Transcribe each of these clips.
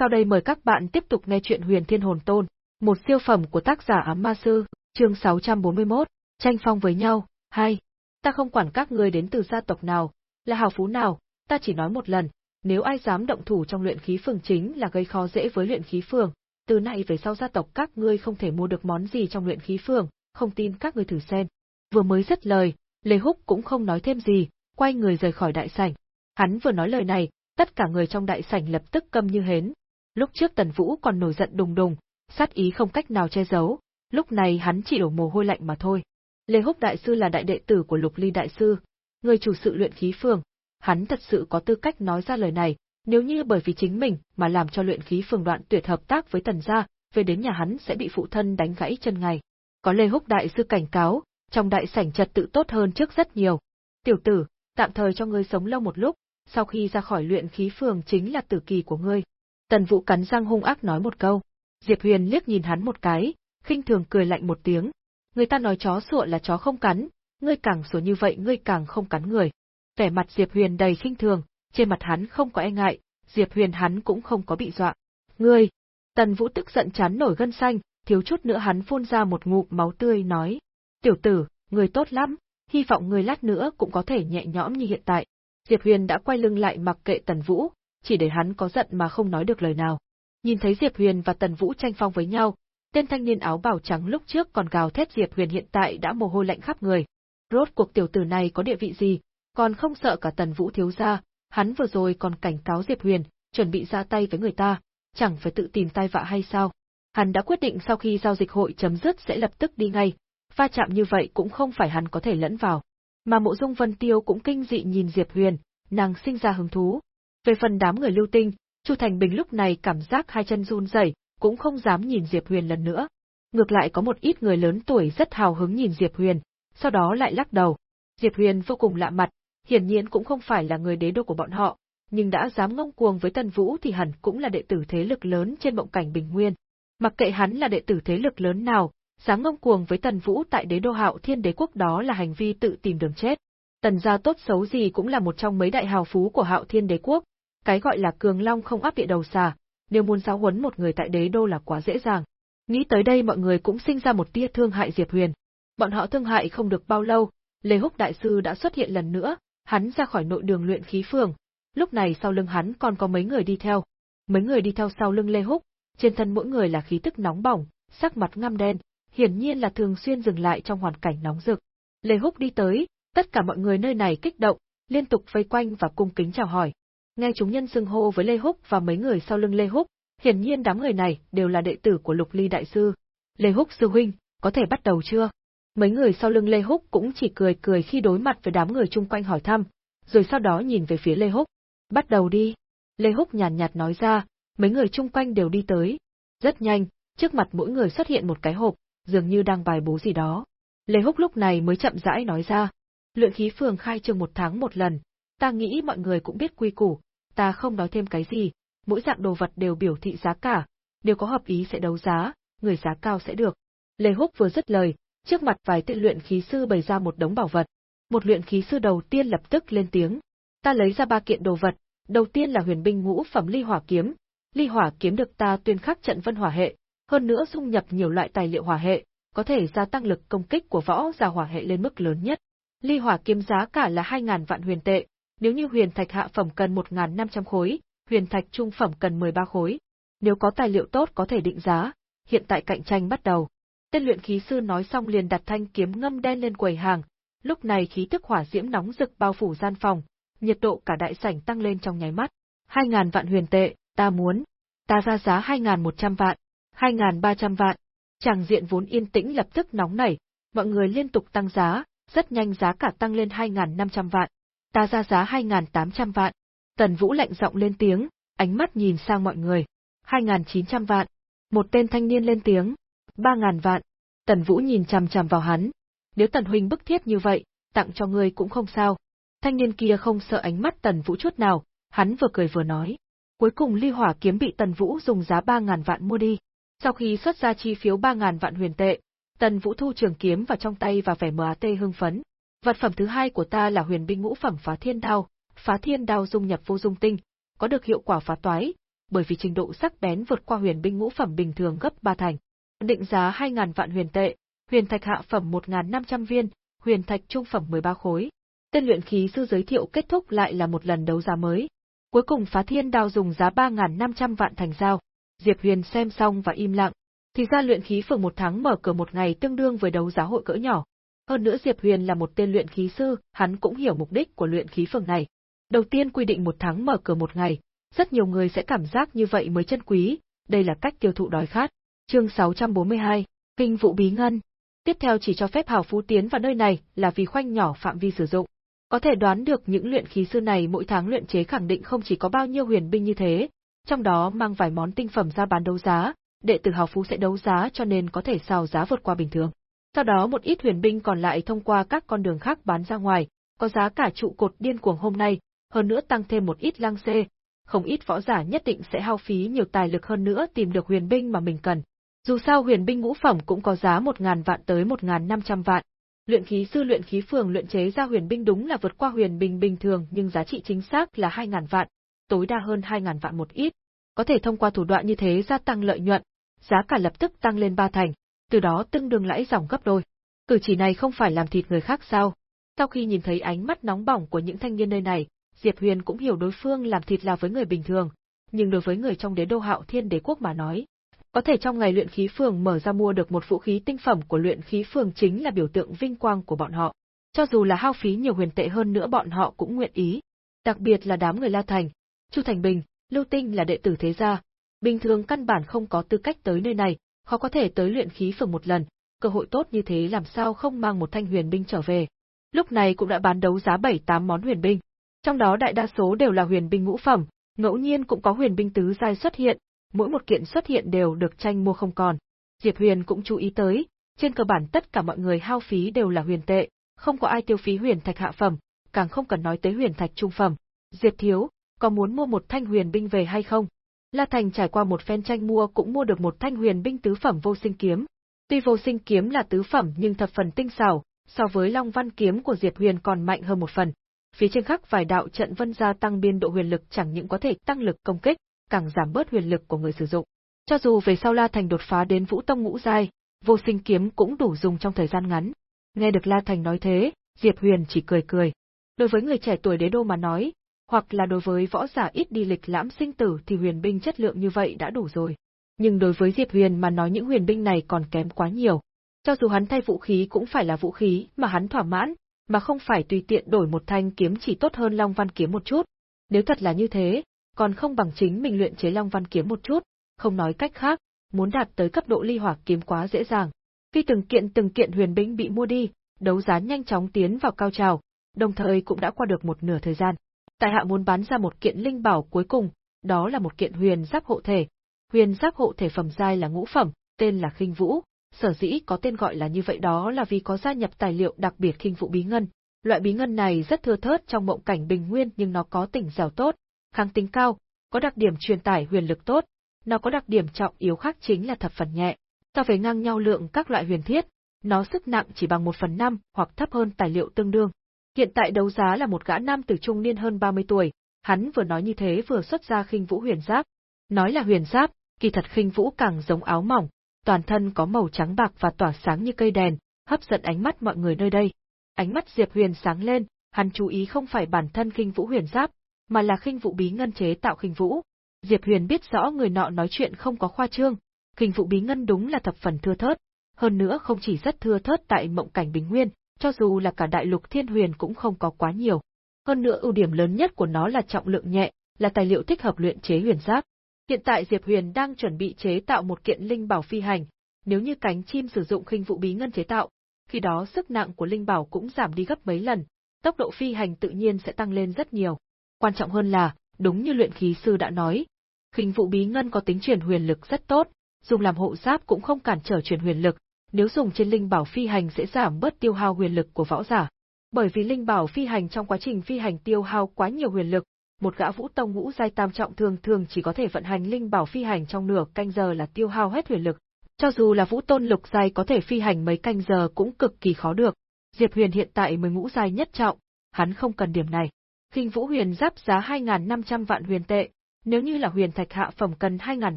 Sau đây mời các bạn tiếp tục nghe chuyện Huyền Thiên Hồn Tôn, một siêu phẩm của tác giả Ám Ma Sư, chương 641, tranh phong với nhau, hai. Ta không quản các ngươi đến từ gia tộc nào, là hào phú nào, ta chỉ nói một lần, nếu ai dám động thủ trong luyện khí phường chính là gây khó dễ với luyện khí phường, từ nay về sau gia tộc các ngươi không thể mua được món gì trong luyện khí phường, không tin các ngươi thử xem. Vừa mới dứt lời, Lê Húc cũng không nói thêm gì, quay người rời khỏi đại sảnh. Hắn vừa nói lời này, tất cả người trong đại sảnh lập tức câm như hến. Lúc trước Tần Vũ còn nổi giận đùng đùng, sát ý không cách nào che giấu, lúc này hắn chỉ đổ mồ hôi lạnh mà thôi. Lê Húc đại sư là đại đệ tử của Lục Ly đại sư, người chủ sự luyện khí phường, hắn thật sự có tư cách nói ra lời này, nếu như bởi vì chính mình mà làm cho luyện khí phường đoạn tuyệt hợp tác với Tần gia, về đến nhà hắn sẽ bị phụ thân đánh gãy chân ngày. Có Lê Húc đại sư cảnh cáo, trong đại sảnh trật tự tốt hơn trước rất nhiều. Tiểu tử, tạm thời cho ngươi sống lâu một lúc, sau khi ra khỏi luyện khí phường chính là tử kỳ của ngươi. Tần Vũ cắn răng hung ác nói một câu. Diệp Huyền liếc nhìn hắn một cái, khinh thường cười lạnh một tiếng. Người ta nói chó sủa là chó không cắn, ngươi càng sủa như vậy ngươi càng không cắn người. Vẻ mặt Diệp Huyền đầy khinh thường, trên mặt hắn không có e ngại, Diệp Huyền hắn cũng không có bị dọa. Ngươi! Tần Vũ tức giận chán nổi gân xanh, thiếu chút nữa hắn phun ra một ngụm máu tươi nói. Tiểu tử, người tốt lắm, hy vọng người lát nữa cũng có thể nhẹ nhõm như hiện tại. Diệp Huyền đã quay lưng lại mặc kệ Tần Vũ, chỉ để hắn có giận mà không nói được lời nào. Nhìn thấy Diệp Huyền và Tần Vũ tranh phong với nhau, tên thanh niên áo bảo trắng lúc trước còn gào thét Diệp Huyền hiện tại đã mồ hôi lạnh khắp người. Rốt cuộc tiểu tử này có địa vị gì, còn không sợ cả Tần Vũ thiếu gia, hắn vừa rồi còn cảnh cáo Diệp Huyền, chuẩn bị ra tay với người ta, chẳng phải tự tìm tai vạ hay sao? Hắn đã quyết định sau khi giao dịch hội chấm dứt sẽ lập tức đi ngay, va chạm như vậy cũng không phải hắn có thể lẫn vào. Mà mộ dung vân tiêu cũng kinh dị nhìn Diệp Huyền, nàng sinh ra hứng thú. Về phần đám người lưu tinh, Chu Thành Bình lúc này cảm giác hai chân run rẩy, cũng không dám nhìn Diệp Huyền lần nữa. Ngược lại có một ít người lớn tuổi rất hào hứng nhìn Diệp Huyền, sau đó lại lắc đầu. Diệp Huyền vô cùng lạ mặt, hiển nhiên cũng không phải là người đế đô của bọn họ, nhưng đã dám ngông cuồng với Tân Vũ thì hẳn cũng là đệ tử thế lực lớn trên mộng cảnh Bình Nguyên. Mặc kệ hắn là đệ tử thế lực lớn nào, dám ngông cuồng với Tần Vũ tại đế đô hạo thiên đế quốc đó là hành vi tự tìm đường chết. Tần gia tốt xấu gì cũng là một trong mấy đại hào phú của hạo thiên đế quốc, cái gọi là cường long không áp địa đầu xà, nếu muốn giáo huấn một người tại đế đô là quá dễ dàng. Nghĩ tới đây mọi người cũng sinh ra một tia thương hại Diệp Huyền. Bọn họ thương hại không được bao lâu, Lê Húc Đại Sư đã xuất hiện lần nữa, hắn ra khỏi nội đường luyện khí phường. Lúc này sau lưng hắn còn có mấy người đi theo. Mấy người đi theo sau lưng Lê Húc, trên thân mỗi người là khí tức nóng bỏng, sắc mặt ngăm đen, hiển nhiên là thường xuyên dừng lại trong hoàn cảnh nóng rực. Lê Húc đi tới, tất cả mọi người nơi này kích động, liên tục vây quanh và cung kính chào hỏi. Nghe chúng nhân xưng hô với Lê Húc và mấy người sau lưng Lê Húc, hiển nhiên đám người này đều là đệ tử của Lục Ly đại sư. Lê Húc sư huynh, có thể bắt đầu chưa? Mấy người sau lưng Lê Húc cũng chỉ cười cười khi đối mặt với đám người chung quanh hỏi thăm, rồi sau đó nhìn về phía Lê Húc. Bắt đầu đi. Lê Húc nhàn nhạt, nhạt nói ra, mấy người chung quanh đều đi tới. Rất nhanh, trước mặt mỗi người xuất hiện một cái hộp, dường như đang bài bố gì đó. Lê Húc lúc này mới chậm rãi nói ra. Luyện khí phường khai trương một tháng một lần, ta nghĩ mọi người cũng biết quy củ, ta không nói thêm cái gì, mỗi dạng đồ vật đều biểu thị giá cả, nếu có hợp ý sẽ đấu giá, người giá cao sẽ được. Lê Húc vừa dứt lời, trước mặt vài tên luyện khí sư bày ra một đống bảo vật. Một luyện khí sư đầu tiên lập tức lên tiếng. Ta lấy ra ba kiện đồ vật, đầu tiên là huyền binh ngũ phẩm ly hỏa kiếm. Ly hỏa kiếm được ta tuyên khắc trận vân hỏa hệ, hơn nữa dung nhập nhiều loại tài liệu hỏa hệ, có thể gia tăng lực công kích của võ giả hỏa hệ lên mức lớn nhất. Ly hỏa kiếm giá cả là 2000 vạn huyền tệ, nếu như huyền thạch hạ phẩm cần 1.500 khối, huyền thạch trung phẩm cần 13 khối. Nếu có tài liệu tốt có thể định giá, hiện tại cạnh tranh bắt đầu. Tên luyện khí sư nói xong liền đặt thanh kiếm ngâm đen lên quầy hàng, lúc này khí tức hỏa diễm nóng rực bao phủ gian phòng, nhiệt độ cả đại sảnh tăng lên trong nháy mắt. 2.000 vạn huyền tệ, ta muốn. Ta ra giá 2.100 vạn. 2.300 vạn. Tràng diện vốn yên tĩnh lập tức nóng nảy, mọi người liên tục tăng giá, rất nhanh giá cả tăng lên 2.500 vạn. Ta ra giá 2.800 vạn. Tần Vũ lạnh giọng lên tiếng, ánh mắt nhìn sang mọi người. 2.900 vạn. Một tên thanh niên lên tiếng. 3.000 vạn. Tần Vũ nhìn chằm chằm vào hắn. Nếu Tần Huynh bức thiết như vậy, tặng cho ngươi cũng không sao. Thanh niên kia không sợ ánh mắt Tần Vũ chút nào, hắn vừa cười vừa nói. Cuối cùng ly hỏa kiếm bị Tần Vũ dùng giá 3.000 vạn mua đi. Sau khi xuất ra chi phiếu 3.000 vạn huyền tệ, Tần Vũ thu trường kiếm vào trong tay và vẻ MAT hưng phấn. Vật phẩm thứ hai của ta là huyền binh ngũ phẩm phá thiên đao, phá thiên đao dung nhập vô dung tinh, có được hiệu quả phá toái, bởi vì trình độ sắc bén vượt qua huyền binh ngũ phẩm bình thường gấp ba thành. Định giá 2000 vạn huyền tệ, huyền thạch hạ phẩm 1500 viên, huyền thạch trung phẩm 13 khối. Tên luyện khí sư giới thiệu kết thúc lại là một lần đấu giá mới. Cuối cùng Phá Thiên Đao dùng giá 3500 vạn thành giao. Diệp Huyền xem xong và im lặng. Thì ra luyện khí phường một tháng mở cửa một ngày tương đương với đấu giá hội cỡ nhỏ. Hơn nữa Diệp Huyền là một tên luyện khí sư, hắn cũng hiểu mục đích của luyện khí phường này. Đầu tiên quy định một tháng mở cửa một ngày, rất nhiều người sẽ cảm giác như vậy mới chân quý, đây là cách tiêu thụ đói khát. Chương 642, Kinh vụ bí ngân. Tiếp theo chỉ cho phép hào phú tiến vào nơi này là vì khoanh nhỏ phạm vi sử dụng. Có thể đoán được những luyện khí sư này mỗi tháng luyện chế khẳng định không chỉ có bao nhiêu huyền binh như thế, trong đó mang vài món tinh phẩm ra bán đấu giá, đệ tử hào phú sẽ đấu giá cho nên có thể xào giá vượt qua bình thường. Sau đó một ít huyền binh còn lại thông qua các con đường khác bán ra ngoài, có giá cả trụ cột điên cuồng hôm nay, hơn nữa tăng thêm một ít lăng xê, không ít võ giả nhất định sẽ hao phí nhiều tài lực hơn nữa tìm được huyền binh mà mình cần. Dù sao huyền binh ngũ phẩm cũng có giá 1.000 vạn tới 1.500 vạn. Luyện khí sư luyện khí phường luyện chế ra huyền binh đúng là vượt qua huyền binh bình thường nhưng giá trị chính xác là 2.000 vạn, tối đa hơn 2.000 vạn một ít. Có thể thông qua thủ đoạn như thế gia tăng lợi nhuận, giá cả lập tức tăng lên ba thành, từ đó tương đương lãi dòng gấp đôi. Cử chỉ này không phải làm thịt người khác sao? Sau khi nhìn thấy ánh mắt nóng bỏng của những thanh niên nơi này, Diệp Huyền cũng hiểu đối phương làm thịt là với người bình thường, nhưng đối với người trong đế đô hạo thiên đế quốc mà nói, có thể trong ngày luyện khí phường mở ra mua được một vũ khí tinh phẩm của luyện khí phường chính là biểu tượng vinh quang của bọn họ. Cho dù là hao phí nhiều huyền tệ hơn nữa bọn họ cũng nguyện ý. Đặc biệt là đám người La Thành, Chu Thành Bình, Lưu Tinh là đệ tử thế gia, bình thường căn bản không có tư cách tới nơi này, khó có thể tới luyện khí phường một lần, cơ hội tốt như thế làm sao không mang một thanh huyền binh trở về. Lúc này cũng đã bán đấu giá 7-8 món huyền binh. Trong đó đại đa số đều là huyền binh ngũ phẩm, ngẫu nhiên cũng có huyền binh tứ giai xuất hiện, mỗi một kiện xuất hiện đều được tranh mua không còn. Diệp Huyền cũng chú ý tới, trên cơ bản tất cả mọi người hao phí đều là huyền tệ, không có ai tiêu phí huyền thạch hạ phẩm, càng không cần nói tới huyền thạch trung phẩm. Diệp thiếu, có muốn mua một thanh huyền binh về hay không? La Thành trải qua một phen tranh mua cũng mua được một thanh huyền binh tứ phẩm vô sinh kiếm. Tuy vô sinh kiếm là tứ phẩm nhưng thập phần tinh xảo, so với Long Văn kiếm của Diệp Huyền còn mạnh hơn một phần. Phía trên khắc vài đạo trận vân gia tăng biên độ huyền lực chẳng những có thể tăng lực công kích, càng giảm bớt huyền lực của người sử dụng. Cho dù về sau La Thành đột phá đến Vũ Tông ngũ giai, vô sinh kiếm cũng đủ dùng trong thời gian ngắn. Nghe được La Thành nói thế, Diệp Huyền chỉ cười cười. Đối với người trẻ tuổi đế đô mà nói, hoặc là đối với võ giả ít đi lịch lãm sinh tử thì huyền binh chất lượng như vậy đã đủ rồi. Nhưng đối với Diệp Huyền mà nói những huyền binh này còn kém quá nhiều. Cho dù hắn thay vũ khí cũng phải là vũ khí mà hắn thỏa mãn, mà không phải tùy tiện đổi một thanh kiếm chỉ tốt hơn Long Văn kiếm một chút. Nếu thật là như thế, còn không bằng chính mình luyện chế Long Văn kiếm một chút, không nói cách khác, muốn đạt tới cấp độ ly hỏa kiếm quá dễ dàng. Khi từng kiện từng kiện huyền binh bị mua đi, đấu giá nhanh chóng tiến vào cao trào, đồng thời cũng đã qua được một nửa thời gian. Tại hạ muốn bán ra một kiện linh bảo cuối cùng, đó là một kiện huyền giáp hộ thể. Huyền giáp hộ thể phẩm giai là ngũ phẩm, tên là Khinh Vũ, sở dĩ có tên gọi là như vậy đó là vì có gia nhập tài liệu đặc biệt Khinh Vũ bí ngân. Loại bí ngân này rất thưa thớt trong mộng cảnh bình nguyên nhưng nó có tỉnh dẻo tốt, kháng tính cao, có đặc điểm truyền tải huyền lực tốt, nó có đặc điểm trọng yếu khác chính là thập phần nhẹ. So với ngang nhau lượng các loại huyền thiết, nó sức nặng chỉ bằng một phần năm hoặc thấp hơn tài liệu tương đương. Hiện tại đấu giá là một gã nam tử trung niên hơn 30 tuổi, hắn vừa nói như thế vừa xuất ra khinh vũ huyền giáp. Nói là huyền giáp, kỳ thật khinh vũ càng giống áo mỏng, toàn thân có màu trắng bạc và tỏa sáng như cây đèn, hấp dẫn ánh mắt mọi người nơi đây. Ánh mắt Diệp Huyền sáng lên, hắn chú ý không phải bản thân khinh vũ huyền giáp, mà là khinh vũ bí ngân chế tạo khinh vũ. Diệp Huyền biết rõ người nọ nói chuyện không có khoa trương, khinh vũ bí ngân đúng là thập phần thưa thớt, hơn nữa không chỉ rất thưa thớt tại mộng cảnh bình nguyên, cho dù là cả đại lục thiên huyền cũng không có quá nhiều. Hơn nữa ưu điểm lớn nhất của nó là trọng lượng nhẹ, là tài liệu thích hợp luyện chế huyền giáp. Hiện tại Diệp Huyền đang chuẩn bị chế tạo một kiện linh bảo phi hành, nếu như cánh chim sử dụng khinh vụ bí ngân chế tạo, khi đó sức nặng của linh bảo cũng giảm đi gấp mấy lần, tốc độ phi hành tự nhiên sẽ tăng lên rất nhiều. Quan trọng hơn là, đúng như luyện khí sư đã nói, khinh vụ bí ngân có tính truyền huyền lực rất tốt, dùng làm hộ giáp cũng không cản trở truyền huyền lực, nếu dùng trên linh bảo phi hành sẽ giảm bớt tiêu hao huyền lực của võ giả. Bởi vì linh bảo phi hành trong quá trình phi hành tiêu hao quá nhiều huyền lực, một gã vũ tông ngũ giai tam trọng thường thường chỉ có thể vận hành linh bảo phi hành trong nửa canh giờ là tiêu hao hết huyền lực. Cho dù là vũ tôn lục giai có thể phi hành mấy canh giờ cũng cực kỳ khó được. Diệp Huyền hiện tại mới ngũ giai nhất trọng, hắn không cần điểm này. Kinh Vũ Huyền giáp giá 2500 vạn huyền tệ, Nếu như là huyền thạch hạ phẩm cần 2000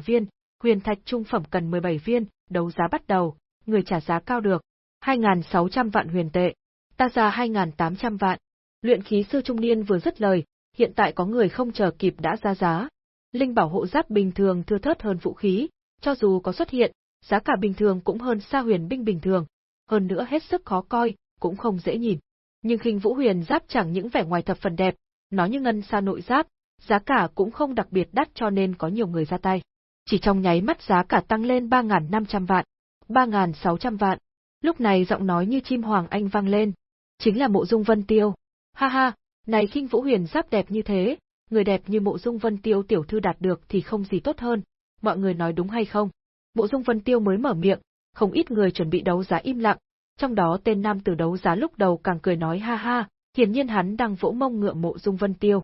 viên, huyền thạch trung phẩm cần 17 viên, đấu giá bắt đầu, người trả giá cao được 2.600 vạn huyền tệ, ta ra 2.800 vạn. Luyện khí sư trung niên vừa dứt lời, hiện tại có người không chờ kịp đã ra giá. Linh bảo hộ giáp bình thường thưa thớt hơn vũ khí, cho dù có xuất hiện, giá cả bình thường cũng hơn xa huyền binh bình thường, hơn nữa hết sức khó coi, cũng không dễ nhìn. Nhưng khinh vũ huyền giáp chẳng những vẻ ngoài thập phần đẹp, nó như ngân sa nội giáp, giá cả cũng không đặc biệt đắt cho nên có nhiều người ra tay. Chỉ trong nháy mắt giá cả tăng lên 3.500 vạn, 3.600 vạn. Lúc này giọng nói như chim hoàng anh vang lên. Chính là mộ dung vân tiêu. Ha ha, này khinh vũ huyền giáp đẹp như thế, người đẹp như mộ dung vân tiêu tiểu thư đạt được thì không gì tốt hơn. Mọi người nói đúng hay không? Mộ dung vân tiêu mới mở miệng, không ít người chuẩn bị đấu giá im lặng, trong đó tên nam tử đấu giá lúc đầu càng cười nói ha ha, hiển nhiên hắn đang vỗ mông ngựa mộ dung vân tiêu.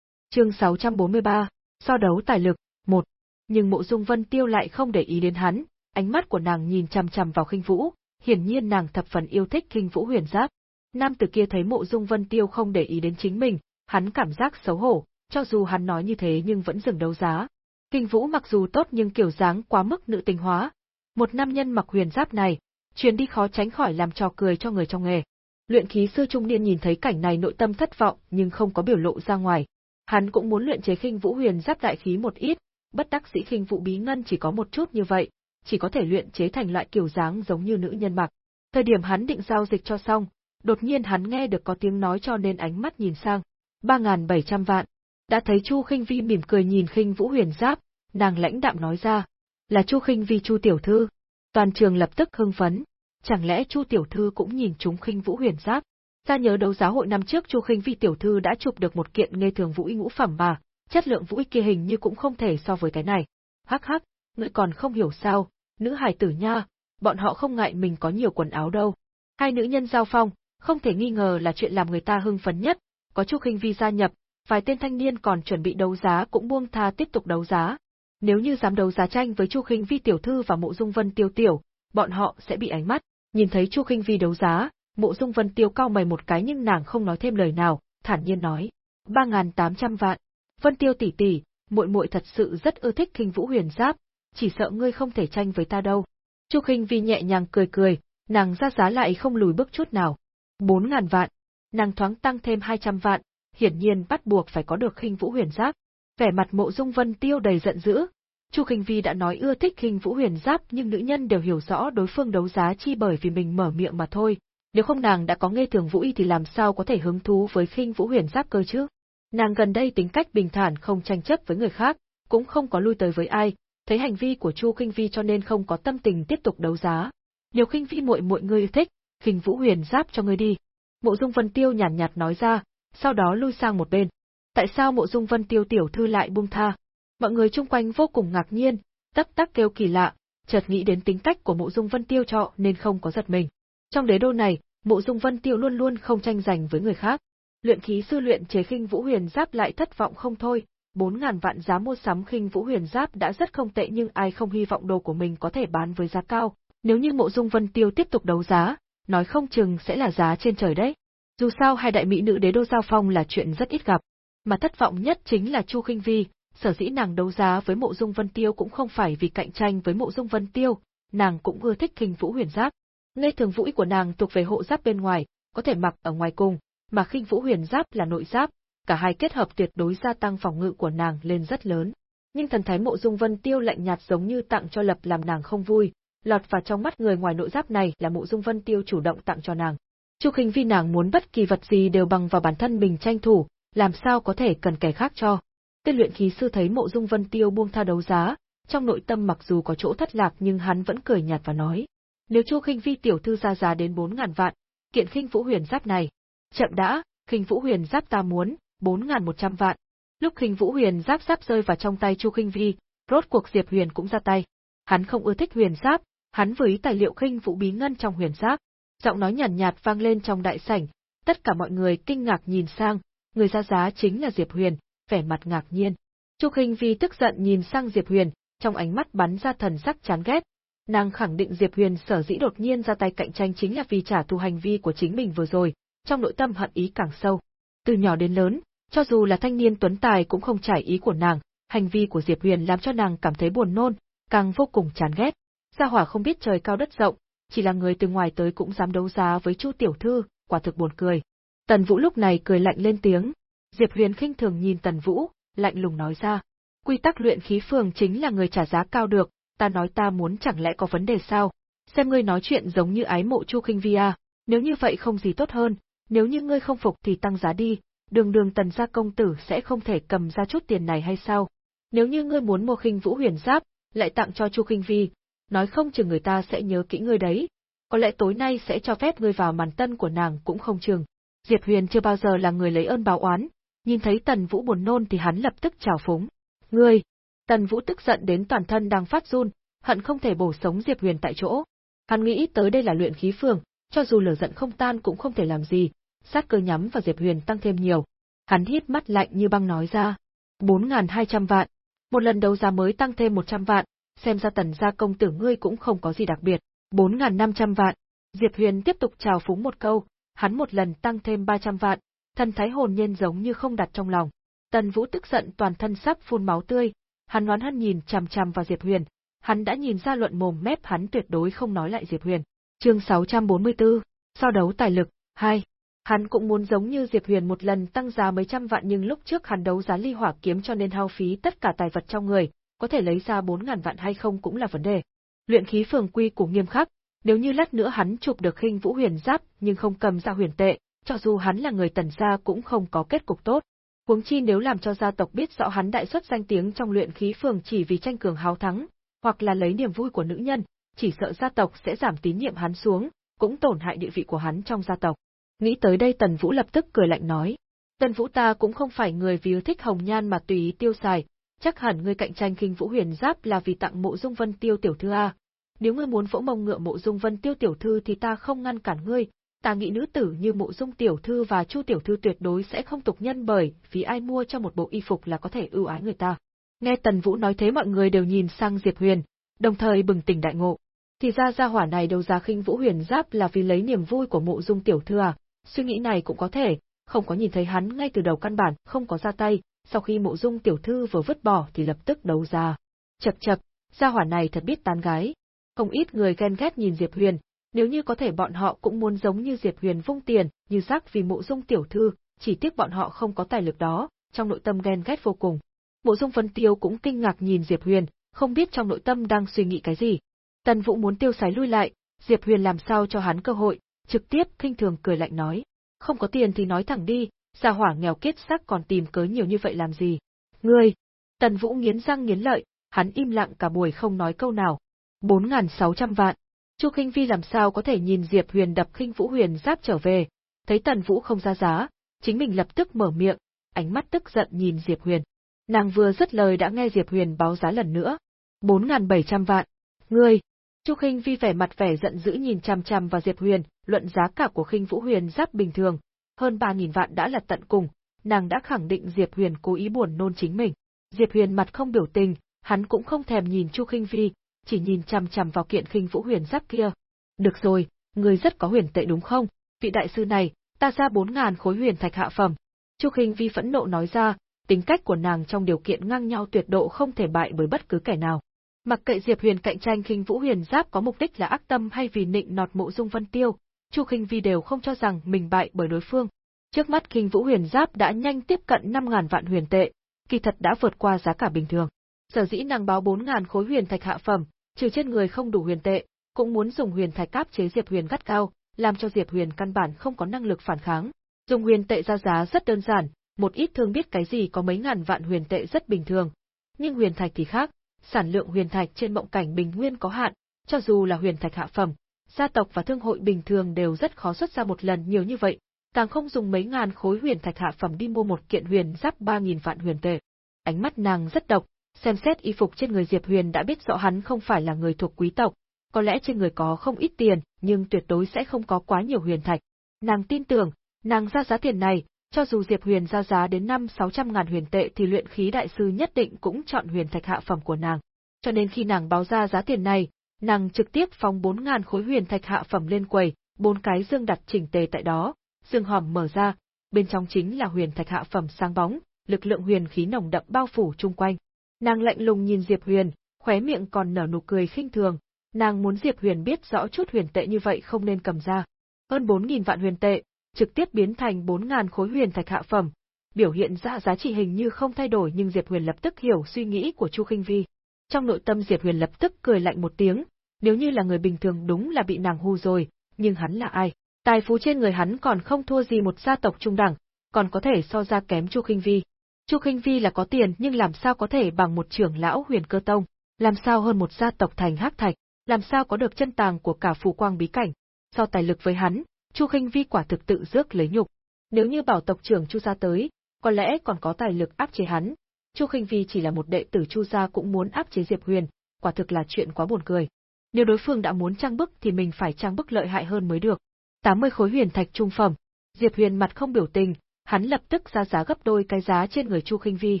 Chương 643, so đấu tài lực, 1. Nhưng mộ dung vân tiêu lại không để ý đến hắn, ánh mắt của nàng nhìn chằm chằm vào khinh vũ, hiển nhiên nàng thập phần yêu thích khinh vũ huyền giáp. Nam tử kia thấy mộ dung vân tiêu không để ý đến chính mình, hắn cảm giác xấu hổ, cho dù hắn nói như thế nhưng vẫn dừng đấu giá. Kinh vũ mặc dù tốt nhưng kiểu dáng quá mức nữ tình hóa. Một nam nhân mặc huyền giáp này, truyền đi khó tránh khỏi làm trò cười cho người trong nghề. Luyện khí sư trung niên nhìn thấy cảnh này nội tâm thất vọng nhưng không có biểu lộ ra ngoài. Hắn cũng muốn luyện chế khinh vũ huyền giáp đại khí một ít, bất đắc dĩ khinh vũ bí ngân chỉ có một chút như vậy, chỉ có thể luyện chế thành loại kiểu dáng giống như nữ nhân mặc. Thời điểm hắn định giao dịch cho xong, đột nhiên hắn nghe được có tiếng nói cho nên ánh mắt nhìn sang. 3.700 vạn. Đã thấy Chu Khinh Vi mỉm cười nhìn khinh vũ huyền giáp, nàng lãnh đạm nói ra. Là Chu Khinh Vi Chu Tiểu Thư. Toàn trường lập tức hưng phấn. Chẳng lẽ Chu Tiểu Thư cũng nhìn chúng khinh vũ huyền giáp? Ta nhớ đấu giá hội năm trước Chu Khinh Vi Tiểu Thư đã chụp được một kiện nghe thường vũ y ngũ phẩm mà, chất lượng vũ y kia hình như cũng không thể so với cái này. Hắc hắc, ngươi còn không hiểu sao, nữ hài tử nha, bọn họ không ngại mình có nhiều quần áo đâu. Hai nữ nhân giao phong, không thể nghi ngờ là chuyện làm người ta hưng phấn nhất, có Chu Khinh Vi gia nhập, vài tên thanh niên còn chuẩn bị đấu giá cũng buông tha tiếp tục đấu giá. Nếu như dám đấu giá tranh với Chu Khinh Vi tiểu thư và Mộ Dung Vân Tiêu tiểu, bọn họ sẽ bị ánh mắt. Nhìn thấy Chu Khinh Vi đấu giá, Mộ Dung Vân Tiêu cao mày một cái nhưng nàng không nói thêm lời nào, thản nhiên nói: "3.800 vạn. Vân Tiêu tỷ tỷ, muội muội thật sự rất ưa thích Khinh Vũ Huyền Giáp, chỉ sợ ngươi không thể tranh với ta đâu." Chu Khinh Vi nhẹ nhàng cười cười, nàng ra giá lại không lùi bước chút nào. Bốn ngàn vạn. Nàng thoáng tăng thêm 200 vạn, hiển nhiên bắt buộc phải có được Khinh Vũ Huyền Giáp. Vẻ mặt Mộ Dung Vân Tiêu đầy giận dữ. Chu Khinh Vi đã nói ưa thích Khinh Vũ Huyền Giáp nhưng nữ nhân đều hiểu rõ đối phương đấu giá chi bởi vì mình mở miệng mà thôi, nếu không nàng đã có nghe thường Vũ Y thì làm sao có thể hứng thú với Khinh Vũ Huyền Giáp cơ chứ? Nàng gần đây tính cách bình thản không tranh chấp với người khác, cũng không có lui tới với ai, thấy hành vi của Chu Khinh Vi cho nên không có tâm tình tiếp tục đấu giá. Nếu Khinh Vi muội muội ngươi thích, Khinh Vũ Huyền Giáp cho ngươi đi. Mộ Dung Vân Tiêu nhàn nhạt, nhạt nói ra, sau đó lui sang một bên. Tại sao Mộ Dung Vân Tiêu tiểu thư lại buông tha? Mọi người chung quanh vô cùng ngạc nhiên, tắc tắc kêu kỳ lạ, chợt nghĩ đến tính cách của Mộ Dung Vân Tiêu trọ nên không có giật mình. Trong đế đô này, Mộ Dung Vân Tiêu luôn luôn không tranh giành với người khác. Luyện khí sư luyện chế khinh vũ huyền giáp lại thất vọng không thôi, bốn ngàn vạn giá mua sắm khinh vũ huyền giáp đã rất không tệ nhưng ai không hy vọng đồ của mình có thể bán với giá cao, nếu như Mộ Dung Vân Tiêu tiếp tục đấu giá, nói không chừng sẽ là giá trên trời đấy. Dù sao hai đại mỹ nữ đế đô giao phong là chuyện rất ít gặp, mà thất vọng nhất chính là Chu Khinh Vi, sở dĩ nàng đấu giá với Mộ Dung Vân Tiêu cũng không phải vì cạnh tranh với Mộ Dung Vân Tiêu, nàng cũng ưa thích khinh vũ huyền giáp. Nghe thường vũ của nàng thuộc về hộ giáp bên ngoài, có thể mặc ở ngoài cùng, mà khinh vũ huyền giáp là nội giáp, cả hai kết hợp tuyệt đối gia tăng phòng ngự của nàng lên rất lớn. Nhưng thần thái mộ dung vân tiêu lạnh nhạt giống như tặng cho lập làm nàng không vui, lọt vào trong mắt người ngoài nội giáp này là mộ dung vân tiêu chủ động tặng cho nàng. Chu khinh vi nàng muốn bất kỳ vật gì đều bằng vào bản thân mình tranh thủ, làm sao có thể cần kẻ khác cho. Tên luyện khí sư thấy mộ dung vân tiêu buông tha đấu giá, trong nội tâm mặc dù có chỗ thất lạc nhưng hắn vẫn cười nhạt và nói, nếu Chu Khinh Vi tiểu thư ra giá đến 4000 vạn, kiện Khinh Vũ Huyền Giáp này, chậm đã, Khinh Vũ Huyền Giáp ta muốn 4100 vạn. Lúc Khinh Vũ Huyền Giáp sắp rơi vào trong tay Chu Khinh Vi, rốt cuộc Diệp Huyền cũng ra tay. Hắn không ưa thích Huyền Giáp, hắn với tài liệu Khinh Vũ bí ngân trong Huyền Giáp. Giọng nói nhàn nhạt, nhạt vang lên trong đại sảnh, tất cả mọi người kinh ngạc nhìn sang, người ra giá chính là Diệp Huyền, vẻ mặt ngạc nhiên. Chu Khinh Vi tức giận nhìn sang Diệp Huyền, trong ánh mắt bắn ra thần sắc chán ghét, Nàng khẳng định Diệp Huyền sở dĩ đột nhiên ra tay cạnh tranh chính là vì trả thù hành vi của chính mình vừa rồi, trong nội tâm hận ý càng sâu. Từ nhỏ đến lớn, cho dù là thanh niên tuấn tài cũng không trải ý của nàng, Hành vi của Diệp Huyền làm cho nàng cảm thấy buồn nôn, càng vô cùng chán ghét. Gia hỏa không biết trời cao đất rộng, chỉ là người từ ngoài tới cũng dám đấu giá với Chu tiểu thư, quả thực buồn cười. Tần Vũ lúc này cười lạnh lên tiếng. Diệp Huyền khinh thường nhìn Tần Vũ, lạnh lùng nói ra. Quy tắc luyện khí phường chính là người trả giá cao được, ta nói ta muốn chẳng lẽ có vấn đề sao? Xem ngươi nói chuyện giống như ái mộ Chu Khinh Vi à, nếu như vậy không gì tốt hơn, nếu như ngươi không phục thì tăng giá đi, đường đường tần gia công tử sẽ không thể cầm ra chút tiền này hay sao? Nếu như ngươi muốn mua khinh vũ huyền giáp, lại tặng cho Chu Khinh Vi, nói không chừng người ta sẽ nhớ kỹ ngươi đấy. Có lẽ tối nay sẽ cho phép ngươi vào màn tân của nàng cũng không chừng. Diệp Huyền chưa bao giờ là người lấy ơn báo oán, nhìn thấy Tần Vũ buồn nôn thì hắn lập tức trào phúng. Ngươi! Tần Vũ tức giận đến toàn thân đang phát run, hận không thể bổ sống Diệp Huyền tại chỗ. Hắn nghĩ tới đây là luyện khí phường, cho dù lửa giận không tan cũng không thể làm gì, sát cơ nhắm vào Diệp Huyền tăng thêm nhiều. Hắn hít mắt lạnh như băng nói ra. 4.200 vạn. Một lần đấu giá mới tăng thêm 100 vạn, xem ra tần gia công tử ngươi cũng không có gì đặc biệt. 4.500 vạn. Diệp Huyền tiếp tục chào phúng một câu, hắn một lần tăng thêm 300 vạn, thần thái hồn nhiên giống như không đặt trong lòng. Tần Vũ tức giận toàn thân sắp phun máu tươi, hắn ngón hắn nhìn chằm chằm vào Diệp Huyền, hắn đã nhìn ra luận mồm mép hắn tuyệt đối không nói lại Diệp Huyền. Chương 644, so đấu tài lực, 2. Hắn cũng muốn giống như Diệp Huyền một lần tăng giá mấy trăm vạn nhưng lúc trước hắn đấu giá ly hỏa kiếm cho nên hao phí tất cả tài vật trong người, có thể lấy ra bốn ngàn vạn hay không cũng là vấn đề. Luyện khí phường quy củ nghiêm khắc, nếu như lát nữa hắn chụp được khinh vũ huyền giáp nhưng không cầm ra huyền tệ, cho dù hắn là người tần gia cũng không có kết cục tốt. Huống chi nếu làm cho gia tộc biết rõ hắn đại xuất danh tiếng trong luyện khí phường chỉ vì tranh cường hào thắng, hoặc là lấy niềm vui của nữ nhân, chỉ sợ gia tộc sẽ giảm tín nhiệm hắn xuống, cũng tổn hại địa vị của hắn trong gia tộc. Nghĩ tới đây Tần Vũ lập tức cười lạnh nói. Tần Vũ ta cũng không phải người vì thích hồng nhan mà tùy ý tiêu xài, chắc hẳn ngươi cạnh tranh kinh vũ huyền giáp là vì tặng mộ dung vân tiêu tiểu thư A. Nếu ngươi muốn vỗ mông ngựa mộ dung vân tiêu tiểu thư thì ta không ngăn cản ngươi, ta nghĩ nữ tử như mộ dung tiểu thư và chu tiểu thư tuyệt đối sẽ không tục nhân bởi vì ai mua cho một bộ y phục là có thể ưu ái người ta. Nghe Tần Vũ nói thế mọi người đều nhìn sang Diệp Huyền, đồng thời bừng tỉnh đại ngộ. Thì ra gia hỏa này đầu ra khinh vũ huyền giáp là vì lấy niềm vui của mộ dung tiểu thư à, suy nghĩ này cũng có thể, không có nhìn thấy hắn ngay từ đầu căn bản không có ra tay, sau khi mộ dung tiểu thư vừa vứt bỏ thì lập tức đấu ra. Chập chập, gia hỏa này thật biết tán gái. Không ít người ghen ghét nhìn Diệp Huyền, nếu như có thể bọn họ cũng muốn giống như Diệp Huyền vung tiền, như rác vì mộ dung tiểu thư, chỉ tiếc bọn họ không có tài lực đó, trong nội tâm ghen ghét vô cùng. Mộ dung Vân Tiêu cũng kinh ngạc nhìn Diệp Huyền, không biết trong nội tâm đang suy nghĩ cái gì. Tần Vũ muốn tiêu sái lui lại, Diệp Huyền làm sao cho hắn cơ hội, trực tiếp khinh thường cười lạnh nói. Không có tiền thì nói thẳng đi, gia hỏa nghèo kiết sắc còn tìm cớ nhiều như vậy làm gì. Ngươi! Tần Vũ nghiến răng nghiến lợi, hắn im lặng cả buổi không nói câu nào. 4.600 vạn. Chu Kinh Vi làm sao có thể nhìn Diệp Huyền đập khinh Vũ Huyền giáp trở về, thấy Tần Vũ không ra giá, chính mình lập tức mở miệng, ánh mắt tức giận nhìn Diệp Huyền. Nàng vừa dứt lời đã nghe Diệp Huyền báo giá lần nữa. 4.700 vạn. Ngươi! Chu Khinh Vi vẻ mặt vẻ giận dữ nhìn chằm chằm vào Diệp Huyền, luận giá cả của khinh Vũ Huyền giáp bình thường, hơn 3000 vạn đã là tận cùng, nàng đã khẳng định Diệp Huyền cố ý buồn nôn chính mình. Diệp Huyền mặt không biểu tình, hắn cũng không thèm nhìn Chu Khinh Vi, chỉ nhìn chằm chằm vào kiện khinh vũ huyền giáp kia. Được rồi, người rất có huyền tệ đúng không? Vị đại sư này, ta ra 4000 khối huyền thạch hạ phẩm. Chu Khinh Vi phẫn nộ nói ra, tính cách của nàng trong điều kiện ngang nhau tuyệt độ không thể bại bởi bất cứ kẻ nào. Mặc kệ Diệp Huyền cạnh tranh khinh vũ huyền giáp có mục đích là ác tâm hay vì nịnh nọt mộ dung vân tiêu, Chu Khinh Vi đều không cho rằng mình bại bởi đối phương. Trước mắt Kinh Vũ Huyền Giáp đã nhanh tiếp cận 5000 vạn huyền tệ, kỳ thật đã vượt qua giá cả bình thường. Sở dĩ nàng báo 4000 khối huyền thạch hạ phẩm, trừ trên người không đủ huyền tệ, cũng muốn dùng huyền thạch cáp chế Diệp Huyền gắt cao, làm cho Diệp Huyền căn bản không có năng lực phản kháng. Dùng huyền tệ ra giá rất đơn giản, một ít thương biết cái gì có mấy ngàn vạn huyền tệ rất bình thường. Nhưng huyền thạch thì khác, sản lượng huyền thạch trên mộng cảnh bình nguyên có hạn, cho dù là huyền thạch hạ phẩm, gia tộc và thương hội bình thường đều rất khó xuất ra một lần nhiều như vậy, càng không dùng mấy ngàn khối huyền thạch hạ phẩm đi mua một kiện huyền giáp ba nghìn vạn huyền tệ. Ánh mắt nàng rất độc, xem xét y phục trên người Diệp Huyền đã biết rõ hắn không phải là người thuộc quý tộc, có lẽ trên người có không ít tiền, nhưng tuyệt đối sẽ không có quá nhiều huyền thạch. Nàng tin tưởng, nàng ra giá tiền này, cho dù Diệp Huyền ra giá đến năm sáu trăm ngàn huyền tệ thì luyện khí đại sư nhất định cũng chọn huyền thạch hạ phẩm của nàng. Cho nên khi nàng báo ra giá tiền này, nàng trực tiếp phóng 4 ngàn khối huyền thạch hạ phẩm lên quầy, bốn cái dương đặt chỉnh tề tại đó, dương hòm mở ra, bên trong chính là huyền thạch hạ phẩm sáng bóng, lực lượng huyền khí nồng đậm bao phủ chung quanh. Nàng lạnh lùng nhìn Diệp Huyền, khóe miệng còn nở nụ cười khinh thường, nàng muốn Diệp Huyền biết rõ chút huyền tệ như vậy không nên cầm ra. Hơn 4.000 vạn huyền tệ, trực tiếp biến thành 4000 khối huyền thạch hạ phẩm, biểu hiện ra giá trị hình như không thay đổi nhưng Diệp Huyền lập tức hiểu suy nghĩ của Chu Khinh Vi. Trong nội tâm Diệp Huyền lập tức cười lạnh một tiếng, nếu như là người bình thường đúng là bị nàng hù rồi, nhưng hắn là ai? Tài phú trên người hắn còn không thua gì một gia tộc trung đẳng, còn có thể so ra kém Chu Khinh Vi. Chu Khinh Vi là có tiền nhưng làm sao có thể bằng một trưởng lão huyền cơ tông, làm sao hơn một gia tộc thành hắc thạch, làm sao có được chân tàng của cả phù quang bí cảnh. So tài lực với hắn, Chu Khinh Vi quả thực tự rước lấy nhục. Nếu như bảo tộc trưởng Chu gia tới, có lẽ còn có tài lực áp chế hắn. Chu Khinh Vi chỉ là một đệ tử Chu gia cũng muốn áp chế Diệp Huyền, quả thực là chuyện quá buồn cười. Nếu đối phương đã muốn trang bức thì mình phải trang bức lợi hại hơn mới được. 80 khối huyền thạch trung phẩm. Diệp Huyền mặt không biểu tình, hắn lập tức ra giá gấp đôi cái giá trên người Chu Khinh Vi.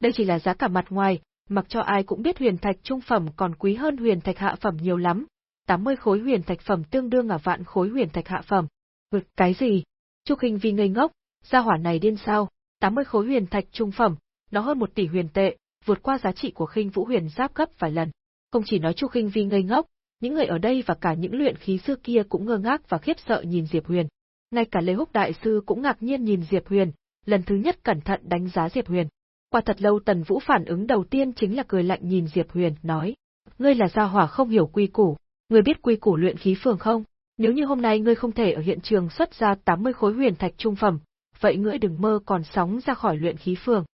Đây chỉ là giá cả mặt ngoài, mặc cho ai cũng biết huyền thạch trung phẩm còn quý hơn huyền thạch hạ phẩm nhiều lắm. 80 khối huyền thạch phẩm tương đương ở vạn khối huyền thạch hạ phẩm. Vực cái gì? Chu Khinh Vi ngây ngốc, gia hỏa này điên sao? 80 khối huyền thạch trung phẩm, nó hơn một tỷ huyền tệ, vượt qua giá trị của Khinh Vũ Huyền Giáp gấp vài lần. Không chỉ nói Chu Khinh Vi ngây ngốc, những người ở đây và cả những luyện khí sư kia cũng ngơ ngác và khiếp sợ nhìn Diệp Huyền. Ngay cả Lê Húc đại sư cũng ngạc nhiên nhìn Diệp Huyền, lần thứ nhất cẩn thận đánh giá Diệp Huyền. Qua thật lâu Tần Vũ phản ứng đầu tiên chính là cười lạnh nhìn Diệp Huyền, nói: "Ngươi là gia hỏa không hiểu quy củ, ngươi biết quy củ luyện khí phường không? Nếu như hôm nay ngươi không thể ở hiện trường xuất ra 80 khối huyền thạch trung phẩm, vậy ngươi đừng mơ còn sóng ra khỏi luyện khí phường."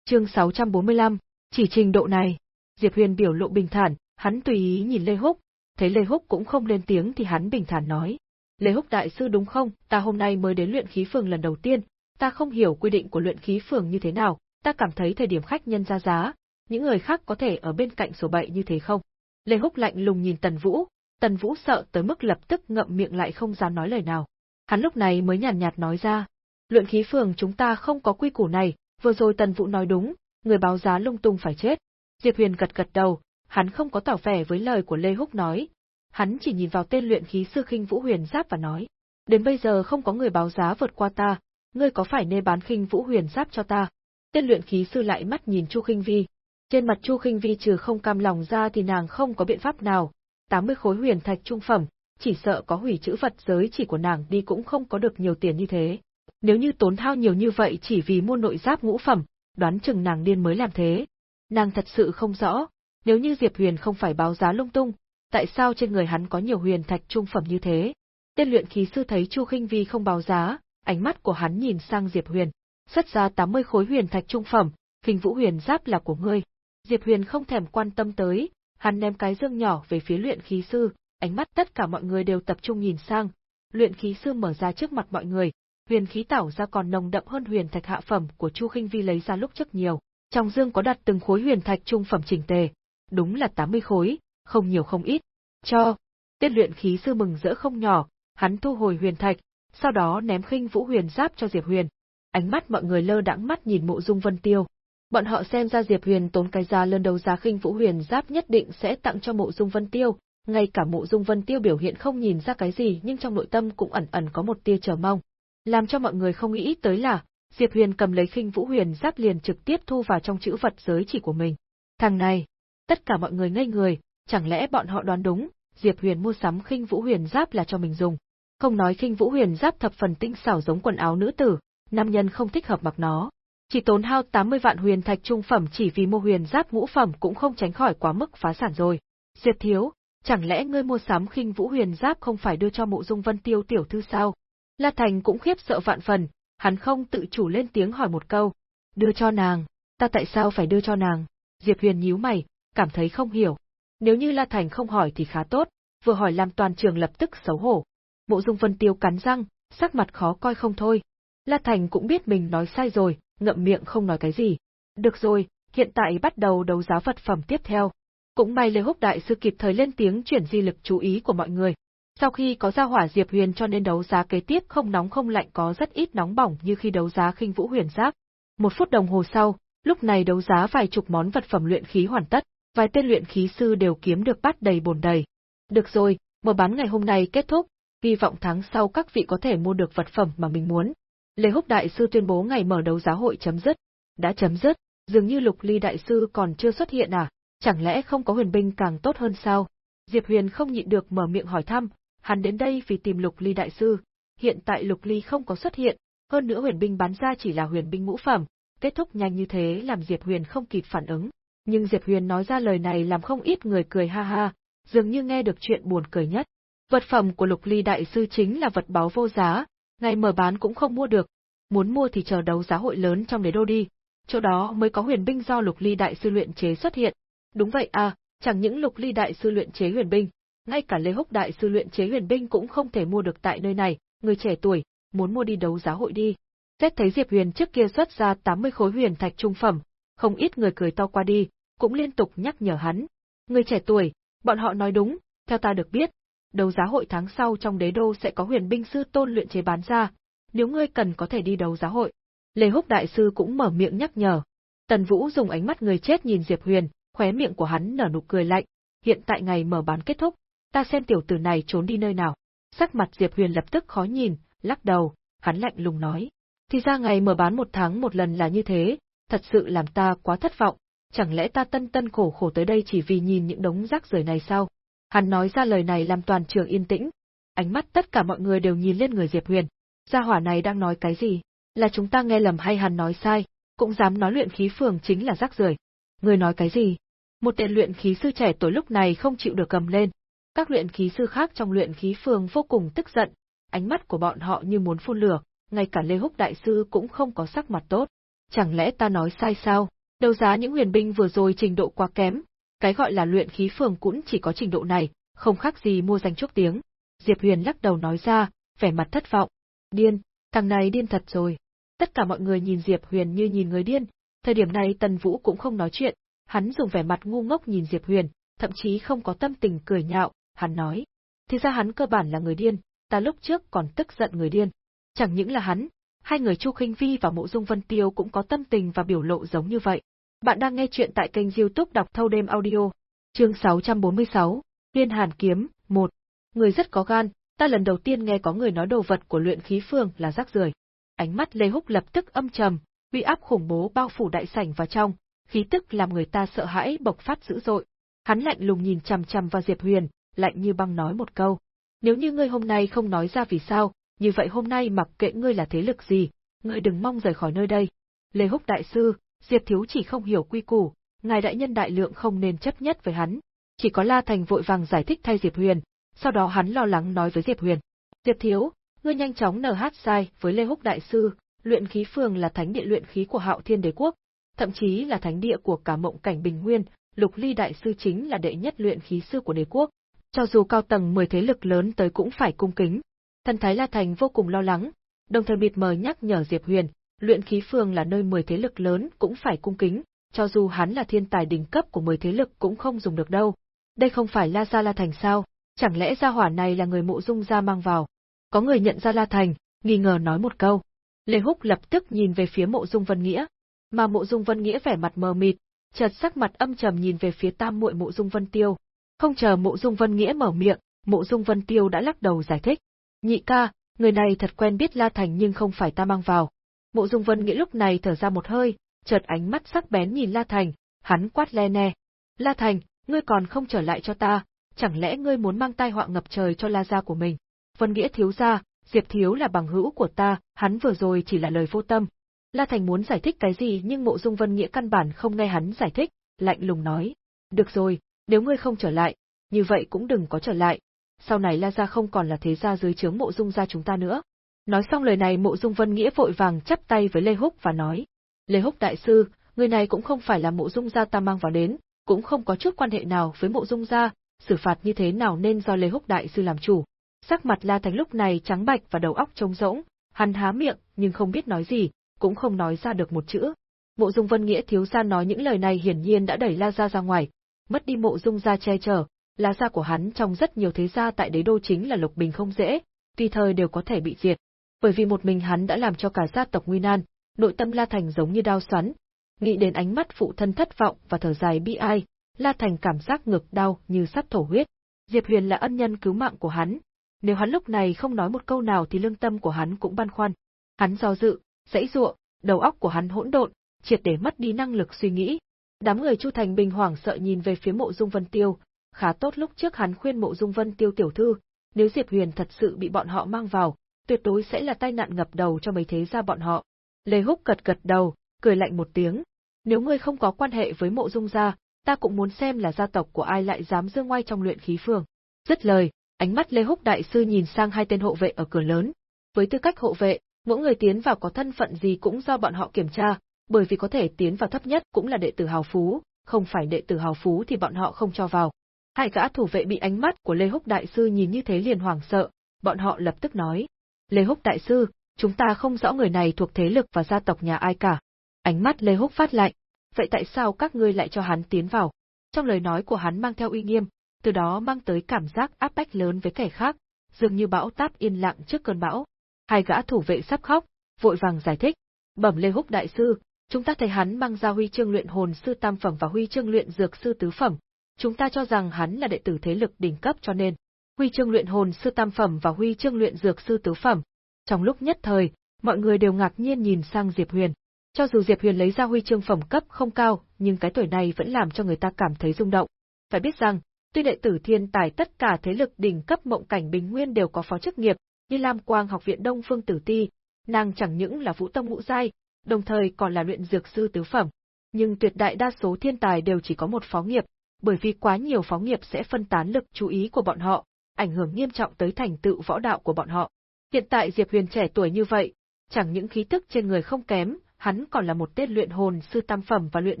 Chương 645, chỉ trình độ này, Diệp Huyền biểu lộ bình thản, hắn tùy ý nhìn Lê Húc, thấy Lê Húc cũng không lên tiếng thì hắn bình thản nói. Lê Húc đại sư đúng không, ta hôm nay mới đến luyện khí phường lần đầu tiên, ta không hiểu quy định của luyện khí phường như thế nào, ta cảm thấy thời điểm khách nhân ra giá, những người khác có thể ở bên cạnh sổ bậy như thế không? Lê Húc lạnh lùng nhìn Tần Vũ, Tần Vũ sợ tới mức lập tức ngậm miệng lại không dám nói lời nào. Hắn lúc này mới nhàn nhạt, nhạt nói ra, luyện khí phường chúng ta không có quy củ này, vừa rồi Tần Vũ nói đúng, người báo giá lung tung phải chết. Diệp Huyền gật gật đầu, hắn không có tỏ vẻ với lời của Lê Húc nói, hắn chỉ nhìn vào tên luyện khí sư khinh vũ huyền giáp và nói, đến bây giờ không có người báo giá vượt qua ta, ngươi có phải nên bán khinh vũ huyền giáp cho ta? Tên luyện khí sư lại mắt nhìn Chu Khinh Vi. Trên mặt Chu Khinh Vi trừ không cam lòng ra thì nàng không có biện pháp nào, 80 khối huyền thạch trung phẩm, chỉ sợ có hủy chữ vật giới chỉ của nàng đi cũng không có được nhiều tiền như thế. Nếu như tốn hao nhiều như vậy chỉ vì mua nội giáp ngũ phẩm, đoán chừng nàng điên mới làm thế. Nàng thật sự không rõ, nếu như Diệp Huyền không phải báo giá lung tung, tại sao trên người hắn có nhiều huyền thạch trung phẩm như thế? Tên luyện khí sư thấy Chu Khinh Vi không báo giá, ánh mắt của hắn nhìn sang Diệp Huyền, xuất ra 80 khối huyền thạch trung phẩm, Kình Vũ Huyền Giáp là của ngươi. Diệp Huyền không thèm quan tâm tới, hắn ném cái dương nhỏ về phía luyện khí sư, ánh mắt tất cả mọi người đều tập trung nhìn sang. Luyện khí sư mở ra trước mặt mọi người, huyền khí tảo ra còn nồng đậm hơn huyền thạch hạ phẩm của Chu Khinh Vi lấy ra lúc trước nhiều. Trong dương có đặt từng khối huyền thạch trung phẩm chỉnh tề, đúng là 80 khối, không nhiều không ít. Cho, tiết luyện khí sư mừng rỡ không nhỏ, hắn thu hồi huyền thạch, sau đó ném khinh vũ huyền giáp cho Diệp Huyền. Ánh mắt mọi người lơ đãng mắt nhìn mộ dung vân tiêu. Bọn họ xem ra Diệp Huyền tốn cái giá lớn đầu giá khinh vũ huyền giáp nhất định sẽ tặng cho mộ dung vân tiêu, ngay cả mộ dung vân tiêu biểu hiện không nhìn ra cái gì nhưng trong nội tâm cũng ẩn ẩn có một tia chờ mong. Làm cho mọi người không nghĩ tới là, Diệp Huyền cầm lấy khinh vũ huyền giáp liền trực tiếp thu vào trong chữ vật giới chỉ của mình. Thằng này, tất cả mọi người ngây người, chẳng lẽ bọn họ đoán đúng, Diệp Huyền mua sắm khinh vũ huyền giáp là cho mình dùng. Không nói khinh vũ huyền giáp thập phần tinh xảo giống quần áo nữ tử, nam nhân không thích hợp mặc nó. Chỉ tốn hao 80 vạn huyền thạch trung phẩm chỉ vì mua huyền giáp ngũ phẩm cũng không tránh khỏi quá mức phá sản rồi. Diệp thiếu, chẳng lẽ ngươi mua sắm khinh vũ huyền giáp không phải đưa cho mộ dung vân tiêu tiểu thư sao? La Thành cũng khiếp sợ vạn phần, hắn không tự chủ lên tiếng hỏi một câu. Đưa cho nàng, ta tại sao phải đưa cho nàng? Diệp Huyền nhíu mày, cảm thấy không hiểu. Nếu như La Thành không hỏi thì khá tốt, vừa hỏi làm toàn trường lập tức xấu hổ. Mộ Dung Vân Tiêu cắn răng, sắc mặt khó coi không thôi. La Thành cũng biết mình nói sai rồi, ngậm miệng không nói cái gì. Được rồi, hiện tại bắt đầu đấu giá vật phẩm tiếp theo. Cũng may Lê Húc Đại Sư kịp thời lên tiếng chuyển di lực chú ý của mọi người. Sau khi có ra hỏa Diệp Huyền cho nên đấu giá kế tiếp không nóng không lạnh có rất ít nóng bỏng như khi đấu giá khinh vũ huyền giáp. Một phút đồng hồ sau, lúc này đấu giá vài chục món vật phẩm luyện khí hoàn tất, vài tên luyện khí sư đều kiếm được bát đầy bồn đầy. Được rồi, mở bán ngày hôm nay kết thúc, hy vọng tháng sau các vị có thể mua được vật phẩm mà mình muốn. Lê Húc Đại Sư tuyên bố ngày mở đấu giá hội chấm dứt. Đã chấm dứt, Dường như Lục Ly đại sư còn chưa xuất hiện à, chẳng lẽ không có huyền binh càng tốt hơn sao? Diệp Huyền không nhịn được mở miệng hỏi thăm, hắn đến đây vì tìm Lục Ly đại sư, hiện tại Lục Ly không có xuất hiện, hơn nữa huyền binh bán ra chỉ là huyền binh ngũ phẩm, kết thúc nhanh như thế làm Diệp Huyền không kịp phản ứng. Nhưng Diệp Huyền nói ra lời này làm không ít người cười ha ha, dường như nghe được chuyện buồn cười nhất. Vật phẩm của Lục Ly đại sư chính là vật báo vô giá, ngày mở bán cũng không mua được, muốn mua thì chờ đấu giá hội lớn trong đế đô đi, chỗ đó mới có huyền binh do Lục Ly đại sư luyện chế xuất hiện. Đúng vậy à, chẳng những Lục Ly đại sư luyện chế huyền binh, ngay cả Lê Húc đại sư luyện chế huyền binh cũng không thể mua được tại nơi này, người trẻ tuổi, muốn mua đi đấu giá hội đi. Xét thấy Diệp Huyền trước kia xuất ra 80 khối huyền thạch trung phẩm, không ít người cười to qua đi, cũng liên tục nhắc nhở hắn. Người trẻ tuổi, bọn họ nói đúng, theo ta được biết, đấu giá hội tháng sau trong đế đô sẽ có huyền binh sư tôn luyện chế bán ra, nếu ngươi cần có thể đi đấu giá hội. Lê Húc đại sư cũng mở miệng nhắc nhở. Tần Vũ dùng ánh mắt người chết nhìn Diệp Huyền, khóe miệng của hắn nở nụ cười lạnh, hiện tại ngày mở bán kết thúc, ta xem tiểu tử này trốn đi nơi nào. Sắc mặt Diệp Huyền lập tức khó nhìn, lắc đầu, hắn lạnh lùng nói. Thì ra ngày mở bán một tháng một lần là như thế, thật sự làm ta quá thất vọng, chẳng lẽ ta tân tân khổ khổ tới đây chỉ vì nhìn những đống rác rưởi này sao? Hắn nói ra lời này làm toàn trường yên tĩnh. Ánh mắt tất cả mọi người đều nhìn lên người Diệp Huyền. Gia hỏa này đang nói cái gì? Là chúng ta nghe lầm hay hắn nói sai, cũng dám nói luyện khí phường chính là rác rưởi. Người nói cái gì? Một tên luyện khí sư trẻ tuổi lúc này không chịu được cầm lên. Các luyện khí sư khác trong luyện khí phường vô cùng tức giận, ánh mắt của bọn họ như muốn phun lửa, ngay cả Lê Húc đại sư cũng không có sắc mặt tốt. Chẳng lẽ ta nói sai sao? Đấu giá những huyền binh vừa rồi trình độ quá kém, cái gọi là luyện khí phường cũng chỉ có trình độ này, không khác gì mua danh chúc tiếng. Diệp Huyền lắc đầu nói ra, vẻ mặt thất vọng. Điên, thằng này điên thật rồi. Tất cả mọi người nhìn Diệp Huyền như nhìn người điên, thời điểm này Tần Vũ cũng không nói chuyện, hắn dùng vẻ mặt ngu ngốc nhìn Diệp Huyền, thậm chí không có tâm tình cười nhạo, hắn nói. Thì ra hắn cơ bản là người điên, ta lúc trước còn tức giận người điên. Chẳng những là hắn, hai người Chu Khinh Vi và Mộ Dung Vân Tiêu cũng có tâm tình và biểu lộ giống như vậy. Bạn đang nghe chuyện tại kênh youtube đọc thâu đêm audio. Chương 646, Liên Hàn Kiếm, 1. Người rất có gan, ta lần đầu tiên nghe có người nói đồ vật của luyện khí phường là rác rưởi. Ánh mắt Lê Húc lập tức âm trầm, uy áp khủng bố bao phủ đại sảnh vào trong, khí tức làm người ta sợ hãi bộc phát dữ dội. Hắn lạnh lùng nhìn chằm chằm vào Diệp Huyền, lạnh như băng nói một câu. Nếu như ngươi hôm nay không nói ra vì sao, như vậy hôm nay mặc kệ ngươi là thế lực gì, ngươi đừng mong rời khỏi nơi đây. Lê Húc đại sư, Diệp Thiếu chỉ không hiểu quy củ, ngài đại nhân đại lượng không nên chấp nhất với hắn. Chỉ có La Thành vội vàng giải thích thay Diệp Huyền, sau đó hắn lo lắng nói với Diệp Huyền. Diệp Thiếu, ngươi nhanh chóng nở hát sai với Lê Húc đại sư, luyện khí phường là thánh địa luyện khí của Hạo Thiên Đế quốc, thậm chí là thánh địa của cả mộng cảnh bình nguyên, Lục Ly đại sư chính là đệ nhất luyện khí sư của đế quốc, cho dù cao tầng 10 thế lực lớn tới cũng phải cung kính. Thần Thái La Thành vô cùng lo lắng, đồng thời bịt mờ nhắc nhở Diệp Huyền, luyện khí phường là nơi 10 thế lực lớn cũng phải cung kính, cho dù hắn là thiên tài đỉnh cấp của 10 thế lực cũng không dùng được đâu. Đây không phải La Gia La Thành sao, chẳng lẽ gia hỏa này là người mộ dung gia mang vào. Có người nhận ra La Thành, nghi ngờ nói một câu. Lê Húc lập tức nhìn về phía mộ dung Vân Nghĩa, mà mộ dung Vân Nghĩa vẻ mặt mờ mịt, chợt sắc mặt âm trầm nhìn về phía tam muội mộ dung Vân Tiêu. Không chờ mộ dung Vân Nghĩa mở miệng, mộ dung Vân Tiêu đã lắc đầu giải thích. Nhị ca, người này thật quen biết La Thành nhưng không phải ta mang vào. Mộ Dung Vân nghĩ lúc này thở ra một hơi, chợt ánh mắt sắc bén nhìn La Thành, hắn quát le nè. La Thành, ngươi còn không trở lại cho ta, chẳng lẽ ngươi muốn mang tai họa ngập trời cho La gia của mình? Vân Nghĩa thiếu gia, Diệp Thiếu là bằng hữu của ta, hắn vừa rồi chỉ là lời vô tâm. La Thành muốn giải thích cái gì nhưng Mộ Dung Vân Nghĩa căn bản không nghe hắn giải thích, lạnh lùng nói. Được rồi, nếu ngươi không trở lại, như vậy cũng đừng có trở lại. Sau này La gia không còn là thế gia dưới trướng Mộ Dung gia chúng ta nữa. Nói xong lời này mộ dung vân nghĩa vội vàng chắp tay với Lê Húc và nói. Lê Húc đại sư, người này cũng không phải là mộ dung gia ta mang vào đến, cũng không có chút quan hệ nào với mộ dung gia, xử phạt như thế nào nên do Lê Húc đại sư làm chủ. Sắc mặt La Thành lúc này trắng bạch và đầu óc trống rỗng, hắn há miệng nhưng không biết nói gì, cũng không nói ra được một chữ. Mộ Dung Vân Nghĩa thiếu gia nói những lời này hiển nhiên đã đẩy La gia ra ngoài, mất đi mộ Dung gia che chở, La gia của hắn trong rất nhiều thế gia tại đế đô chính là lục bình không dễ, tùy thời đều có thể bị diệt bởi vì một mình hắn đã làm cho cả gia tộc nguy nan, nội tâm La Thành giống như đau xoắn. Nghĩ đến ánh mắt phụ thân thất vọng và thở dài bi ai, La Thành cảm giác ngực đau như sắp thổ huyết. Diệp Huyền là ân nhân cứu mạng của hắn, nếu hắn lúc này không nói một câu nào thì lương tâm của hắn cũng băn khoăn. Hắn do dự, dãy dụa, đầu óc của hắn hỗn độn, triệt để mất đi năng lực suy nghĩ. Đám người Chu Thành Bình hoảng sợ nhìn về phía Mộ Dung Vân Tiêu, khá tốt lúc trước hắn khuyên Mộ Dung Vân Tiêu tiểu thư, nếu Diệp Huyền thật sự bị bọn họ mang vào, tuyệt đối sẽ là tai nạn ngập đầu cho mấy thế gia bọn họ. Lê Húc gật gật đầu, cười lạnh một tiếng. Nếu ngươi không có quan hệ với mộ dung gia, ta cũng muốn xem là gia tộc của ai lại dám dương ngoai trong luyện khí phường. Dứt lời, ánh mắt Lê Húc đại sư nhìn sang hai tên hộ vệ ở cửa lớn. Với tư cách hộ vệ, mỗi người tiến vào có thân phận gì cũng do bọn họ kiểm tra, bởi vì có thể tiến vào thấp nhất cũng là đệ tử hào phú, không phải đệ tử hào phú thì bọn họ không cho vào. Hai gã thủ vệ bị ánh mắt của Lê Húc đại sư nhìn như thế liền hoảng sợ, bọn họ lập tức nói: "Lê Húc đại sư, chúng ta không rõ người này thuộc thế lực và gia tộc nhà ai cả." Ánh mắt Lê Húc phát lạnh, "Vậy tại sao các ngươi lại cho hắn tiến vào?" Trong lời nói của hắn mang theo uy nghiêm, từ đó mang tới cảm giác áp bách lớn với kẻ khác, dường như bão táp yên lặng trước cơn bão. Hai gã thủ vệ sắp khóc, vội vàng giải thích, "Bẩm Lê Húc đại sư, chúng ta thấy hắn mang ra huy chương luyện hồn sư tam phẩm và huy chương luyện dược sư tứ phẩm, chúng ta cho rằng hắn là đệ tử thế lực đỉnh cấp cho nên, huy chương luyện hồn sư tam phẩm và huy chương luyện dược sư tứ phẩm. Trong lúc nhất thời, mọi người đều ngạc nhiên nhìn sang Diệp Huyền. Cho dù Diệp Huyền lấy ra huy chương phẩm cấp không cao, nhưng cái tuổi này vẫn làm cho người ta cảm thấy rung động. Phải biết rằng, tuy đệ tử thiên tài tất cả thế lực đỉnh cấp mộng cảnh bình nguyên đều có phó chức nghiệp, như Lam Quang học viện Đông Phương Tử Ti, nàng chẳng những là vũ tông ngũ giai, đồng thời còn là luyện dược sư tứ phẩm. Nhưng tuyệt đại đa số thiên tài đều chỉ có một phó nghiệp, bởi vì quá nhiều phó nghiệp sẽ phân tán lực chú ý của bọn họ, ảnh hưởng nghiêm trọng tới thành tựu võ đạo của bọn họ. Hiện tại Diệp Huyền trẻ tuổi như vậy, chẳng những khí tức trên người không kém, hắn còn là một tên luyện hồn sư tam phẩm và luyện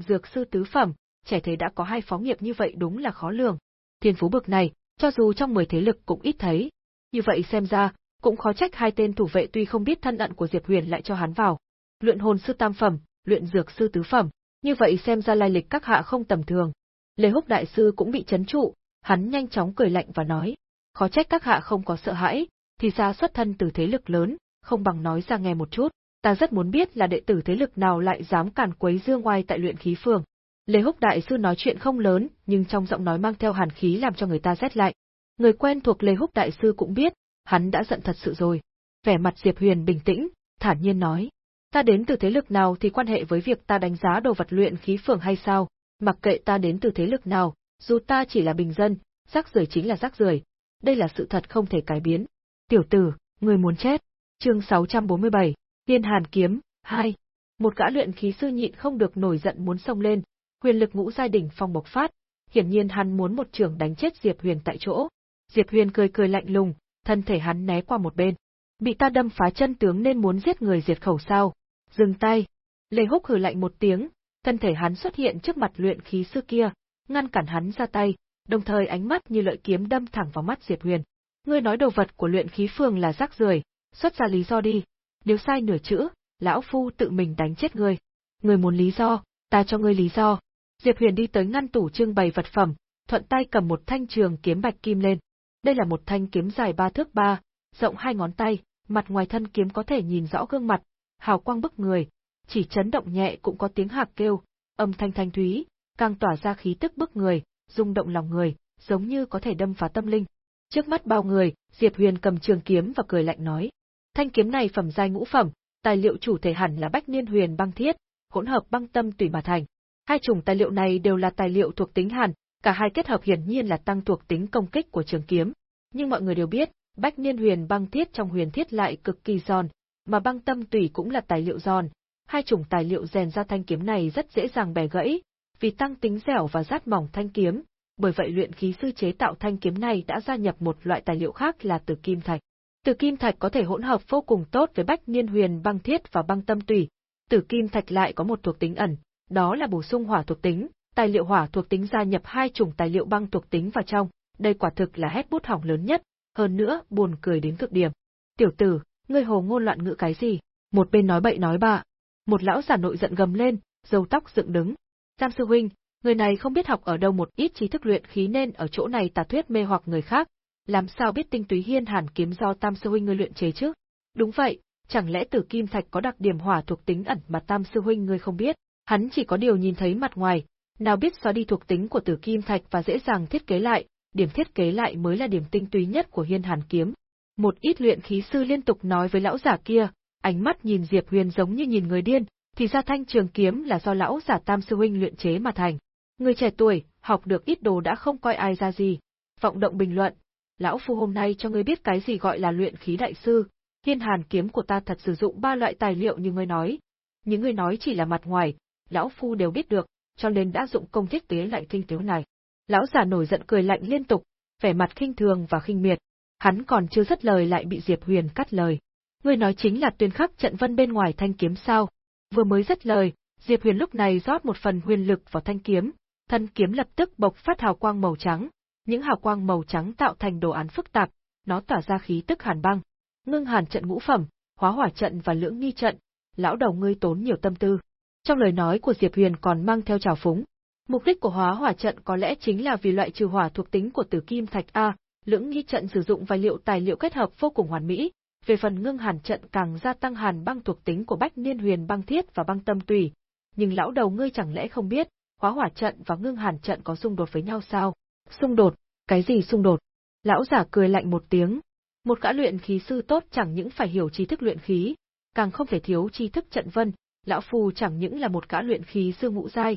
dược sư tứ phẩm, trẻ thế đã có hai phó nghiệp như vậy đúng là khó lường. Thiên phú bực này, cho dù trong mười thế lực cũng ít thấy. Như vậy xem ra, cũng khó trách hai tên thủ vệ tuy không biết thân ận của Diệp Huyền lại cho hắn vào. Luyện hồn sư tam phẩm, luyện dược sư tứ phẩm, như vậy xem ra lai lịch các hạ không tầm thường, Lê Húc đại sư cũng bị chấn trụ, hắn nhanh chóng cười lạnh và nói, khó trách các hạ không có sợ hãi, thì ra xuất thân từ thế lực lớn, không bằng nói ra nghe một chút, ta rất muốn biết là đệ tử thế lực nào lại dám càn quấy dương Oai tại luyện khí phường. Lê Húc đại sư nói chuyện không lớn, nhưng trong giọng nói mang theo hàn khí làm cho người ta rét lạnh. Người quen thuộc Lê Húc đại sư cũng biết, hắn đã giận thật sự rồi. Vẻ mặt Diệp Huyền bình tĩnh, thản nhiên nói, ta đến từ thế lực nào thì quan hệ với việc ta đánh giá đồ vật luyện khí phường hay sao, Mặc kệ ta đến từ thế lực nào, dù ta chỉ là bình dân, rác rưởi chính là rác rưởi. Đây là sự thật không thể cải biến. Tiểu tử, người muốn chết. Chương 647, Tiên Hàn kiếm 2. Một gã luyện khí sư nhịn không được nổi giận muốn xông lên, huyền lực ngũ giai đỉnh phong bộc phát, hiển nhiên hắn muốn một trường đánh chết Diệp Huyền tại chỗ. Diệp Huyền cười cười lạnh lùng, thân thể hắn né qua một bên. Bị ta đâm phá chân tướng nên muốn giết người diệt khẩu sao? Dừng tay. Lê Húc hừ lạnh một tiếng, thân thể hắn xuất hiện trước mặt luyện khí sư kia, ngăn cản hắn ra tay, đồng thời ánh mắt như lợi kiếm đâm thẳng vào mắt Diệp Huyền. Ngươi nói đồ vật của luyện khí phường là rác rưởi, xuất ra lý do đi. Nếu sai nửa chữ, lão phu tự mình đánh chết ngươi. Ngươi muốn lý do, ta cho ngươi lý do. Diệp Huyền đi tới ngăn tủ trưng bày vật phẩm, thuận tay cầm một thanh trường kiếm bạch kim lên. Đây là một thanh kiếm dài ba thước ba, rộng hai ngón tay, mặt ngoài thân kiếm có thể nhìn rõ gương mặt, hào quang bức người, chỉ chấn động nhẹ cũng có tiếng hạc kêu, âm thanh thanh thúy, càng tỏa ra khí tức bức người, rung động lòng người, giống như có thể đâm phá tâm linh. Trước mắt bao người, Diệp Huyền cầm trường kiếm và cười lạnh nói: "Thanh kiếm này phẩm giai ngũ phẩm, tài liệu chủ thể hẳn là Bách Niên Huyền băng thiết, hỗn hợp băng tâm tùy mà thành. Hai chủng tài liệu này đều là tài liệu thuộc tính hàn, cả hai kết hợp hiển nhiên là tăng thuộc tính công kích của trường kiếm. Nhưng mọi người đều biết, Bách Niên Huyền băng thiết trong huyền thiết lại cực kỳ giòn, mà băng tâm tùy cũng là tài liệu giòn, hai chủng tài liệu rèn ra thanh kiếm này rất dễ dàng bẻ gãy, vì tăng tính dẻo và rát mỏng thanh kiếm, bởi vậy luyện khí sư chế tạo thanh kiếm này đã gia nhập một loại tài liệu khác là từ kim thạch. Từ kim thạch có thể hỗn hợp vô cùng tốt với bách niên huyền băng thiết và băng tâm tùy. Từ kim thạch lại có một thuộc tính ẩn, đó là bổ sung hỏa thuộc tính, tài liệu hỏa thuộc tính gia nhập hai chủng tài liệu băng thuộc tính vào trong, đây quả thực là hét bút hỏng lớn nhất, hơn nữa buồn cười đến cực điểm. Tiểu tử, ngươi hồ ngôn loạn ngữ cái gì? Một bên nói bậy nói bạ, một lão giả nội giận gầm lên, râu tóc dựng đứng. Tam sư huynh, người này không biết học ở đâu một ít trí thức luyện khí nên ở chỗ này tà thuyết mê hoặc người khác, làm sao biết tinh túy hiên hàn kiếm do Tam sư huynh ngươi luyện chế chứ? Đúng vậy, chẳng lẽ Tử Kim Thạch có đặc điểm hỏa thuộc tính ẩn mà Tam sư huynh ngươi không biết? Hắn chỉ có điều nhìn thấy mặt ngoài, nào biết xóa đi thuộc tính của Tử Kim Thạch và dễ dàng thiết kế lại, điểm thiết kế lại mới là điểm tinh túy nhất của Hiên Hàn kiếm. Một ít luyện khí sư liên tục nói với lão giả kia, ánh mắt nhìn Diệp Huyền giống như nhìn người điên, thì ra thanh trường kiếm là do lão giả Tam sư huynh luyện chế mà thành. Người trẻ tuổi, học được ít đồ đã không coi ai ra gì. Vọng động bình luận, lão phu hôm nay cho ngươi biết cái gì gọi là luyện khí đại sư. Hiên hàn kiếm của ta thật sử dụng ba loại tài liệu như ngươi nói. Những ngươi nói chỉ là mặt ngoài, lão phu đều biết được, cho nên đã dụng công thiết kế lại kinh tiếu này. Lão giả nổi giận cười lạnh liên tục, vẻ mặt khinh thường và khinh miệt. Hắn còn chưa dứt lời lại bị Diệp Huyền cắt lời. Ngươi nói chính là tuyên khắc trận vân bên ngoài thanh kiếm sao? Vừa mới dứt lời, Diệp Huyền lúc này rót một phần huyền lực vào thanh kiếm, thân kiếm lập tức bộc phát hào quang màu trắng, những hào quang màu trắng tạo thành đồ án phức tạp, nó tỏa ra khí tức hàn băng. Ngưng hàn trận ngũ phẩm, hóa hỏa trận và lưỡng nghi trận, lão đầu ngươi tốn nhiều tâm tư. Trong lời nói của Diệp Huyền còn mang theo trào phúng. Mục đích của hóa hỏa trận có lẽ chính là vì loại trừ hỏa thuộc tính của tử kim thạch A, lưỡng nghi trận sử dụng vài liệu tài liệu kết hợp vô cùng hoàn mỹ, về phần ngưng hàn trận càng gia tăng hàn băng thuộc tính của bách niên huyền băng thiết và băng tâm tùy. Nhưng lão đầu ngươi chẳng lẽ không biết, hóa hỏa trận và ngưng hàn trận có xung đột với nhau sao? Xung đột? Cái gì xung đột? Lão giả cười lạnh một tiếng. Một gã luyện khí sư tốt chẳng những phải hiểu tri thức luyện khí, càng không thể thiếu tri thức trận vân, lão phù chẳng những là một gã luyện khí sư ngũ giai,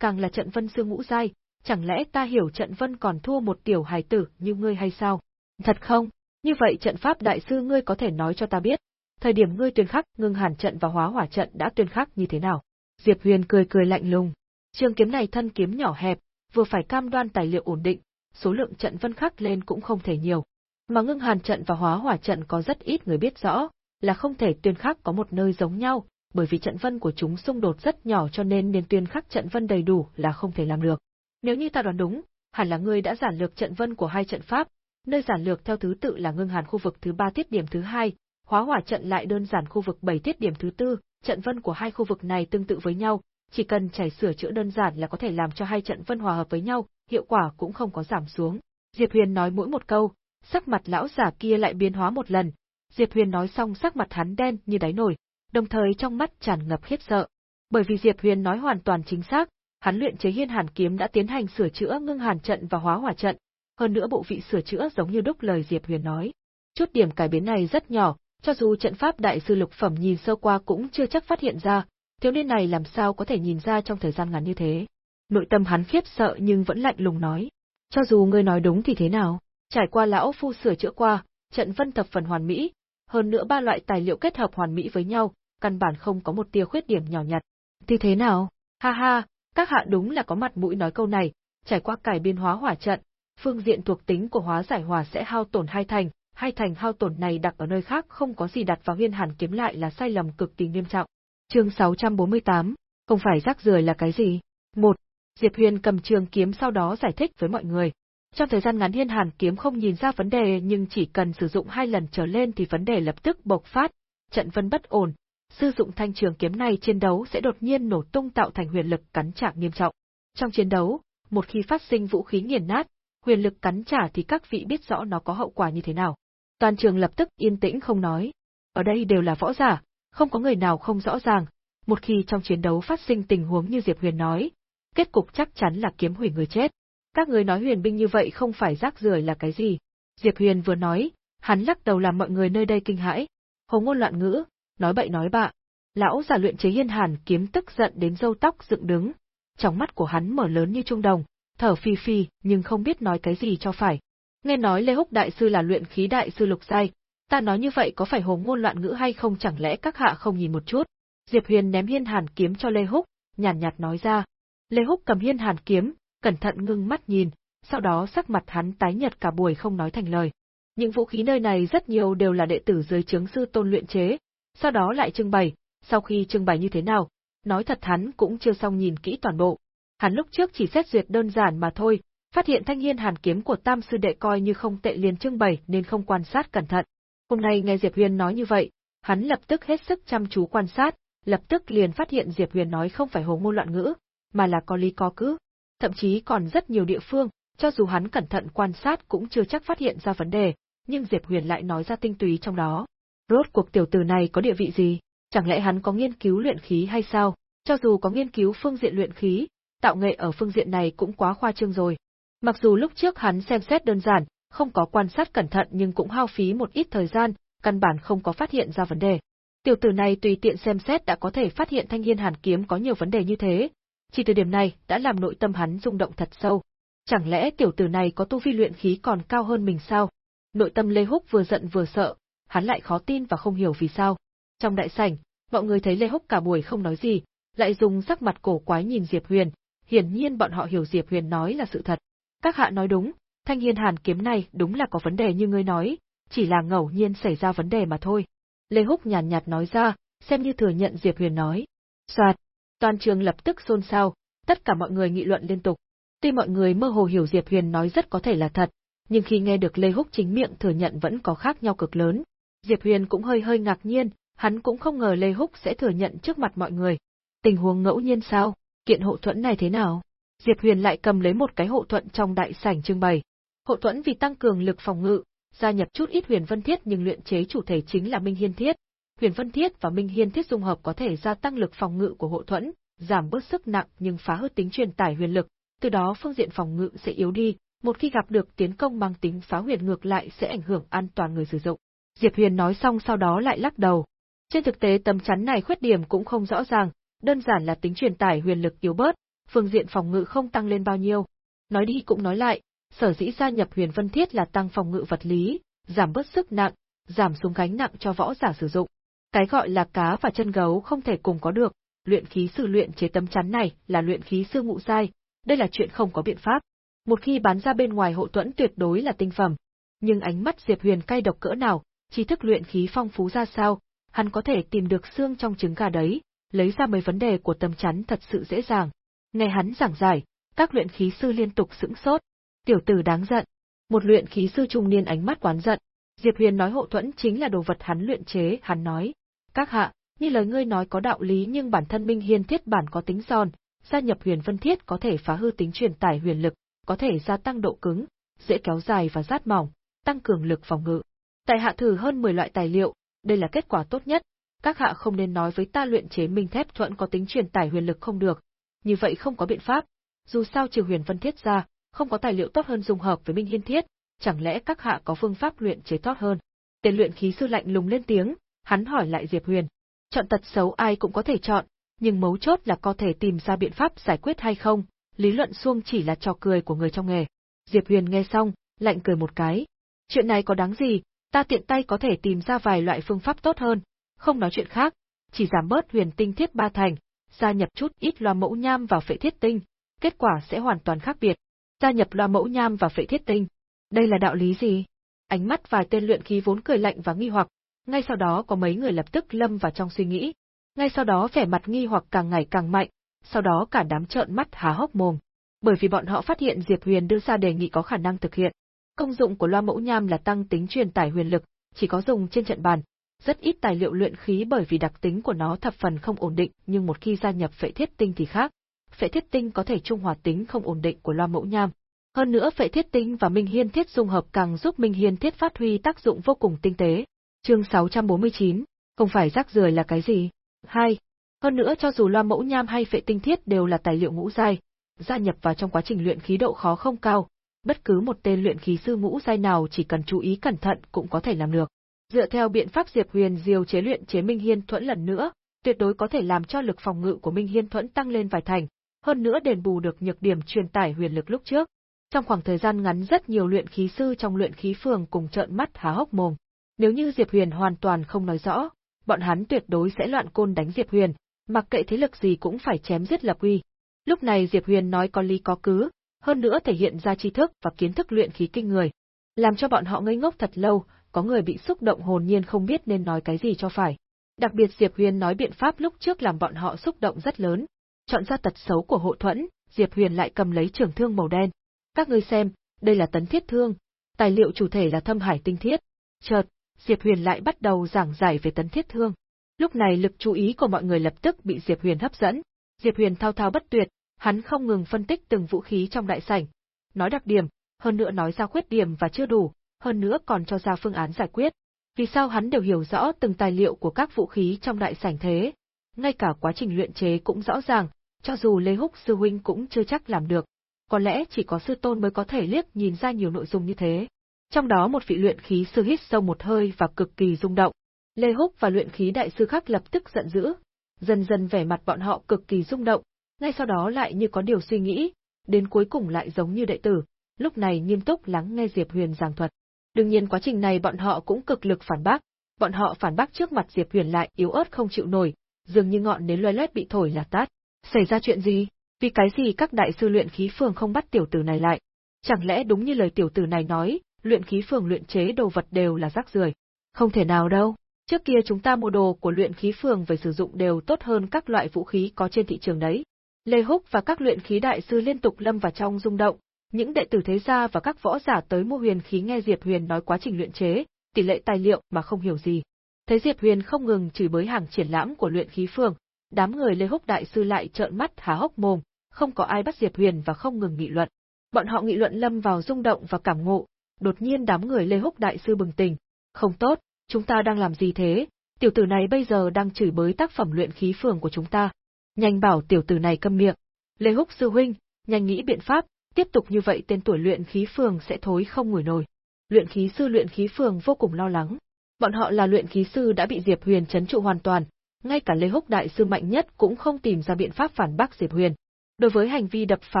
càng là trận vân sư ngũ giai, chẳng lẽ ta hiểu trận vân còn thua một tiểu hài tử như ngươi hay sao? Thật không? Như vậy trận pháp đại sư ngươi có thể nói cho ta biết, thời điểm ngươi tuyên khắc ngưng hàn trận và hóa hỏa trận đã tuyên khắc như thế nào? Diệp Huyền cười cười lạnh lùng. Trường kiếm này thân kiếm nhỏ hẹp, vừa phải cam đoan tài liệu ổn định, số lượng trận vân khắc lên cũng không thể nhiều. Mà ngưng hàn trận và hóa hỏa trận có rất ít người biết rõ, là không thể tuyên khắc có một nơi giống nhau, bởi vì trận vân của chúng xung đột rất nhỏ cho nên nên tuyên khắc trận vân đầy đủ là không thể làm được. Nếu như ta đoán đúng, hẳn là ngươi đã giản lược trận vân của hai trận pháp, nơi giản lược theo thứ tự là ngưng hàn khu vực thứ ba tiết điểm thứ hai, hóa hỏa trận lại đơn giản khu vực bảy tiết điểm thứ tư, trận vân của hai khu vực này tương tự với nhau, chỉ cần chảy sửa chữa đơn giản là có thể làm cho hai trận vân hòa hợp với nhau, hiệu quả cũng không có giảm xuống. Diệp Huyền nói mỗi một câu, sắc mặt lão giả kia lại biến hóa một lần. Diệp Huyền nói xong sắc mặt hắn đen như đáy nổi, đồng thời trong mắt tràn ngập khiếp sợ. Bởi vì Diệp Huyền nói hoàn toàn chính xác, hắn luyện chế Hiên Hàn kiếm đã tiến hành sửa chữa ngưng hàn trận và hóa hỏa trận, hơn nữa bộ vị sửa chữa giống như đúc lời Diệp Huyền nói. Chút điểm cải biến này rất nhỏ, cho dù trận pháp đại sư lục phẩm nhìn sơ qua cũng chưa chắc phát hiện ra, thiếu niên này làm sao có thể nhìn ra trong thời gian ngắn như thế. Nội tâm hắn khiếp sợ nhưng vẫn lạnh lùng nói. Cho dù ngươi nói đúng thì thế nào, trải qua lão phu sửa chữa qua, trận vân thập phần hoàn mỹ, hơn nữa ba loại tài liệu kết hợp hoàn mỹ với nhau, căn bản không có một tia khuyết điểm nhỏ nhặt. Thì thế nào? Ha ha, các hạ đúng là có mặt mũi nói câu này, trải qua cải biên hóa hỏa trận, phương diện thuộc tính của hóa giải hỏa sẽ hao tổn hai thành, hai thành hao tổn này đặt ở nơi khác không có gì đặt vào huyên hàn kiếm lại là sai lầm cực kỳ nghiêm trọng. Chương 648, không phải rác rưởi là cái gì? Một, Diệp Huyền cầm trường kiếm sau đó giải thích với mọi người. Trong thời gian ngắn Hiên Hàn kiếm không nhìn ra vấn đề nhưng chỉ cần sử dụng hai lần trở lên thì vấn đề lập tức bộc phát, trận vân bất ổn, sử dụng thanh trường kiếm này chiến đấu sẽ đột nhiên nổ tung tạo thành huyền lực cắn trả nghiêm trọng. Trong chiến đấu, một khi phát sinh vũ khí nghiền nát, Quyền lực cắn trả thì các vị biết rõ nó có hậu quả như thế nào. Toàn trường lập tức yên tĩnh không nói. Ở đây đều là võ giả, không có người nào không rõ ràng, một khi trong chiến đấu phát sinh tình huống như Diệp Huyền nói, kết cục chắc chắn là kiếm hủy người chết. Các người nói huyền binh như vậy không phải rác rưởi là cái gì? Diệp Huyền vừa nói, hắn lắc đầu làm mọi người nơi đây kinh hãi. Hồ ngôn loạn ngữ, nói bậy nói bạ. Lão giả luyện chế hiên hàn kiếm tức giận đến râu tóc dựng đứng. Trong mắt của hắn mở lớn như trung đồng, thở phi phi nhưng không biết nói cái gì cho phải. Nghe nói Lê Húc Đại Sư là luyện khí đại sư lục giai, ta nói như vậy có phải hồ ngôn loạn ngữ hay không chẳng lẽ các hạ không nhìn một chút. Diệp Huyền ném hiên hàn kiếm cho Lê Húc, nhàn nhạt, nhạt nói ra. Lê Húc cầm hiên hàn kiếm, cẩn thận ngưng mắt nhìn, sau đó sắc mặt hắn tái nhợt cả buổi không nói thành lời. Những vũ khí nơi này rất nhiều đều là đệ tử dưới chứng sư tôn luyện chế, sau đó lại trưng bày, sau khi trưng bày như thế nào, nói thật hắn cũng chưa xong nhìn kỹ toàn bộ. Hắn lúc trước chỉ xét duyệt đơn giản mà thôi, phát hiện thanh hiên hàn kiếm của tam sư đệ coi như không tệ liền trưng bày nên không quan sát cẩn thận. Hôm nay nghe Diệp Huyền nói như vậy, hắn lập tức hết sức chăm chú quan sát, lập tức liền phát hiện Diệp Huyền nói không phải hồ ngôn loạn ngữ, mà là có lý có cứ. Thậm chí còn rất nhiều địa phương, cho dù hắn cẩn thận quan sát cũng chưa chắc phát hiện ra vấn đề, nhưng Diệp Huyền lại nói ra tinh túy trong đó. Rốt cuộc tiểu tử này có địa vị gì? Chẳng lẽ hắn có nghiên cứu luyện khí hay sao? Cho dù có nghiên cứu phương diện luyện khí, tạo nghệ ở phương diện này cũng quá khoa trương rồi. Mặc dù lúc trước hắn xem xét đơn giản, không có quan sát cẩn thận nhưng cũng hao phí một ít thời gian, căn bản không có phát hiện ra vấn đề. Tiểu tử này tùy tiện xem xét đã có thể phát hiện thanh hiên hàn kiếm có nhiều vấn đề như thế. Chỉ từ điểm này đã làm nội tâm hắn rung động thật sâu. Chẳng lẽ tiểu tử này có tu vi luyện khí còn cao hơn mình sao? Nội tâm Lê Húc vừa giận vừa sợ, hắn lại khó tin và không hiểu vì sao. Trong đại sảnh, mọi người thấy Lê Húc cả buổi không nói gì, lại dùng sắc mặt cổ quái nhìn Diệp Huyền, hiển nhiên bọn họ hiểu Diệp Huyền nói là sự thật. Các hạ nói đúng, thanh hiên hàn kiếm này đúng là có vấn đề như ngươi nói, chỉ là ngẫu nhiên xảy ra vấn đề mà thôi. Lê Húc nhàn nhạt, nhạt nói ra, xem như thừa nhận Diệp Huyền nói. Soạt, toàn trường lập tức xôn xao, tất cả mọi người nghị luận liên tục. Tuy mọi người mơ hồ hiểu Diệp Huyền nói rất có thể là thật, nhưng khi nghe được Lê Húc chính miệng thừa nhận vẫn có khác nhau cực lớn. Diệp Huyền cũng hơi hơi ngạc nhiên, hắn cũng không ngờ Lê Húc sẽ thừa nhận trước mặt mọi người. Tình huống ngẫu nhiên sao? Kiện hộ thuẫn này thế nào? Diệp Huyền lại cầm lấy một cái hộ thuẫn trong đại sảnh trưng bày. Hộ thuẫn vì tăng cường lực phòng ngự, gia nhập chút ít huyền vân thiết nhưng luyện chế chủ thể chính là Minh Hiên Thiết. Huyền vân thiết và Minh Hiên Thiết dung hợp có thể gia tăng lực phòng ngự của hộ thuẫn, giảm bớt sức nặng nhưng phá hư tính truyền tải huyền lực, từ đó phương diện phòng ngự sẽ yếu đi, một khi gặp được tiến công mang tính phá huyền ngược lại sẽ ảnh hưởng an toàn người sử dụng. Diệp Huyền nói xong sau đó lại lắc đầu. Trên thực tế tấm chắn này khuyết điểm cũng không rõ ràng, đơn giản là tính truyền tải huyền lực yếu bớt, phương diện phòng ngự không tăng lên bao nhiêu. Nói đi cũng nói lại, sở dĩ gia nhập huyền vân thiết là tăng phòng ngự vật lý, giảm bớt sức nặng, giảm xuống gánh nặng cho võ giả sử dụng. Cái gọi là cá và chân gấu không thể cùng có được, luyện khí sư luyện chế tấm chắn này là luyện khí sư ngụ sai, đây là chuyện không có biện pháp. Một khi bán ra bên ngoài hộ tuẫn tuyệt đối là tinh phẩm. Nhưng ánh mắt Diệp Huyền cay độc cỡ nào, trí thức luyện khí phong phú ra sao, hắn có thể tìm được xương trong trứng gà đấy, lấy ra mấy vấn đề của tấm chắn thật sự dễ dàng. Nghe hắn giảng giải, các luyện khí sư liên tục sững sốt. Tiểu tử đáng giận. Một luyện khí sư trung niên ánh mắt quán giận. Diệp Huyền nói hộ thuẫn chính là đồ vật hắn luyện chế, hắn nói. Các hạ, như lời ngươi nói có đạo lý nhưng bản thân Minh Hiên thiết bản có tính giòn, gia nhập huyền vân thiết có thể phá hư tính truyền tải huyền lực, có thể gia tăng độ cứng, dễ kéo dài và rát mỏng, tăng cường lực phòng ngự. Tại hạ thử hơn 10 loại tài liệu, đây là kết quả tốt nhất. Các hạ không nên nói với ta luyện chế minh thép thuận có tính truyền tải huyền lực không được. Như vậy không có biện pháp. Dù sao trừ huyền vân thiết ra, không có tài liệu tốt hơn dung hợp với minh hiên thiết, chẳng lẽ các hạ có phương pháp luyện chế tốt hơn? Tên luyện khí sư lạnh lùng lên tiếng, hắn hỏi lại Diệp Huyền. Chọn tật xấu ai cũng có thể chọn, nhưng mấu chốt là có thể tìm ra biện pháp giải quyết hay không, lý luận xuông chỉ là trò cười của người trong nghề. Diệp Huyền nghe xong, lạnh cười một cái. Chuyện này có đáng gì, ta tiện tay có thể tìm ra vài loại phương pháp tốt hơn, không nói chuyện khác, chỉ giảm bớt huyền tinh thiết ba thành, gia nhập chút ít loa mẫu nham vào phệ thiết tinh, kết quả sẽ hoàn toàn khác biệt. Gia nhập loa mẫu nham vào phệ thiết tinh. Đây là đạo lý gì? Ánh mắt vài tên luyện khí vốn cười lạnh và nghi hoặc, ngay sau đó có mấy người lập tức lâm vào trong suy nghĩ. Ngay sau đó vẻ mặt nghi hoặc càng ngày càng mạnh, sau đó cả đám trợn mắt há hốc mồm. Bởi vì bọn họ phát hiện Diệp Huyền đưa ra đề nghị có khả năng thực hiện. Công dụng của loa mẫu nham là tăng tính truyền tải huyền lực, chỉ có dùng trên trận bàn. Rất ít tài liệu luyện khí bởi vì đặc tính của nó thập phần không ổn định, nhưng một khi gia nhập phệ thiết tinh thì khác. Phệ thiết tinh có thể trung hòa tính không ổn định của loa mẫu nham. Hơn nữa phệ thiết tinh và minh hiên thiết dung hợp càng giúp minh hiên thiết phát huy tác dụng vô cùng tinh tế. Chương 649, không phải rác rưởi là cái gì? 2. Hơn nữa cho dù loa mẫu nham hay phệ tinh thiết đều là tài liệu ngũ giai, gia nhập vào trong quá trình luyện khí độ khó không cao, bất cứ một tên luyện khí sư ngũ giai nào chỉ cần chú ý cẩn thận cũng có thể làm được. Dựa theo biện pháp Diệp Huyền diều chế luyện chế Minh Hiên Thuẫn lần nữa, tuyệt đối có thể làm cho lực phòng ngự của Minh Hiên Thuẫn tăng lên vài thành, hơn nữa đền bù được nhược điểm truyền tải huyền lực lúc trước. Trong khoảng thời gian ngắn rất nhiều luyện khí sư trong luyện khí phường cùng trợn mắt há hốc mồm. Nếu như Diệp Huyền hoàn toàn không nói rõ, bọn hắn tuyệt đối sẽ loạn côn đánh Diệp Huyền, mặc kệ thế lực gì cũng phải chém giết lập uy. Lúc này Diệp Huyền nói có lý có cứ, hơn nữa thể hiện ra tri thức và kiến thức luyện khí kinh người, làm cho bọn họ ngây ngốc thật lâu, có người bị xúc động hồn nhiên không biết nên nói cái gì cho phải. Đặc biệt Diệp Huyền nói biện pháp lúc trước làm bọn họ xúc động rất lớn. Chọn ra tật xấu của hộ thuẫn, Diệp Huyền lại cầm lấy trường thương màu đen. Các ngươi xem, đây là tấn thiết thương, tài liệu chủ thể là thâm hải tinh thiết. Chợt, Diệp Huyền lại bắt đầu giảng giải về tấn thiết thương. Lúc này lực chú ý của mọi người lập tức bị Diệp Huyền hấp dẫn. Diệp Huyền thao thao bất tuyệt, hắn không ngừng phân tích từng vũ khí trong đại sảnh, nói đặc điểm, hơn nữa nói ra khuyết điểm và chưa đủ, hơn nữa còn cho ra phương án giải quyết. Vì sao hắn đều hiểu rõ từng tài liệu của các vũ khí trong đại sảnh thế? Ngay cả quá trình luyện chế cũng rõ ràng, cho dù Lê Húc sư huynh cũng chưa chắc làm được. Có lẽ chỉ có sư tôn mới có thể liếc nhìn ra nhiều nội dung như thế. Trong đó một vị luyện khí sư hít sâu một hơi và cực kỳ rung động. Lê Húc và luyện khí đại sư khác lập tức giận dữ, dần dần vẻ mặt bọn họ cực kỳ rung động, ngay sau đó lại như có điều suy nghĩ, đến cuối cùng lại giống như đệ tử, lúc này nghiêm túc lắng nghe Diệp Huyền giảng thuật. Đương nhiên quá trình này bọn họ cũng cực lực phản bác, bọn họ phản bác trước mặt Diệp Huyền lại yếu ớt không chịu nổi, dường như ngọn nến loe loét bị thổi là tát. Xảy ra chuyện gì? Vì cái gì các đại sư luyện khí phường không bắt tiểu tử này lại? Chẳng lẽ đúng như lời tiểu tử này nói, luyện khí phường luyện chế đồ vật đều là rác rưởi? Không thể nào đâu. Trước kia chúng ta mua đồ của luyện khí phường về sử dụng đều tốt hơn các loại vũ khí có trên thị trường đấy. Lê Húc và các luyện khí đại sư liên tục lâm vào trong rung động, những đệ tử thế gia và các võ giả tới mua huyền khí nghe Diệp Huyền nói quá trình luyện chế, tỷ lệ tài liệu mà không hiểu gì. Thấy Diệp Huyền không ngừng chửi bới hàng triển lãm của luyện khí phường, đám người Lê Húc đại sư lại trợn mắt há hốc mồm, không có ai bắt Diệp Huyền và không ngừng nghị luận. Bọn họ nghị luận lâm vào rung động và cảm ngộ, đột nhiên đám người Lê Húc đại sư bừng tỉnh, không tốt, chúng ta đang làm gì thế? Tiểu tử này bây giờ đang chửi bới tác phẩm luyện khí phường của chúng ta. Nhanh bảo tiểu tử này câm miệng. Lê Húc sư huynh, nhanh nghĩ biện pháp, tiếp tục như vậy tên tuổi luyện khí phường sẽ thối không ngủi nổi. Luyện khí sư luyện khí phường vô cùng lo lắng. Bọn họ là luyện khí sư đã bị Diệp Huyền chấn trụ hoàn toàn, ngay cả Lê Húc đại sư mạnh nhất cũng không tìm ra biện pháp phản bác Diệp Huyền. Đối với hành vi đập phá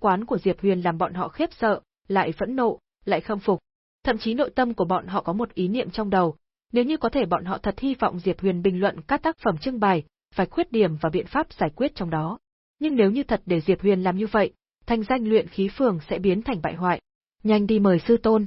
quán của Diệp Huyền làm bọn họ khiếp sợ, lại phẫn nộ, lại khâm phục. Thậm chí nội tâm của bọn họ có một ý niệm trong đầu, nếu như có thể bọn họ thật hy vọng Diệp Huyền bình luận các tác phẩm trưng bày, phải khuyết điểm và biện pháp giải quyết trong đó. Nhưng nếu như thật để Diệp Huyền làm như vậy, Thanh danh luyện khí phường sẽ biến thành bại hoại. Nhanh đi mời sư tôn.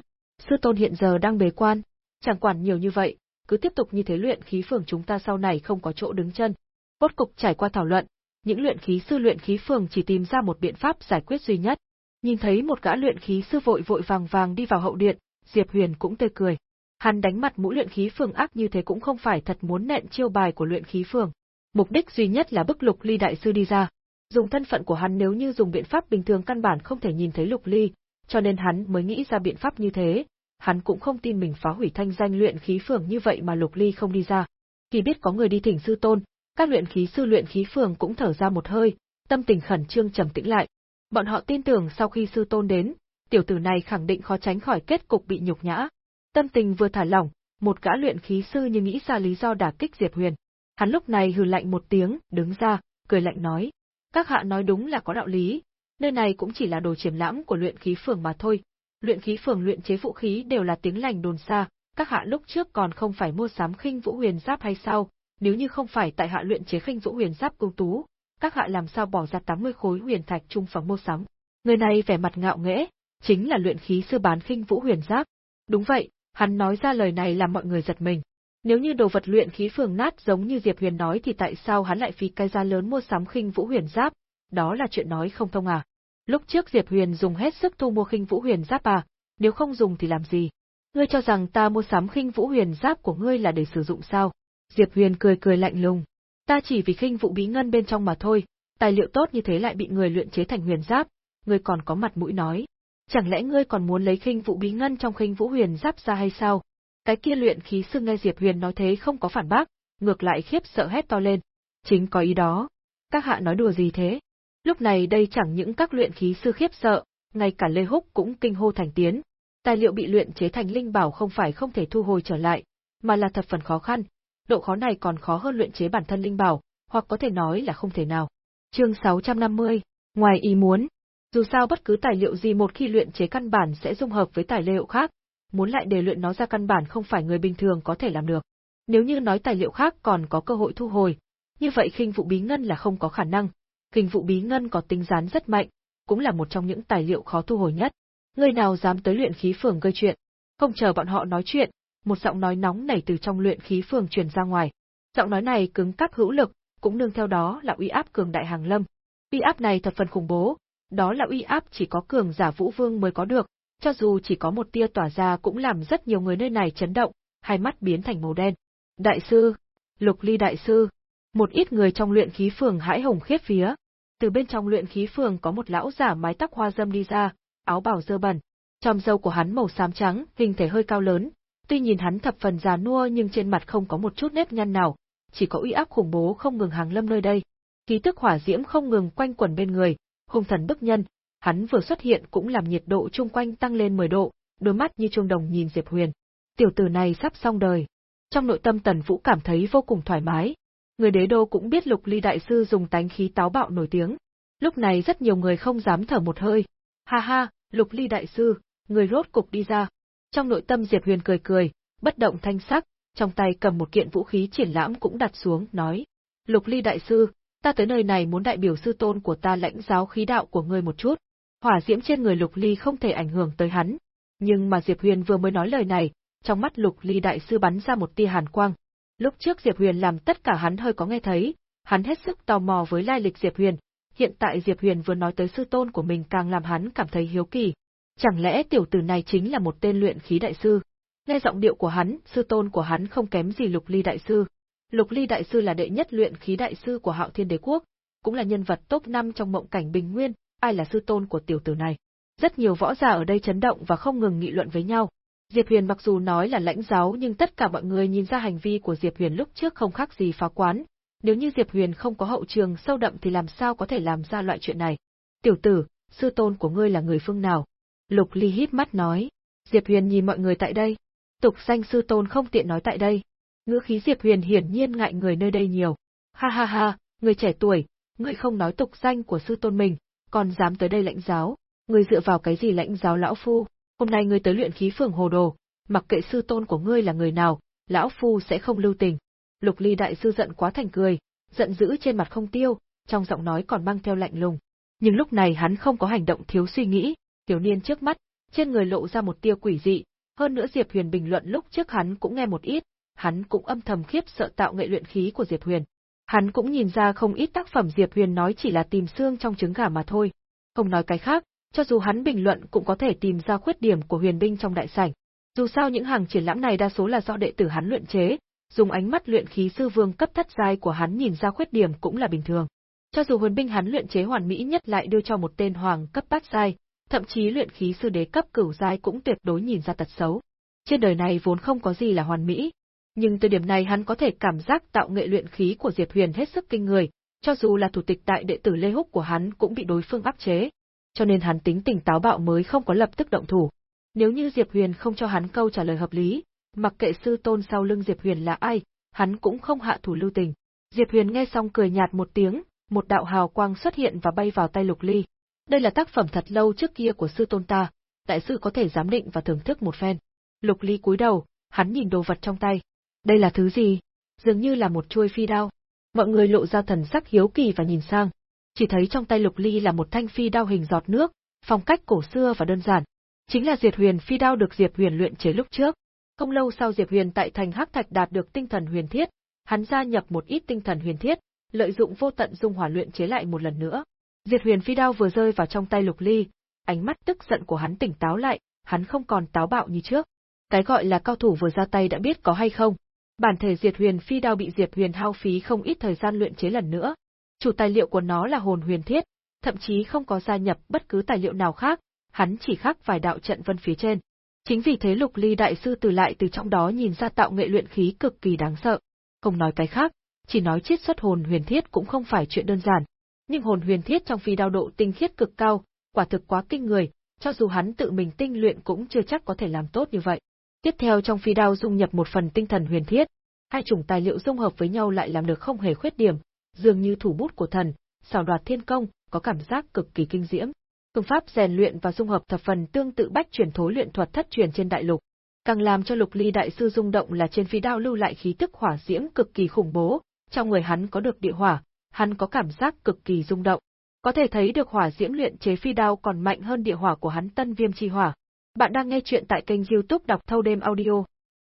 Sư tôn hiện giờ đang bế quan, chẳng quản nhiều như vậy, cứ tiếp tục như thế luyện khí phường chúng ta sau này không có chỗ đứng chân. Cốt cục trải qua thảo luận, những luyện khí sư luyện khí phường chỉ tìm ra một biện pháp giải quyết duy nhất. Nhìn thấy một gã luyện khí sư vội vội vàng vàng đi vào hậu điện, Diệp Huyền cũng tươi cười. Hắn đánh mặt mũi luyện khí phường ác như thế cũng không phải thật muốn nện chiêu bài của luyện khí phường. Mục đích duy nhất là bức Lục Ly đại sư đi ra. Dùng thân phận của hắn nếu như dùng biện pháp bình thường căn bản không thể nhìn thấy Lục Ly, cho nên hắn mới nghĩ ra biện pháp như thế. Hắn cũng không tin mình phá hủy thanh danh luyện khí phường như vậy mà Lục Ly không đi ra. Khi biết có người đi thỉnh sư tôn, các luyện khí sư luyện khí phường cũng thở ra một hơi, tâm tình khẩn trương trầm tĩnh lại. Bọn họ tin tưởng sau khi sư tôn đến, tiểu tử này khẳng định khó tránh khỏi kết cục bị nhục nhã. Tâm tình vừa thả lỏng, một gã luyện khí sư như nghĩ ra lý do đả kích Diệp Huyền. Hắn lúc này hừ lạnh một tiếng, đứng ra, cười lạnh nói. Các hạ nói đúng là có đạo lý, nơi này cũng chỉ là đồ triển lãm của luyện khí phường mà thôi. Luyện khí phường luyện chế vũ khí đều là tiếng lành đồn xa, các hạ lúc trước còn không phải mua sắm khinh vũ huyền giáp hay sao, nếu như không phải tại hạ luyện chế khinh vũ huyền giáp ưu tú, các hạ làm sao bỏ ra 80 khối huyền thạch trung phẩm mua sắm. Người này vẻ mặt ngạo nghễ, chính là luyện khí sư bán khinh vũ huyền giáp. Đúng vậy, hắn nói ra lời này làm mọi người giật mình. Nếu như đồ vật luyện khí phường nát giống như Diệp Huyền nói thì tại sao hắn lại phí cái giá lớn mua sắm khinh vũ huyền giáp, đó là chuyện nói không thông à. Lúc trước Diệp Huyền dùng hết sức thu mua khinh vũ huyền giáp à, nếu không dùng thì làm gì? Ngươi cho rằng ta mua sắm khinh vũ huyền giáp của ngươi là để sử dụng sao? Diệp Huyền cười cười lạnh lùng. Ta chỉ vì khinh vũ bí ngân bên trong mà thôi, tài liệu tốt như thế lại bị người luyện chế thành huyền giáp, ngươi còn có mặt mũi nói. Chẳng lẽ ngươi còn muốn lấy khinh vũ bí ngân trong khinh vũ huyền giáp ra hay sao? Cái kia luyện khí sư nghe Diệp Huyền nói thế không có phản bác, ngược lại khiếp sợ hét to lên. Chính có ý đó. Các hạ nói đùa gì thế? Lúc này đây chẳng những các luyện khí sư khiếp sợ, ngay cả Lê Húc cũng kinh hô thành tiếng. Tài liệu bị luyện chế thành linh bảo không phải không thể thu hồi trở lại, mà là thập phần khó khăn, độ khó này còn khó hơn luyện chế bản thân linh bảo, hoặc có thể nói là không thể nào. Chương 650, ngoài ý muốn, dù sao bất cứ tài liệu gì một khi luyện chế căn bản sẽ dung hợp với tài liệu khác, muốn lại để luyện nó ra căn bản không phải người bình thường có thể làm được. Nếu như nói tài liệu khác còn có cơ hội thu hồi, như vậy khinh vụ bí ngân là không có khả năng. Khinh vụ bí ngân có tính rán rất mạnh, cũng là một trong những tài liệu khó thu hồi nhất. Người nào dám tới luyện khí phường gây chuyện? Không chờ bọn họ nói chuyện, một giọng nói nóng nảy từ trong luyện khí phường truyền ra ngoài. Giọng nói này cứng cáp hữu lực, cũng nương theo đó là uy áp cường đại hàng lâm. Uy áp này thật phần khủng bố, đó là uy áp chỉ có cường giả vũ vương mới có được, cho dù chỉ có một tia tỏa ra cũng làm rất nhiều người nơi này chấn động, hai mắt biến thành màu đen. Đại sư, Lục Ly đại sư, một ít người trong luyện khí phường hãi hùng khiếp phía. Từ bên trong luyện khí phường có một lão giả mái tóc hoa dâm đi ra, áo bào dơ bẩn. Trong râu của hắn màu xám trắng, hình thể hơi cao lớn, Tuy nhìn hắn thập phần già nua nhưng trên mặt không có một chút nếp nhăn nào, chỉ có uy áp khủng bố không ngừng hàng lâm nơi đây. Khí tức hỏa diễm không ngừng quanh quẩn bên người, hung thần bức nhân, hắn vừa xuất hiện cũng làm nhiệt độ chung quanh tăng lên 10 độ, đôi mắt như chuông đồng nhìn Diệp Huyền. Tiểu tử này sắp xong đời. Trong nội tâm Tần Vũ cảm thấy vô cùng thoải mái. Người đế đô cũng biết Lục Ly đại sư dùng tánh khí táo bạo nổi tiếng. Lúc này rất nhiều người không dám thở một hơi. Ha ha, Lục Ly đại sư, người rốt cục đi ra. Trong nội tâm Diệp Huyền cười cười, bất động thanh sắc, trong tay cầm một kiện vũ khí triển lãm cũng đặt xuống, nói. Lục Ly đại sư, ta tới nơi này muốn đại biểu sư tôn của ta lãnh giáo khí đạo của ngươi một chút. Hỏa diễm trên người Lục Ly không thể ảnh hưởng tới hắn. Nhưng mà Diệp Huyền vừa mới nói lời này, trong mắt Lục Ly đại sư bắn ra một tia hàn quang. Lúc trước Diệp Huyền làm tất cả hắn hơi có nghe thấy, hắn hết sức tò mò với lai lịch Diệp Huyền, hiện tại Diệp Huyền vừa nói tới sư tôn của mình càng làm hắn cảm thấy hiếu kỳ. Chẳng lẽ tiểu tử này chính là một tên luyện khí đại sư? Nghe giọng điệu của hắn, sư tôn của hắn không kém gì Lục Ly đại sư. Lục Ly đại sư là đệ nhất luyện khí đại sư của Hạo Thiên Đế quốc, cũng là nhân vật top 5 trong mộng cảnh bình nguyên, ai là sư tôn của tiểu tử này. Rất nhiều võ giả ở đây chấn động và không ngừng nghị luận với nhau. Diệp Huyền mặc dù nói là lãnh giáo nhưng tất cả mọi người nhìn ra hành vi của Diệp Huyền lúc trước không khác gì phá quán. Nếu như Diệp Huyền không có hậu trường sâu đậm thì làm sao có thể làm ra loại chuyện này. Tiểu tử, sư tôn của ngươi là người phương nào? Lục Ly híp mắt nói. Diệp Huyền nhìn mọi người tại đây. Tục danh sư tôn không tiện nói tại đây. Ngữ khí Diệp Huyền hiển nhiên ngại người nơi đây nhiều. Ha ha ha, người trẻ tuổi, ngươi không nói tục danh của sư tôn mình, còn dám tới đây lãnh giáo, ngươi dựa vào cái gì lãnh giáo lão phu? Hôm nay ngươi tới luyện khí phường hồ đồ, mặc kệ sư tôn của ngươi là người nào, lão phu sẽ không lưu tình. Lục Ly đại sư giận quá thành cười, giận dữ trên mặt không tiêu, trong giọng nói còn mang theo lạnh lùng. Nhưng lúc này hắn không có hành động thiếu suy nghĩ, tiểu niên trước mắt, trên người lộ ra một tia quỷ dị, hơn nữa Diệp Huyền bình luận lúc trước hắn cũng nghe một ít, hắn cũng âm thầm khiếp sợ tạo nghệ luyện khí của Diệp Huyền. Hắn cũng nhìn ra không ít tác phẩm Diệp Huyền nói chỉ là tìm xương trong trứng gà mà thôi. Không nói cái khác, cho dù hắn bình luận cũng có thể tìm ra khuyết điểm của huyền binh trong đại sảnh. Dù sao những hàng triển lãm này đa số là do đệ tử hắn luyện chế, dùng ánh mắt luyện khí sư vương cấp thất giai của hắn nhìn ra khuyết điểm cũng là bình thường. Cho dù huyền binh hắn luyện chế hoàn mỹ nhất lại đưa cho một tên hoàng cấp bát giai, thậm chí luyện khí sư đế cấp cửu giai cũng tuyệt đối nhìn ra tật xấu. Trên đời này vốn không có gì là hoàn mỹ, nhưng từ điểm này hắn có thể cảm giác tạo nghệ luyện khí của Diệp Huyền hết sức kinh người, cho dù là thủ tịch tại đệ tử Lê Húc của hắn cũng bị đối phương áp chế, cho nên hắn tính tình táo bạo mới không có lập tức động thủ. Nếu như Diệp Huyền không cho hắn câu trả lời hợp lý, mặc kệ sư tôn sau lưng Diệp Huyền là ai, hắn cũng không hạ thủ lưu tình. Diệp Huyền nghe xong cười nhạt một tiếng, một đạo hào quang xuất hiện và bay vào tay Lục Ly. Đây là tác phẩm thật lâu trước kia của sư tôn ta, đại sư có thể giám định và thưởng thức một phen. Lục Ly cúi đầu, hắn nhìn đồ vật trong tay. Đây là thứ gì? Dường như là một chuôi phi đao. Mọi người lộ ra thần sắc hiếu kỳ và nhìn sang. Chỉ thấy trong tay Lục Ly là một thanh phi đao hình giọt nước, phong cách cổ xưa và đơn giản. Chính là Diệt Huyền phi đao được Diệp Huyền luyện chế lúc trước. Không lâu sau Diệp Huyền tại thành Hắc Thạch đạt được tinh thần huyền thiết, hắn gia nhập một ít tinh thần huyền thiết, lợi dụng vô tận dung hỏa luyện chế lại một lần nữa. Diệt Huyền phi đao vừa rơi vào trong tay Lục Ly, ánh mắt tức giận của hắn tỉnh táo lại, hắn không còn táo bạo như trước. Cái gọi là cao thủ vừa ra tay đã biết có hay không, Bản thể Diệt Huyền Phi đao bị Diệp Huyền hao phí không ít thời gian luyện chế lần nữa. Chủ tài liệu của nó là hồn huyền thiết, thậm chí không có gia nhập bất cứ tài liệu nào khác, hắn chỉ khắc vài đạo trận vân phía trên. Chính vì thế Lục Ly đại sư từ lại từ trong đó nhìn ra tạo nghệ luyện khí cực kỳ đáng sợ. Không nói cái khác, chỉ nói chiết xuất hồn huyền thiết cũng không phải chuyện đơn giản. Nhưng hồn huyền thiết trong phi đao độ tinh khiết cực cao, quả thực quá kinh người, cho dù hắn tự mình tinh luyện cũng chưa chắc có thể làm tốt như vậy. Tiếp theo trong phi đao dung nhập một phần tinh thần huyền thiết, hai chủng tài liệu dung hợp với nhau lại làm được không hề khuyết điểm, dường như thủ bút của thần, xảo đoạt thiên công, có cảm giác cực kỳ kinh diễm. Phương pháp rèn luyện và dung hợp thập phần tương tự bách truyền thối luyện thuật thất truyền trên đại lục. Càng làm cho Lục Ly đại sư rung động là trên phi đao lưu lại khí tức hỏa diễm cực kỳ khủng bố, trong người hắn có được địa hỏa, hắn có cảm giác cực kỳ rung động. Có thể thấy được hỏa diễm luyện chế phi đao còn mạnh hơn địa hỏa của hắn Tân Viêm chi hỏa. Bạn đang nghe chuyện tại kênh youtube đọc thâu đêm audio.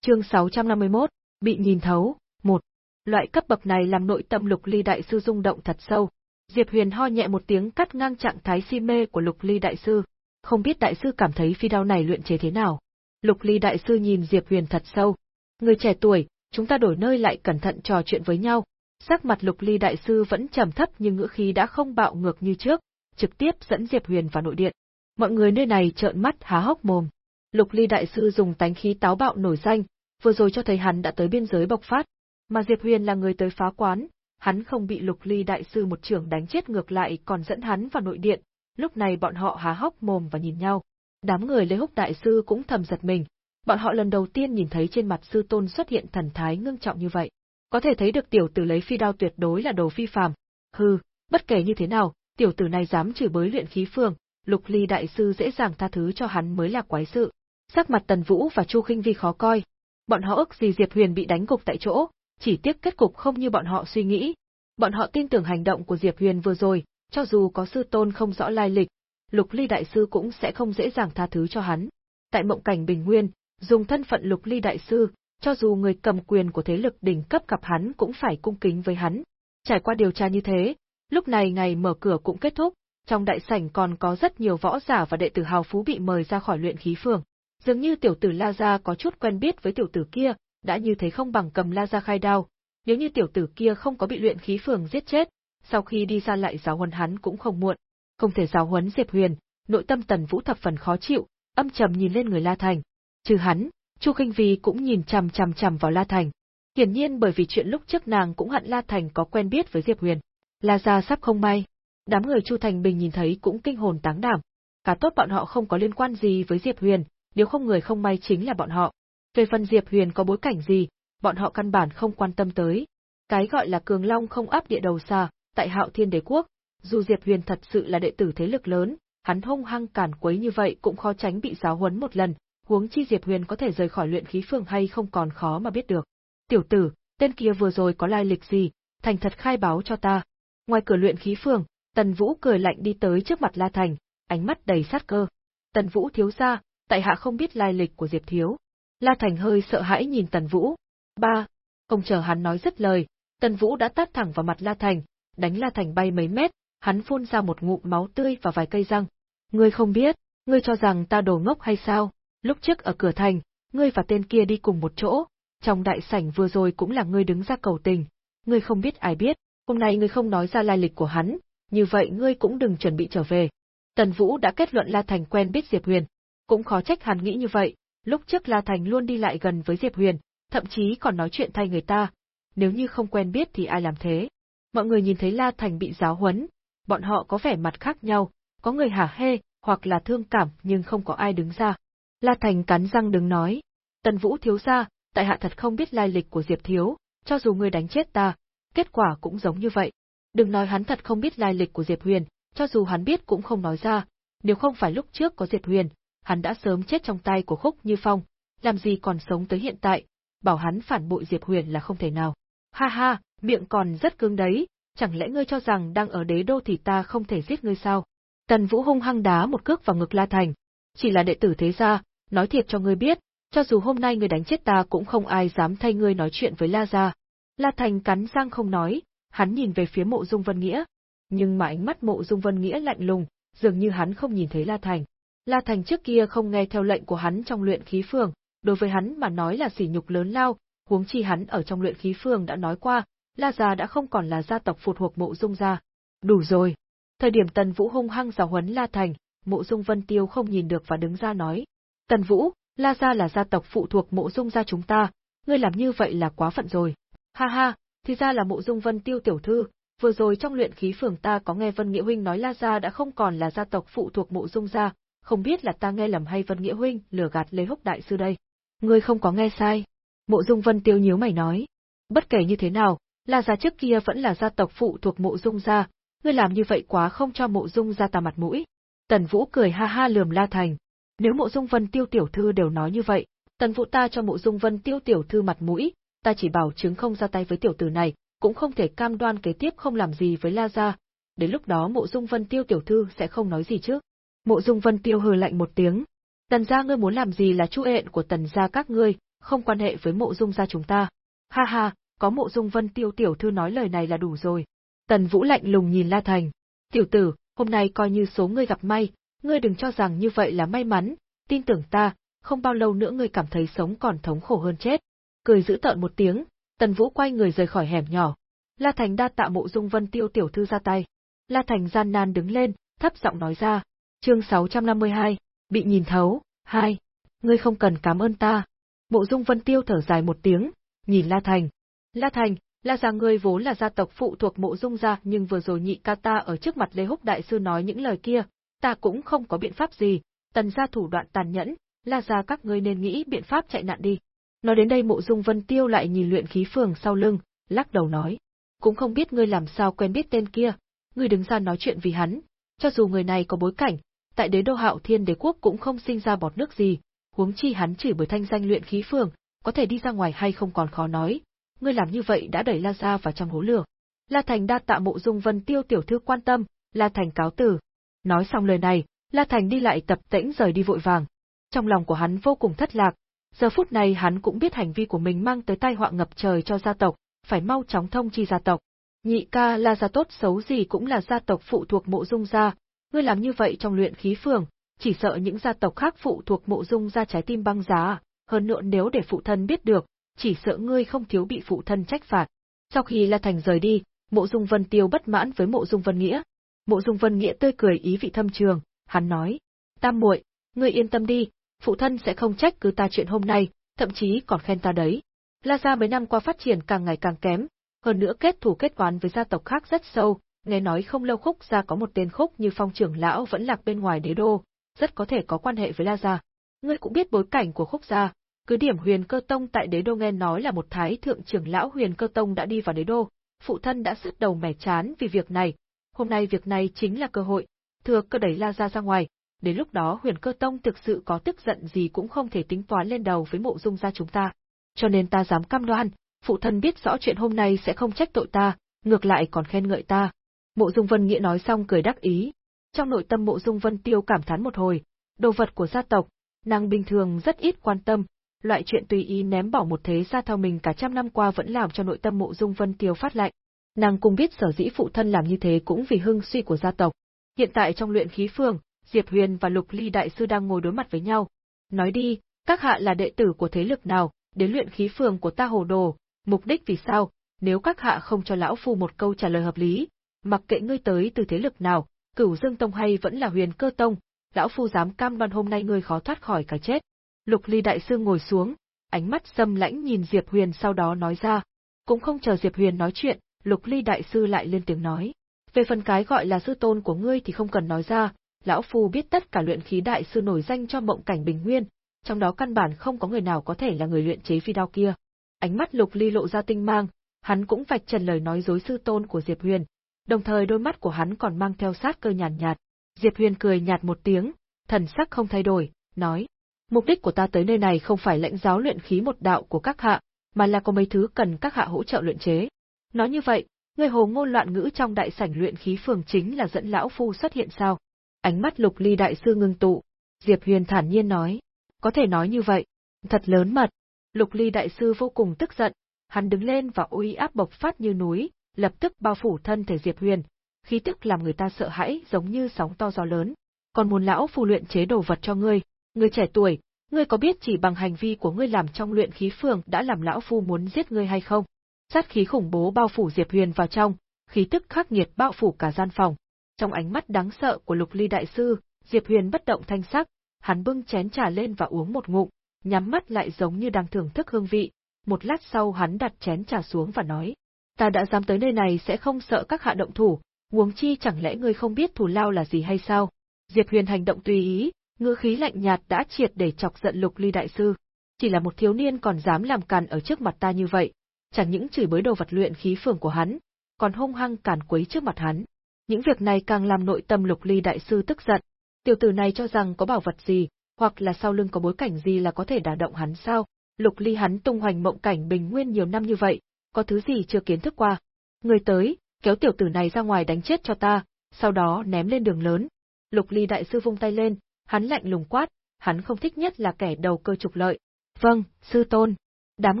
Chương 651, bị nhìn thấu, một Loại cấp bậc này làm nội tâm lục ly đại sư rung động thật sâu. Diệp Huyền ho nhẹ một tiếng cắt ngang trạng thái si mê của lục ly đại sư. Không biết đại sư cảm thấy phi đao này luyện chế thế nào? Lục ly đại sư nhìn Diệp Huyền thật sâu. Người trẻ tuổi, chúng ta đổi nơi lại cẩn thận trò chuyện với nhau. Sắc mặt lục ly đại sư vẫn trầm thấp nhưng ngữ khí đã không bạo ngược như trước, trực tiếp dẫn Diệp Huyền vào nội điện. Mọi người nơi này trợn mắt há hốc mồm. Lục Ly đại sư dùng tánh khí táo bạo nổi danh, vừa rồi cho thấy hắn đã tới biên giới bộc phát, mà Diệp Huyền là người tới phá quán, hắn không bị Lục Ly đại sư một trưởng đánh chết ngược lại còn dẫn hắn vào nội điện, lúc này bọn họ há hốc mồm và nhìn nhau. Đám người Lê Húc đại sư cũng thầm giật mình, Bọn họ lần đầu tiên nhìn thấy trên mặt sư tôn xuất hiện thần thái ngưng trọng như vậy. Có thể thấy được tiểu tử lấy phi đao tuyệt đối là đồ phi phàm. Hừ, bất kể như thế nào, tiểu tử này dám chửi bới luyện khí phường, Lục Ly đại sư dễ dàng tha thứ cho hắn mới là quái sự. Sắc mặt Tần Vũ và Chu Khinh Vi khó coi. Bọn họ ức gì Diệp Huyền bị đánh gục tại chỗ, chỉ tiếc kết cục không như bọn họ suy nghĩ. Bọn họ tin tưởng hành động của Diệp Huyền vừa rồi, cho dù có sư tôn không rõ lai lịch, Lục Ly đại sư cũng sẽ không dễ dàng tha thứ cho hắn. Tại mộng cảnh Bình Nguyên, dùng thân phận Lục Ly đại sư, cho dù người cầm quyền của thế lực đỉnh cấp gặp hắn cũng phải cung kính với hắn. Trải qua điều tra như thế, lúc này ngày mở cửa cũng kết thúc, trong đại sảnh còn có rất nhiều võ giả và đệ tử hào phú bị mời ra khỏi luyện khí phường. Dường như tiểu tử La Gia có chút quen biết với tiểu tử kia, đã như thế không bằng cầm La Gia khai đao. Nếu như tiểu tử kia không có bị luyện khí phường giết chết, sau khi đi ra lại giáo huấn hắn cũng không muộn. Không thể giáo huấn Diệp Huyền, nội tâm Tần Vũ thập phần khó chịu, âm trầm nhìn lên người La Thành. Trừ hắn, Chu Kinh Vi cũng nhìn chằm chằm chằm vào La Thành. Hiển nhiên bởi vì chuyện lúc trước nàng cũng hận La Thành có quen biết với Diệp Huyền. La gia sắp không may. Đám người Chu Thành Bình nhìn thấy cũng kinh hồn táng đảm. Cả tốt bọn họ không có liên quan gì với Diệp Huyền, nếu không người không may chính là bọn họ. Về phần Diệp Huyền có bối cảnh gì, bọn họ căn bản không quan tâm tới. Cái gọi là cường long không áp địa đầu xa, tại Hạo Thiên Đế quốc, dù Diệp Huyền thật sự là đệ tử thế lực lớn, hắn hung hăng cản quấy như vậy cũng khó tránh bị giáo huấn một lần, huống chi Diệp Huyền có thể rời khỏi luyện khí phường hay không còn khó mà biết được. Tiểu tử, tên kia vừa rồi có lai lịch gì, thành thật khai báo cho ta. Ngoài cửa luyện khí phường, Tần Vũ cười lạnh đi tới trước mặt La Thành, ánh mắt đầy sát cơ. Tần Vũ thiếu gia, tại hạ không biết lai lịch của Diệp thiếu. La Thành hơi sợ hãi nhìn Tần Vũ. Ba, không chờ hắn nói dứt lời, Tần Vũ đã tát thẳng vào mặt La Thành, đánh La Thành bay mấy mét, hắn phun ra một ngụm máu tươi và vài cây răng. Ngươi không biết, ngươi cho rằng ta đồ ngốc hay sao? Lúc trước ở cửa thành, ngươi và tên kia đi cùng một chỗ, trong đại sảnh vừa rồi cũng là ngươi đứng ra cầu tình. Ngươi không biết ai biết, hôm nay ngươi không nói ra lai lịch của hắn, như vậy ngươi cũng đừng chuẩn bị trở về. Tần Vũ đã kết luận La Thành quen biết Diệp Huyền, cũng khó trách hắn nghĩ như vậy, lúc trước La Thành luôn đi lại gần với Diệp Huyền, thậm chí còn nói chuyện thay người ta, nếu như không quen biết thì ai làm thế. Mọi người nhìn thấy La Thành bị giáo huấn, bọn họ có vẻ mặt khác nhau, có người hả hê, hoặc là thương cảm nhưng không có ai đứng ra. La Thành cắn răng đứng nói, Tần Vũ thiếu gia, tại hạ thật không biết lai lịch của Diệp thiếu, cho dù ngươi đánh chết ta, kết quả cũng giống như vậy. Đừng nói hắn thật không biết lai lịch của Diệp Huyền, cho dù hắn biết cũng không nói ra, nếu không phải lúc trước có Diệp Huyền, hắn đã sớm chết trong tay của Khúc Như Phong, làm gì còn sống tới hiện tại, bảo hắn phản bội Diệp Huyền là không thể nào. Ha ha, miệng còn rất cứng đấy, chẳng lẽ ngươi cho rằng đang ở đế đô thì ta không thể giết ngươi sao? Tần Vũ hung hăng đá một cước vào ngực La Thành. Chỉ là đệ tử thế gia, nói thiệt cho ngươi biết, cho dù hôm nay ngươi đánh chết ta cũng không ai dám thay ngươi nói chuyện với La gia. La Thành cắn răng không nói, hắn nhìn về phía mộ dung vân nghĩa. Nhưng mà ánh mắt mộ dung vân nghĩa lạnh lùng, dường như hắn không nhìn thấy La Thành. La Thành trước kia không nghe theo lệnh của hắn trong luyện khí phường, đối với hắn mà nói là sỉ nhục lớn lao, huống chi hắn ở trong luyện khí phường đã nói qua, La gia đã không còn là gia tộc phụ thuộc mộ dung gia. Đủ rồi. Thời điểm Tần Vũ hung hăng giáo huấn La Thành, mộ dung Vân Tiêu không nhìn được và đứng ra nói. Tần Vũ, La gia là gia tộc phụ thuộc mộ dung gia chúng ta, ngươi làm như vậy là quá phận rồi. Ha ha, thì ra là mộ dung Vân Tiêu tiểu thư, vừa rồi trong luyện khí phường ta có nghe Vân Nghĩa huynh nói La gia đã không còn là gia tộc phụ thuộc mộ dung gia, không biết là ta nghe lầm hay Vân Nghĩa huynh lừa gạt Lê Húc đại sư đây. Ngươi không có nghe sai. Mộ Dung Vân Tiêu nhíu mày nói. Bất kể như thế nào, La gia trước kia vẫn là gia tộc phụ thuộc mộ dung gia, ngươi làm như vậy quá không cho mộ dung gia ta mặt mũi. Tần Vũ cười ha ha lườm La Thành. Nếu mộ dung vân tiêu tiểu thư đều nói như vậy, tần Vũ ta cho mộ dung vân tiêu tiểu thư mặt mũi, ta chỉ bảo chứng không ra tay với tiểu tử này, cũng không thể cam đoan kế tiếp không làm gì với La gia. Đến lúc đó mộ dung vân tiêu tiểu thư sẽ không nói gì chứ. Mộ dung vân tiêu hừ lạnh một tiếng. Tần gia ngươi muốn làm gì là chu ện của tần gia các ngươi, không quan hệ với mộ dung gia chúng ta. Ha ha, có mộ dung vân tiêu tiểu thư nói lời này là đủ rồi. Tần Vũ lạnh lùng nhìn La Thành. Tiểu tử, hôm nay coi như số ngươi gặp may, ngươi đừng cho rằng như vậy là may mắn, tin tưởng ta, không bao lâu nữa ngươi cảm thấy sống còn thống khổ hơn chết. Cười giữ tợn một tiếng, Tần Vũ quay người rời khỏi hẻm nhỏ. La Thành đa tạ mộ dung vân tiêu tiểu thư ra tay. La Thành gian nan đứng lên, thấp giọng nói ra. Chương 652, bị nhìn thấu, hai. Ngươi không cần cảm ơn ta. Mộ dung vân tiêu thở dài một tiếng, nhìn La Thành, La Thành, La gia ngươi vốn là gia tộc phụ thuộc mộ dung gia nhưng vừa rồi nhị ca ta ở trước mặt Lê Húc Đại Sư nói những lời kia, ta cũng không có biện pháp gì, tần gia thủ đoạn tàn nhẫn, La gia các ngươi nên nghĩ biện pháp chạy nạn đi. Nói đến đây Mộ Dung Vân Tiêu lại nhìn luyện khí phường sau lưng, lắc đầu nói, cũng không biết ngươi làm sao quen biết tên kia, ngươi đứng ra nói chuyện vì hắn, cho dù người này có bối cảnh, tại đế đô Hạo Thiên đế quốc cũng không sinh ra bọt nước gì, huống chi hắn chỉ bởi thanh danh luyện khí phường, có thể đi ra ngoài hay không còn khó nói, ngươi làm như vậy đã đẩy La gia vào trong hố lửa. La Thành đa tạ Mộ Dung Vân Tiêu tiểu thư quan tâm, La Thành cáo từ. Nói xong lời này, La Thành đi lại tập tễnh rời đi vội vàng. Trong lòng của hắn vô cùng thất lạc, giờ phút này hắn cũng biết hành vi của mình mang tới tai họa ngập trời cho gia tộc, phải mau chóng thông chi gia tộc. Nhị ca La gia tốt xấu gì cũng là gia tộc phụ thuộc Mộ Dung gia, ngươi làm như vậy trong luyện khí phường, chỉ sợ những gia tộc khác phụ thuộc Mộ Dung gia trái tim băng giá, hơn nữa nếu để phụ thân biết được, chỉ sợ ngươi không thiếu bị phụ thân trách phạt. Sau khi La Thành rời đi, Mộ Dung Vân Tiêu bất mãn với Mộ Dung Vân Nghĩa. Mộ Dung Vân Nghĩa tươi cười ý vị thâm trường, hắn nói: "Tam muội, ngươi yên tâm đi, phụ thân sẽ không trách cứ ta chuyện hôm nay, thậm chí còn khen ta đấy." La gia mấy năm qua phát triển càng ngày càng kém, hơn nữa kết thù kết oán với gia tộc khác rất sâu, nghe nói không lâu khúc gia có một tên khúc như phong trưởng lão vẫn lạc bên ngoài đế đô, rất có thể có quan hệ với La gia. Ngươi cũng biết bối cảnh của khúc gia, cứ điểm huyền cơ tông tại đế đô nghe nói là một thái thượng trưởng lão huyền cơ tông đã đi vào đế đô, phụ thân đã sứt đầu mẻ chán vì việc này, hôm nay việc này chính là cơ hội, thừa cơ đẩy La gia ra ngoài, đến lúc đó huyền cơ tông thực sự có tức giận gì cũng không thể tính toán lên đầu với mộ dung gia chúng ta. Cho nên ta dám cam đoan, phụ thân biết rõ chuyện hôm nay sẽ không trách tội ta, ngược lại còn khen ngợi ta. Mộ dung vân nghĩa nói xong cười đắc ý. Trong nội tâm mộ dung vân tiêu cảm thán một hồi, đồ vật của gia tộc, nàng bình thường rất ít quan tâm, loại chuyện tùy ý ném bỏ một thế gia theo mình cả trăm năm qua vẫn làm cho nội tâm mộ dung vân tiêu phát lạnh. Nàng cũng biết sở dĩ phụ thân làm như thế cũng vì hưng suy của gia tộc. Hiện tại trong luyện khí phường, Diệp Huyền và Lục Ly đại sư đang ngồi đối mặt với nhau. Nói đi, các hạ là đệ tử của thế lực nào, đến luyện khí phường của ta hồ đồ, mục đích vì sao, nếu các hạ không cho lão phu một câu trả lời hợp lý, mặc kệ ngươi tới từ thế lực nào, cửu dương tông hay vẫn là huyền cơ tông, lão phu dám cam đoan hôm nay ngươi khó thoát khỏi cái chết. Lục Ly đại sư ngồi xuống, ánh mắt xâm lãnh nhìn Diệp Huyền sau đó nói ra. Cũng không chờ Diệp Huyền nói chuyện, Lục Ly đại sư lại lên tiếng nói. Về phần cái gọi là sư tôn của ngươi thì không cần nói ra, lão phu biết tất cả luyện khí đại sư nổi danh cho mộng cảnh bình nguyên, trong đó căn bản không có người nào có thể là người luyện chế phi đao kia. Ánh mắt Lục Ly lộ ra tinh mang, hắn cũng vạch trần lời nói dối sư tôn của Diệp Huyền, đồng thời đôi mắt của hắn còn mang theo sát cơ nhàn nhạt, nhạt. Diệp Huyền cười nhạt một tiếng, thần sắc không thay đổi, nói: Mục đích của ta tới nơi này không phải lãnh giáo luyện khí một đạo của các hạ, mà là có mấy thứ cần các hạ hỗ trợ luyện chế. Nói như vậy, người hồ ngôn loạn ngữ trong đại sảnh luyện khí phường chính là dẫn lão phu xuất hiện sao? Ánh mắt Lục Ly đại sư ngưng tụ, Diệp Huyền thản nhiên nói, có thể nói như vậy, thật lớn mật. Lục Ly đại sư vô cùng tức giận, hắn đứng lên và uy áp bộc phát như núi, lập tức bao phủ thân thể Diệp Huyền, khí tức làm người ta sợ hãi giống như sóng to gió lớn. Còn muốn lão phu luyện chế đồ vật cho ngươi, Ngươi trẻ tuổi, ngươi có biết chỉ bằng hành vi của ngươi làm trong luyện khí phường đã làm lão phu muốn giết ngươi hay không? Sát khí khủng bố bao phủ Diệp Huyền vào trong, khí tức khắc nghiệt bao phủ cả gian phòng. Trong ánh mắt đáng sợ của Lục Ly đại sư, Diệp Huyền bất động thanh sắc, hắn bưng chén trà lên và uống một ngụm, nhắm mắt lại giống như đang thưởng thức hương vị. Một lát sau hắn đặt chén trà xuống và nói: "Ta đã dám tới nơi này sẽ không sợ các hạ động thủ, huống chi chẳng lẽ ngươi không biết thù lao là gì hay sao?" Diệp Huyền hành động tùy ý, ngữ khí lạnh nhạt đã triệt để chọc giận Lục Ly đại sư. Chỉ là một thiếu niên còn dám làm càn ở trước mặt ta như vậy, chẳng những chửi bới đồ vật luyện khí phường của hắn, còn hung hăng càn quấy trước mặt hắn. Những việc này càng làm nội tâm Lục Ly đại sư tức giận. Tiểu tử này cho rằng có bảo vật gì, hoặc là sau lưng có bối cảnh gì là có thể đả động hắn sao? Lục Ly hắn tung hoành mộng cảnh bình nguyên nhiều năm như vậy, có thứ gì chưa kiến thức qua? Người tới, kéo tiểu tử này ra ngoài đánh chết cho ta, sau đó ném lên đường lớn. Lục Ly đại sư vung tay lên, Hắn lạnh lùng quát, hắn không thích nhất là kẻ đầu cơ trục lợi. Vâng, sư tôn. Đám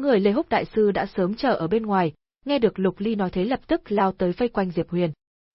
người Lê Húc Đại Sư đã sớm chờ ở bên ngoài, nghe được Lục Ly nói thế lập tức lao tới vây quanh Diệp Huyền.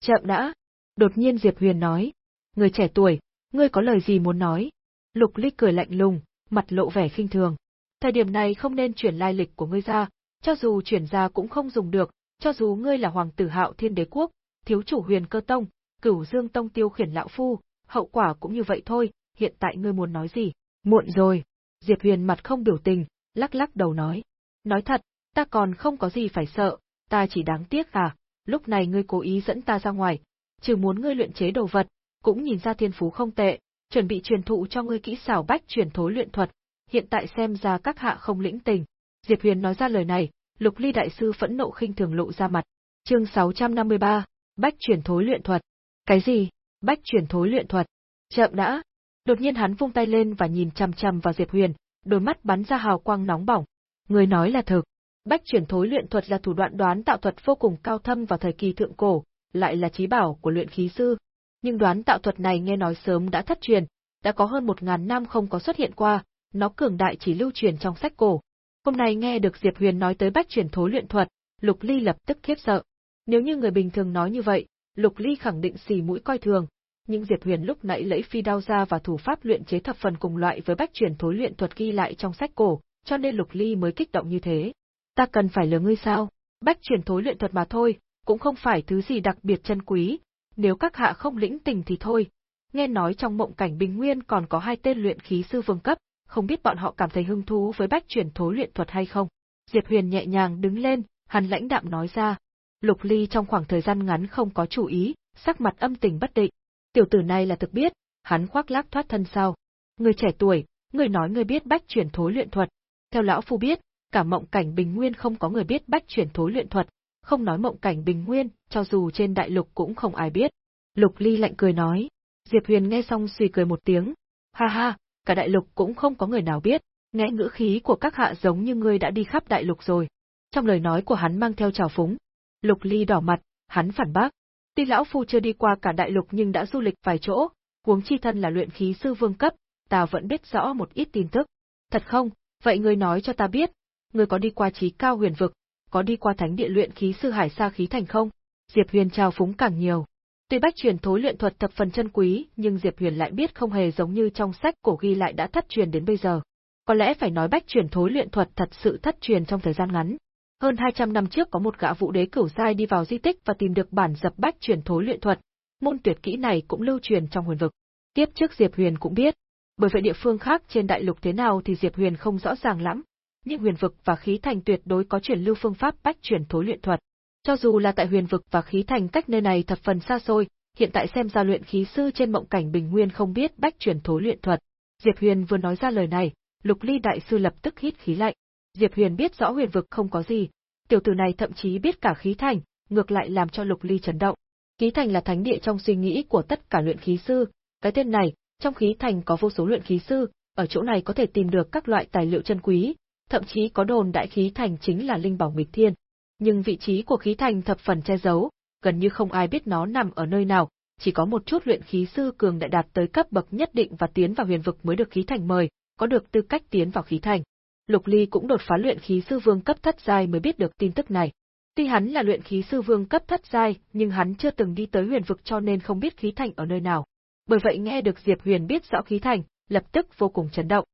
Chậm đã. Đột nhiên Diệp Huyền nói. Người trẻ tuổi, ngươi có lời gì muốn nói? Lục Ly cười lạnh lùng, mặt lộ vẻ khinh thường. Thời điểm này không nên chuyển lai lịch của ngươi ra, cho dù chuyển ra cũng không dùng được, cho dù ngươi là hoàng tử hạo thiên đế quốc, thiếu chủ huyền cơ tông, cửu dương tông tiêu khiển lão phu, hậu quả cũng như vậy thôi, hiện tại ngươi muốn nói gì? Muộn rồi. Diệp Huyền mặt không biểu tình, lắc lắc đầu nói. Nói thật, ta còn không có gì phải sợ, ta chỉ đáng tiếc à, lúc này ngươi cố ý dẫn ta ra ngoài, trừ muốn ngươi luyện chế đồ vật, cũng nhìn ra thiên phú không tệ, chuẩn bị truyền thụ cho ngươi kỹ xảo bách truyền thối luyện thuật, hiện tại xem ra các hạ không lĩnh tình. Diệp Huyền nói ra lời này, Lục Ly đại sư phẫn nộ khinh thường lộ ra mặt. Chương 653, Bách truyền thối luyện thuật. Cái gì? Bách truyền thối luyện thuật? Chậm đã. Đột nhiên hắn vung tay lên và nhìn chằm chằm vào Diệp Huyền, đôi mắt bắn ra hào quang nóng bỏng. Người nói là thực. Bách truyền thối luyện thuật là thủ đoạn đoán tạo thuật vô cùng cao thâm vào thời kỳ thượng cổ, lại là trí bảo của luyện khí sư. Nhưng đoán tạo thuật này nghe nói sớm đã thất truyền, đã có hơn một ngàn năm không có xuất hiện qua, nó cường đại chỉ lưu truyền trong sách cổ. Hôm nay nghe được Diệp Huyền nói tới bách truyền thối luyện thuật, Lục Ly lập tức khiếp sợ. Nếu như người bình thường nói như vậy, Lục Ly khẳng định xì mũi coi thường, nhưng Diệp Huyền lúc nãy lấy phi đao ra và thủ pháp luyện chế thập phần cùng loại với bách truyền thối luyện thuật ghi lại trong sách cổ, cho nên Lục Ly mới kích động như thế. Ta cần phải lừa ngươi sao? Bách chuyển thối luyện thuật mà thôi, cũng không phải thứ gì đặc biệt chân quý, nếu các hạ không lĩnh tình thì thôi. Nghe nói trong mộng cảnh Bình Nguyên còn có hai tên luyện khí sư vương cấp, không biết bọn họ cảm thấy hứng thú với bách chuyển thối luyện thuật hay không. Diệp Huyền nhẹ nhàng đứng lên, hắn lãnh đạm nói ra. Lục Ly trong khoảng thời gian ngắn không có chủ ý, sắc mặt âm tình bất định. Tiểu tử này là thực biết, hắn khoác lác thoát thân sao. Người trẻ tuổi, người nói người biết bách chuyển thối luyện thuật. Theo lão phu biết, cả mộng cảnh bình nguyên không có người biết bách chuyển thối luyện thuật, không nói mộng cảnh bình nguyên, cho dù trên đại lục cũng không ai biết. Lục Ly lạnh cười nói. Diệp Huyền nghe xong suy cười một tiếng. Ha ha, cả đại lục cũng không có người nào biết, nghe ngữ khí của các hạ giống như ngươi đã đi khắp đại lục rồi. Trong lời nói của hắn mang theo trào phúng. Lục Ly đỏ mặt, hắn phản bác. Tuy lão phu chưa đi qua cả đại lục nhưng đã du lịch vài chỗ, huống chi thân là luyện khí sư vương cấp, ta vẫn biết rõ một ít tin tức. Thật không? Vậy ngươi nói cho ta biết, ngươi có đi qua trí cao huyền vực, có đi qua thánh địa luyện khí sư hải sa khí thành không? Diệp Huyền trao phúng càng nhiều. Tuy bách truyền thối luyện thuật thập phần chân quý, nhưng Diệp Huyền lại biết không hề giống như trong sách cổ ghi lại đã thất truyền đến bây giờ. Có lẽ phải nói bách truyền thối luyện thuật thật sự thất truyền trong thời gian ngắn. Hơn 200 năm trước có một gã vũ đế cửu giai đi vào di tích và tìm được bản dập bách truyền thối luyện thuật. Môn tuyệt kỹ này cũng lưu truyền trong huyền vực. Tiếp trước Diệp Huyền cũng biết, bởi vậy địa phương khác trên đại lục thế nào thì Diệp Huyền không rõ ràng lắm, nhưng huyền vực và khí thành tuyệt đối có truyền lưu phương pháp bách chuyển thối luyện thuật. Cho dù là tại huyền vực và khí thành cách nơi này thập phần xa xôi, hiện tại xem ra luyện khí sư trên mộng cảnh bình nguyên không biết bách chuyển thối luyện thuật. Diệp Huyền vừa nói ra lời này, Lục Ly đại sư lập tức hít khí lạnh. Diệp Huyền biết rõ huyền vực không có gì, tiểu tử này thậm chí biết cả khí thành, ngược lại làm cho Lục Ly chấn động. Khí thành là thánh địa trong suy nghĩ của tất cả luyện khí sư, cái tên này, trong khí thành có vô số luyện khí sư, ở chỗ này có thể tìm được các loại tài liệu chân quý, thậm chí có đồn đại khí thành chính là linh bảo nghịch thiên. Nhưng vị trí của khí thành thập phần che giấu, gần như không ai biết nó nằm ở nơi nào, chỉ có một chút luyện khí sư cường đại đạt tới cấp bậc nhất định và tiến vào huyền vực mới được khí thành mời, có được tư cách tiến vào khí thành. Lục Ly cũng đột phá luyện khí sư vương cấp thất giai mới biết được tin tức này. Tuy hắn là luyện khí sư vương cấp thất giai, nhưng hắn chưa từng đi tới huyền vực cho nên không biết khí thành ở nơi nào. Bởi vậy nghe được Diệp Huyền biết rõ khí thành, lập tức vô cùng chấn động.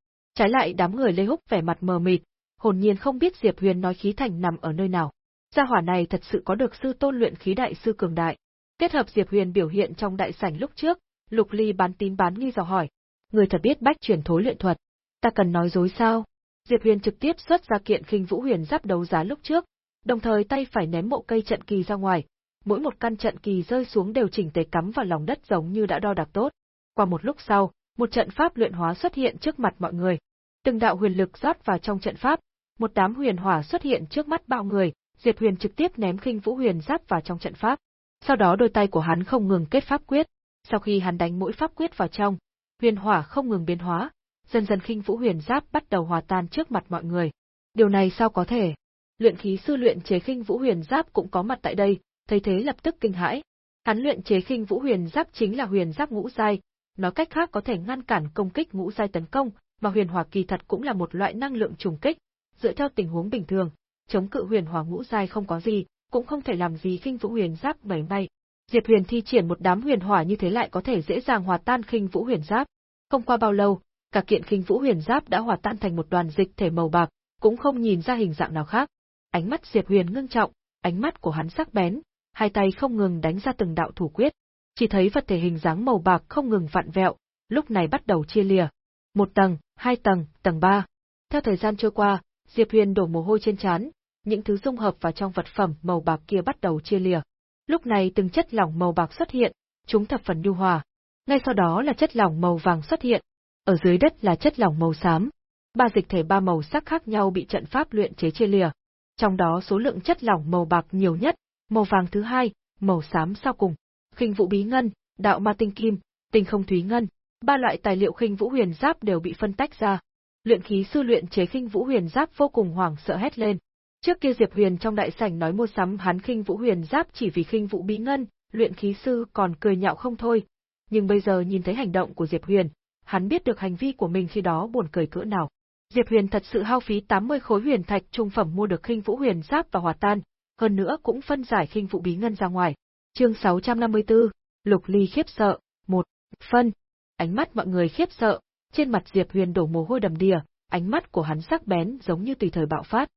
Trái lại đám người Lê Húc vẻ mặt mờ mịt, hồn nhiên không biết Diệp Huyền nói khí thành nằm ở nơi nào. Gia hỏa này thật sự có được sư tôn luyện khí đại sư cường đại. Kết hợp Diệp Huyền biểu hiện trong đại sảnh lúc trước, Lục Ly bán tín bán nghi dò hỏi. Người thật biết bách truyền thối luyện thuật. Ta cần nói dối sao? Diệp Huyền trực tiếp xuất ra kiện khinh vũ huyền giáp đấu giá lúc trước, đồng thời tay phải ném mộ cây trận kỳ ra ngoài, mỗi một căn trận kỳ rơi xuống đều chỉnh tề cắm vào lòng đất giống như đã đo đạc tốt. Qua một lúc sau, một trận pháp luyện hóa xuất hiện trước mặt mọi người. Từng đạo huyền lực rót vào trong trận pháp, một đám huyền hỏa xuất hiện trước mắt bao người, Diệp Huyền trực tiếp ném khinh vũ huyền giáp vào trong trận pháp. Sau đó đôi tay của hắn không ngừng kết pháp quyết, sau khi hắn đánh mỗi pháp quyết vào trong, huyền hỏa không ngừng biến hóa, dần dần khinh vũ huyền giáp bắt đầu hòa tan trước mặt mọi người. Điều này sao có thể? Luyện khí sư luyện chế khinh vũ huyền giáp cũng có mặt tại đây, thấy thế lập tức kinh hãi. Hắn luyện chế khinh vũ huyền giáp chính là huyền giáp ngũ giai, nói cách khác có thể ngăn cản công kích ngũ giai tấn công, mà huyền hỏa kỳ thật cũng là một loại năng lượng trùng kích, dựa theo tình huống bình thường, chống cự huyền hỏa ngũ giai không có gì, cũng không thể làm gì khinh vũ huyền giáp bảy bay. Diệp Huyền thi triển một đám huyền hỏa như thế lại có thể dễ dàng hòa tan khinh vũ huyền giáp. Không qua bao lâu, cả kiện khinh vũ huyền giáp đã hòa tan thành một đoàn dịch thể màu bạc, cũng không nhìn ra hình dạng nào khác. Ánh mắt Diệp Huyền ngưng trọng, ánh mắt của hắn sắc bén, hai tay không ngừng đánh ra từng đạo thủ quyết. Chỉ thấy vật thể hình dáng màu bạc không ngừng vặn vẹo, lúc này bắt đầu chia lìa. Một tầng, hai tầng, tầng ba. Theo thời gian trôi qua, Diệp Huyền đổ mồ hôi trên trán, những thứ dung hợp vào trong vật phẩm màu bạc kia bắt đầu chia lìa. Lúc này từng chất lỏng màu bạc xuất hiện, chúng thập phần nhu hòa. Ngay sau đó là chất lỏng màu vàng xuất hiện, ở dưới đất là chất lỏng màu xám. Ba dịch thể ba màu sắc khác nhau bị trận pháp luyện chế chia lìa. Trong đó số lượng chất lỏng màu bạc nhiều nhất, màu vàng thứ hai, màu xám sau cùng. Khinh vũ bí ngân, đạo ma tinh kim, tinh không thúy ngân, ba loại tài liệu khinh vũ huyền giáp đều bị phân tách ra. Luyện khí sư luyện chế khinh vũ huyền giáp vô cùng hoảng sợ hét lên. Trước kia Diệp Huyền trong đại sảnh nói mua sắm hắn khinh vũ huyền giáp chỉ vì khinh vũ bí ngân, luyện khí sư còn cười nhạo không thôi. Nhưng bây giờ nhìn thấy hành động của Diệp Huyền, hắn biết được hành vi của mình khi đó buồn cười cỡ nào. Diệp Huyền thật sự hao phí 80 khối huyền thạch trung phẩm mua được khinh vũ huyền giáp và hòa tan, hơn nữa cũng phân giải khinh vũ bí ngân ra ngoài. Chương 654, Lục Ly khiếp sợ, một Phân. Ánh mắt mọi người khiếp sợ, trên mặt Diệp Huyền đổ mồ hôi đầm đìa, ánh mắt của hắn sắc bén giống như tùy thời bạo phát.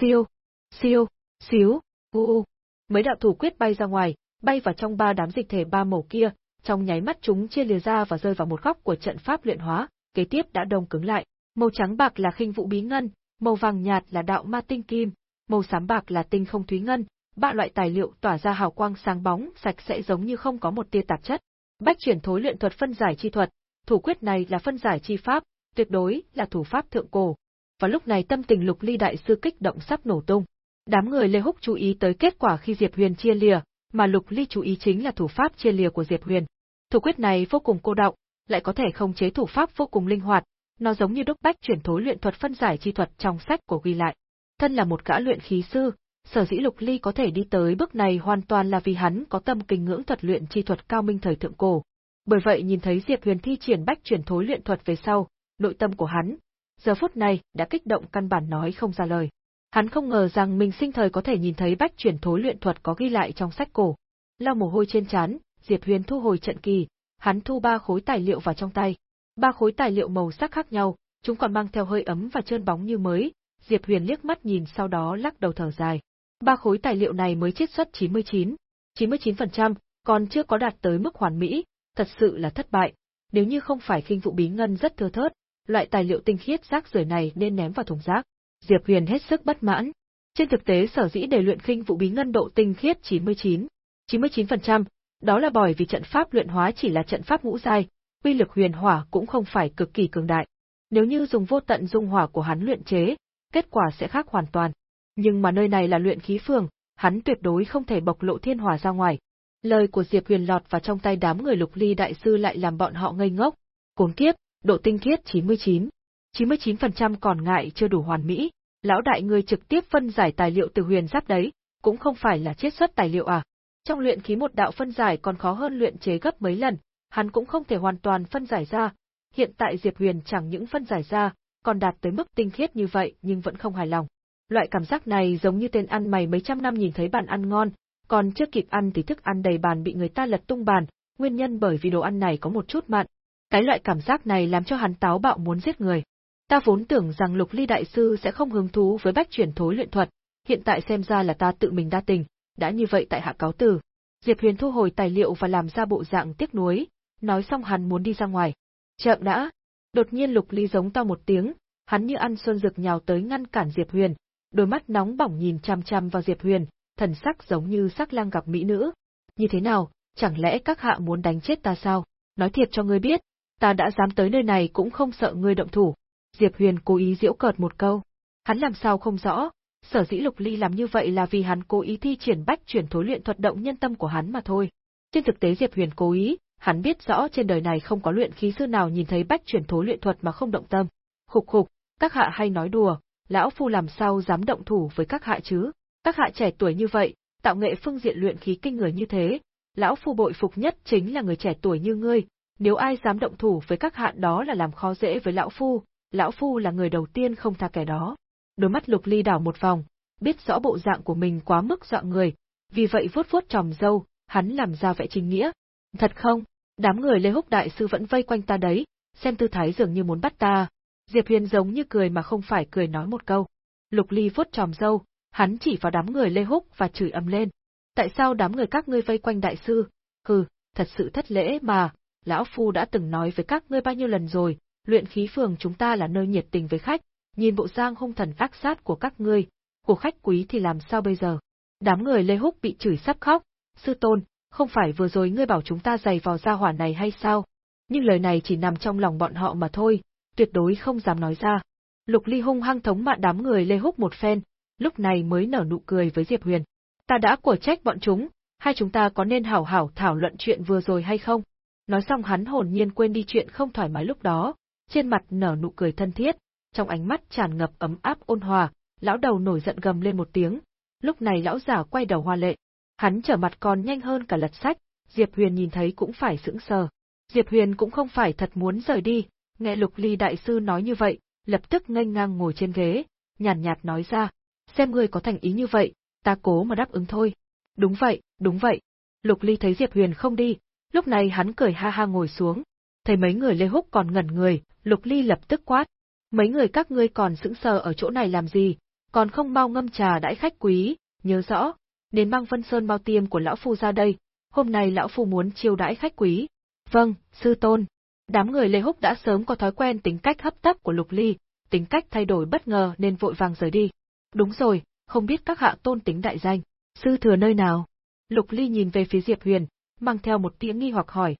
Siêu, siêu, xíu, u u. Mấy đạo thủ quyết bay ra ngoài, bay vào trong ba đám dịch thể ba màu kia, trong nháy mắt chúng chia lìa ra và rơi vào một góc của trận pháp luyện hóa, kế tiếp đã đông cứng lại. Màu trắng bạc là khinh vũ bí ngân, màu vàng nhạt là đạo ma tinh kim, màu xám bạc là tinh không thúy ngân, ba loại tài liệu tỏa ra hào quang sáng bóng, sạch sẽ giống như không có một tia tạp chất. Bách chuyển thối luyện thuật phân giải chi thuật, thủ quyết này là phân giải chi pháp, tuyệt đối là thủ pháp thượng cổ. Và lúc này tâm tình Lục Ly đại sư kích động sắp nổ tung. Đám người Lê Húc chú ý tới kết quả khi Diệp Huyền chia lìa, mà Lục Ly chú ý chính là thủ pháp chia lìa của Diệp Huyền. Thủ quyết này vô cùng cô động, lại có thể khống chế thủ pháp vô cùng linh hoạt, nó giống như đúc bách chuyển thối luyện thuật phân giải chi thuật trong sách của ghi lại. Thân là một gã luyện khí sư, sở dĩ Lục Ly có thể đi tới bước này hoàn toàn là vì hắn có tâm kinh ngưỡng thuật luyện chi thuật cao minh thời thượng cổ. Bởi vậy nhìn thấy Diệp Huyền thi triển bách chuyển thối luyện thuật về sau, nội tâm của hắn, giờ phút này đã kích động căn bản nói không ra lời. Hắn không ngờ rằng mình sinh thời có thể nhìn thấy bách chuyển thối luyện thuật có ghi lại trong sách cổ. Lau mồ hôi trên trán, Diệp Huyền thu hồi trận kỳ, hắn thu ba khối tài liệu vào trong tay. Ba khối tài liệu màu sắc khác nhau, chúng còn mang theo hơi ấm và trơn bóng như mới, Diệp Huyền liếc mắt nhìn sau đó lắc đầu thở dài. Ba khối tài liệu này mới chiết xuất 99, 99%, còn chưa có đạt tới mức hoàn mỹ, thật sự là thất bại. Nếu như không phải khinh vụ bí ngân rất thưa thớt, loại tài liệu tinh khiết rác rưởi này nên ném vào thùng rác. Diệp Huyền hết sức bất mãn. Trên thực tế sở dĩ để luyện khinh vụ bí ngân độ tinh khiết 99, 99%, đó là bởi vì trận pháp luyện hóa chỉ là trận pháp ngũ giai, uy lực huyền hỏa cũng không phải cực kỳ cường đại. Nếu như dùng vô tận dung hỏa của hắn luyện chế, kết quả sẽ khác hoàn toàn. Nhưng mà nơi này là luyện khí phường, hắn tuyệt đối không thể bộc lộ thiên hỏa ra ngoài. Lời của Diệp Huyền lọt vào trong tay đám người lục ly đại sư lại làm bọn họ ngây ngốc. Cuốn kiếp, độ tinh khiết 99. 99% còn ngại chưa đủ hoàn mỹ. Lão đại người trực tiếp phân giải tài liệu từ huyền giáp đấy, cũng không phải là chiết xuất tài liệu à. Trong luyện khí một đạo phân giải còn khó hơn luyện chế gấp mấy lần, hắn cũng không thể hoàn toàn phân giải ra. Hiện tại Diệp Huyền chẳng những phân giải ra, còn đạt tới mức tinh khiết như vậy nhưng vẫn không hài lòng. Loại cảm giác này giống như tên ăn mày mấy trăm năm nhìn thấy bàn ăn ngon, còn chưa kịp ăn thì thức ăn đầy bàn bị người ta lật tung bàn, nguyên nhân bởi vì đồ ăn này có một chút mặn. Cái loại cảm giác này làm cho hắn táo bạo muốn giết người. Ta vốn tưởng rằng Lục Ly đại sư sẽ không hứng thú với bách chuyển thối luyện thuật, hiện tại xem ra là ta tự mình đa tình, đã như vậy tại hạ cáo từ. Diệp Huyền thu hồi tài liệu và làm ra bộ dạng tiếc nuối, nói xong hắn muốn đi ra ngoài. Chậm đã. Đột nhiên Lục Ly giống to một tiếng, hắn như ăn xuân rực nhào tới ngăn cản Diệp Huyền, đôi mắt nóng bỏng nhìn chăm chăm vào Diệp Huyền, thần sắc giống như sắc lang gặp mỹ nữ. Như thế nào, chẳng lẽ các hạ muốn đánh chết ta sao? Nói thiệt cho ngươi biết, ta đã dám tới nơi này cũng không sợ ngươi động thủ. Diệp Huyền cố ý giễu cợt một câu. Hắn làm sao không rõ, sở dĩ Lục Ly làm như vậy là vì hắn cố ý thi triển bách chuyển thối luyện thuật động nhân tâm của hắn mà thôi. Trên thực tế Diệp Huyền cố ý, hắn biết rõ trên đời này không có luyện khí sư nào nhìn thấy bách chuyển thối luyện thuật mà không động tâm. Khục khục, các hạ hay nói đùa, lão phu làm sao dám động thủ với các hạ chứ? Các hạ trẻ tuổi như vậy, tạo nghệ phương diện luyện khí kinh người như thế, lão phu bội phục nhất chính là người trẻ tuổi như ngươi, nếu ai dám động thủ với các hạ đó là làm khó dễ với lão phu, lão phu là người đầu tiên không tha kẻ đó. Đôi mắt Lục Ly đảo một vòng, biết rõ bộ dạng của mình quá mức dọa người, vì vậy vuốt vuốt tròm dâu, hắn làm ra vẻ chính nghĩa. Thật không? Đám người Lê Húc đại sư vẫn vây quanh ta đấy, xem tư thái dường như muốn bắt ta. Diệp Huyền giống như cười mà không phải cười nói một câu. Lục Ly vuốt tròm dâu, hắn chỉ vào đám người Lê Húc và chửi ầm lên. Tại sao đám người các ngươi vây quanh đại sư? Hừ, thật sự thất lễ mà, lão phu đã từng nói với các ngươi bao nhiêu lần rồi, luyện khí phường chúng ta là nơi nhiệt tình với khách, nhìn bộ giang hung thần ác sát của các ngươi, của khách quý thì làm sao bây giờ? Đám người Lê Húc bị chửi sắp khóc, sư tôn, không phải vừa rồi ngươi bảo chúng ta giày vào gia hỏa này hay sao? Nhưng lời này chỉ nằm trong lòng bọn họ mà thôi, tuyệt đối không dám nói ra. Lục Ly hung hăng thống mạn đám người Lê Húc một phen, lúc này mới nở nụ cười với Diệp Huyền. Ta đã của trách bọn chúng, hai chúng ta có nên hảo hảo thảo luận chuyện vừa rồi hay không? Nói xong hắn hồn nhiên quên đi chuyện không thoải mái lúc đó, trên mặt nở nụ cười thân thiết, trong ánh mắt tràn ngập ấm áp ôn hòa, lão đầu nổi giận gầm lên một tiếng. Lúc này lão giả quay đầu hoa lệ. Hắn trở mặt còn nhanh hơn cả lật sách, Diệp Huyền nhìn thấy cũng phải sững sờ. Diệp Huyền cũng không phải thật muốn rời đi, nghe Lục Ly đại sư nói như vậy, lập tức nghênh ngang ngồi trên ghế, nhàn nhạt, nhạt nói ra, xem ngươi có thành ý như vậy, ta cố mà đáp ứng thôi. Đúng vậy, đúng vậy. Lục Ly thấy Diệp Huyền không đi, lúc này hắn cười ha ha ngồi xuống. Thấy mấy người Lê Húc còn ngẩn người, Lục Ly lập tức quát. Mấy người các ngươi còn sững sờ ở chỗ này làm gì, còn không mau ngâm trà đãi khách quý, nhớ rõ, đến mang Vân Sơn bao tiêm của lão phu ra đây, hôm nay lão phu muốn chiêu đãi khách quý. Vâng, sư tôn. Đám người Lê Húc đã sớm có thói quen tính cách hấp tấp của Lục Ly, tính cách thay đổi bất ngờ nên vội vàng rời đi. Đúng rồi, không biết các hạ tôn tính đại danh, sư thừa nơi nào? Lục Ly nhìn về phía Diệp Huyền, mang theo một tiếng nghi hoặc hỏi.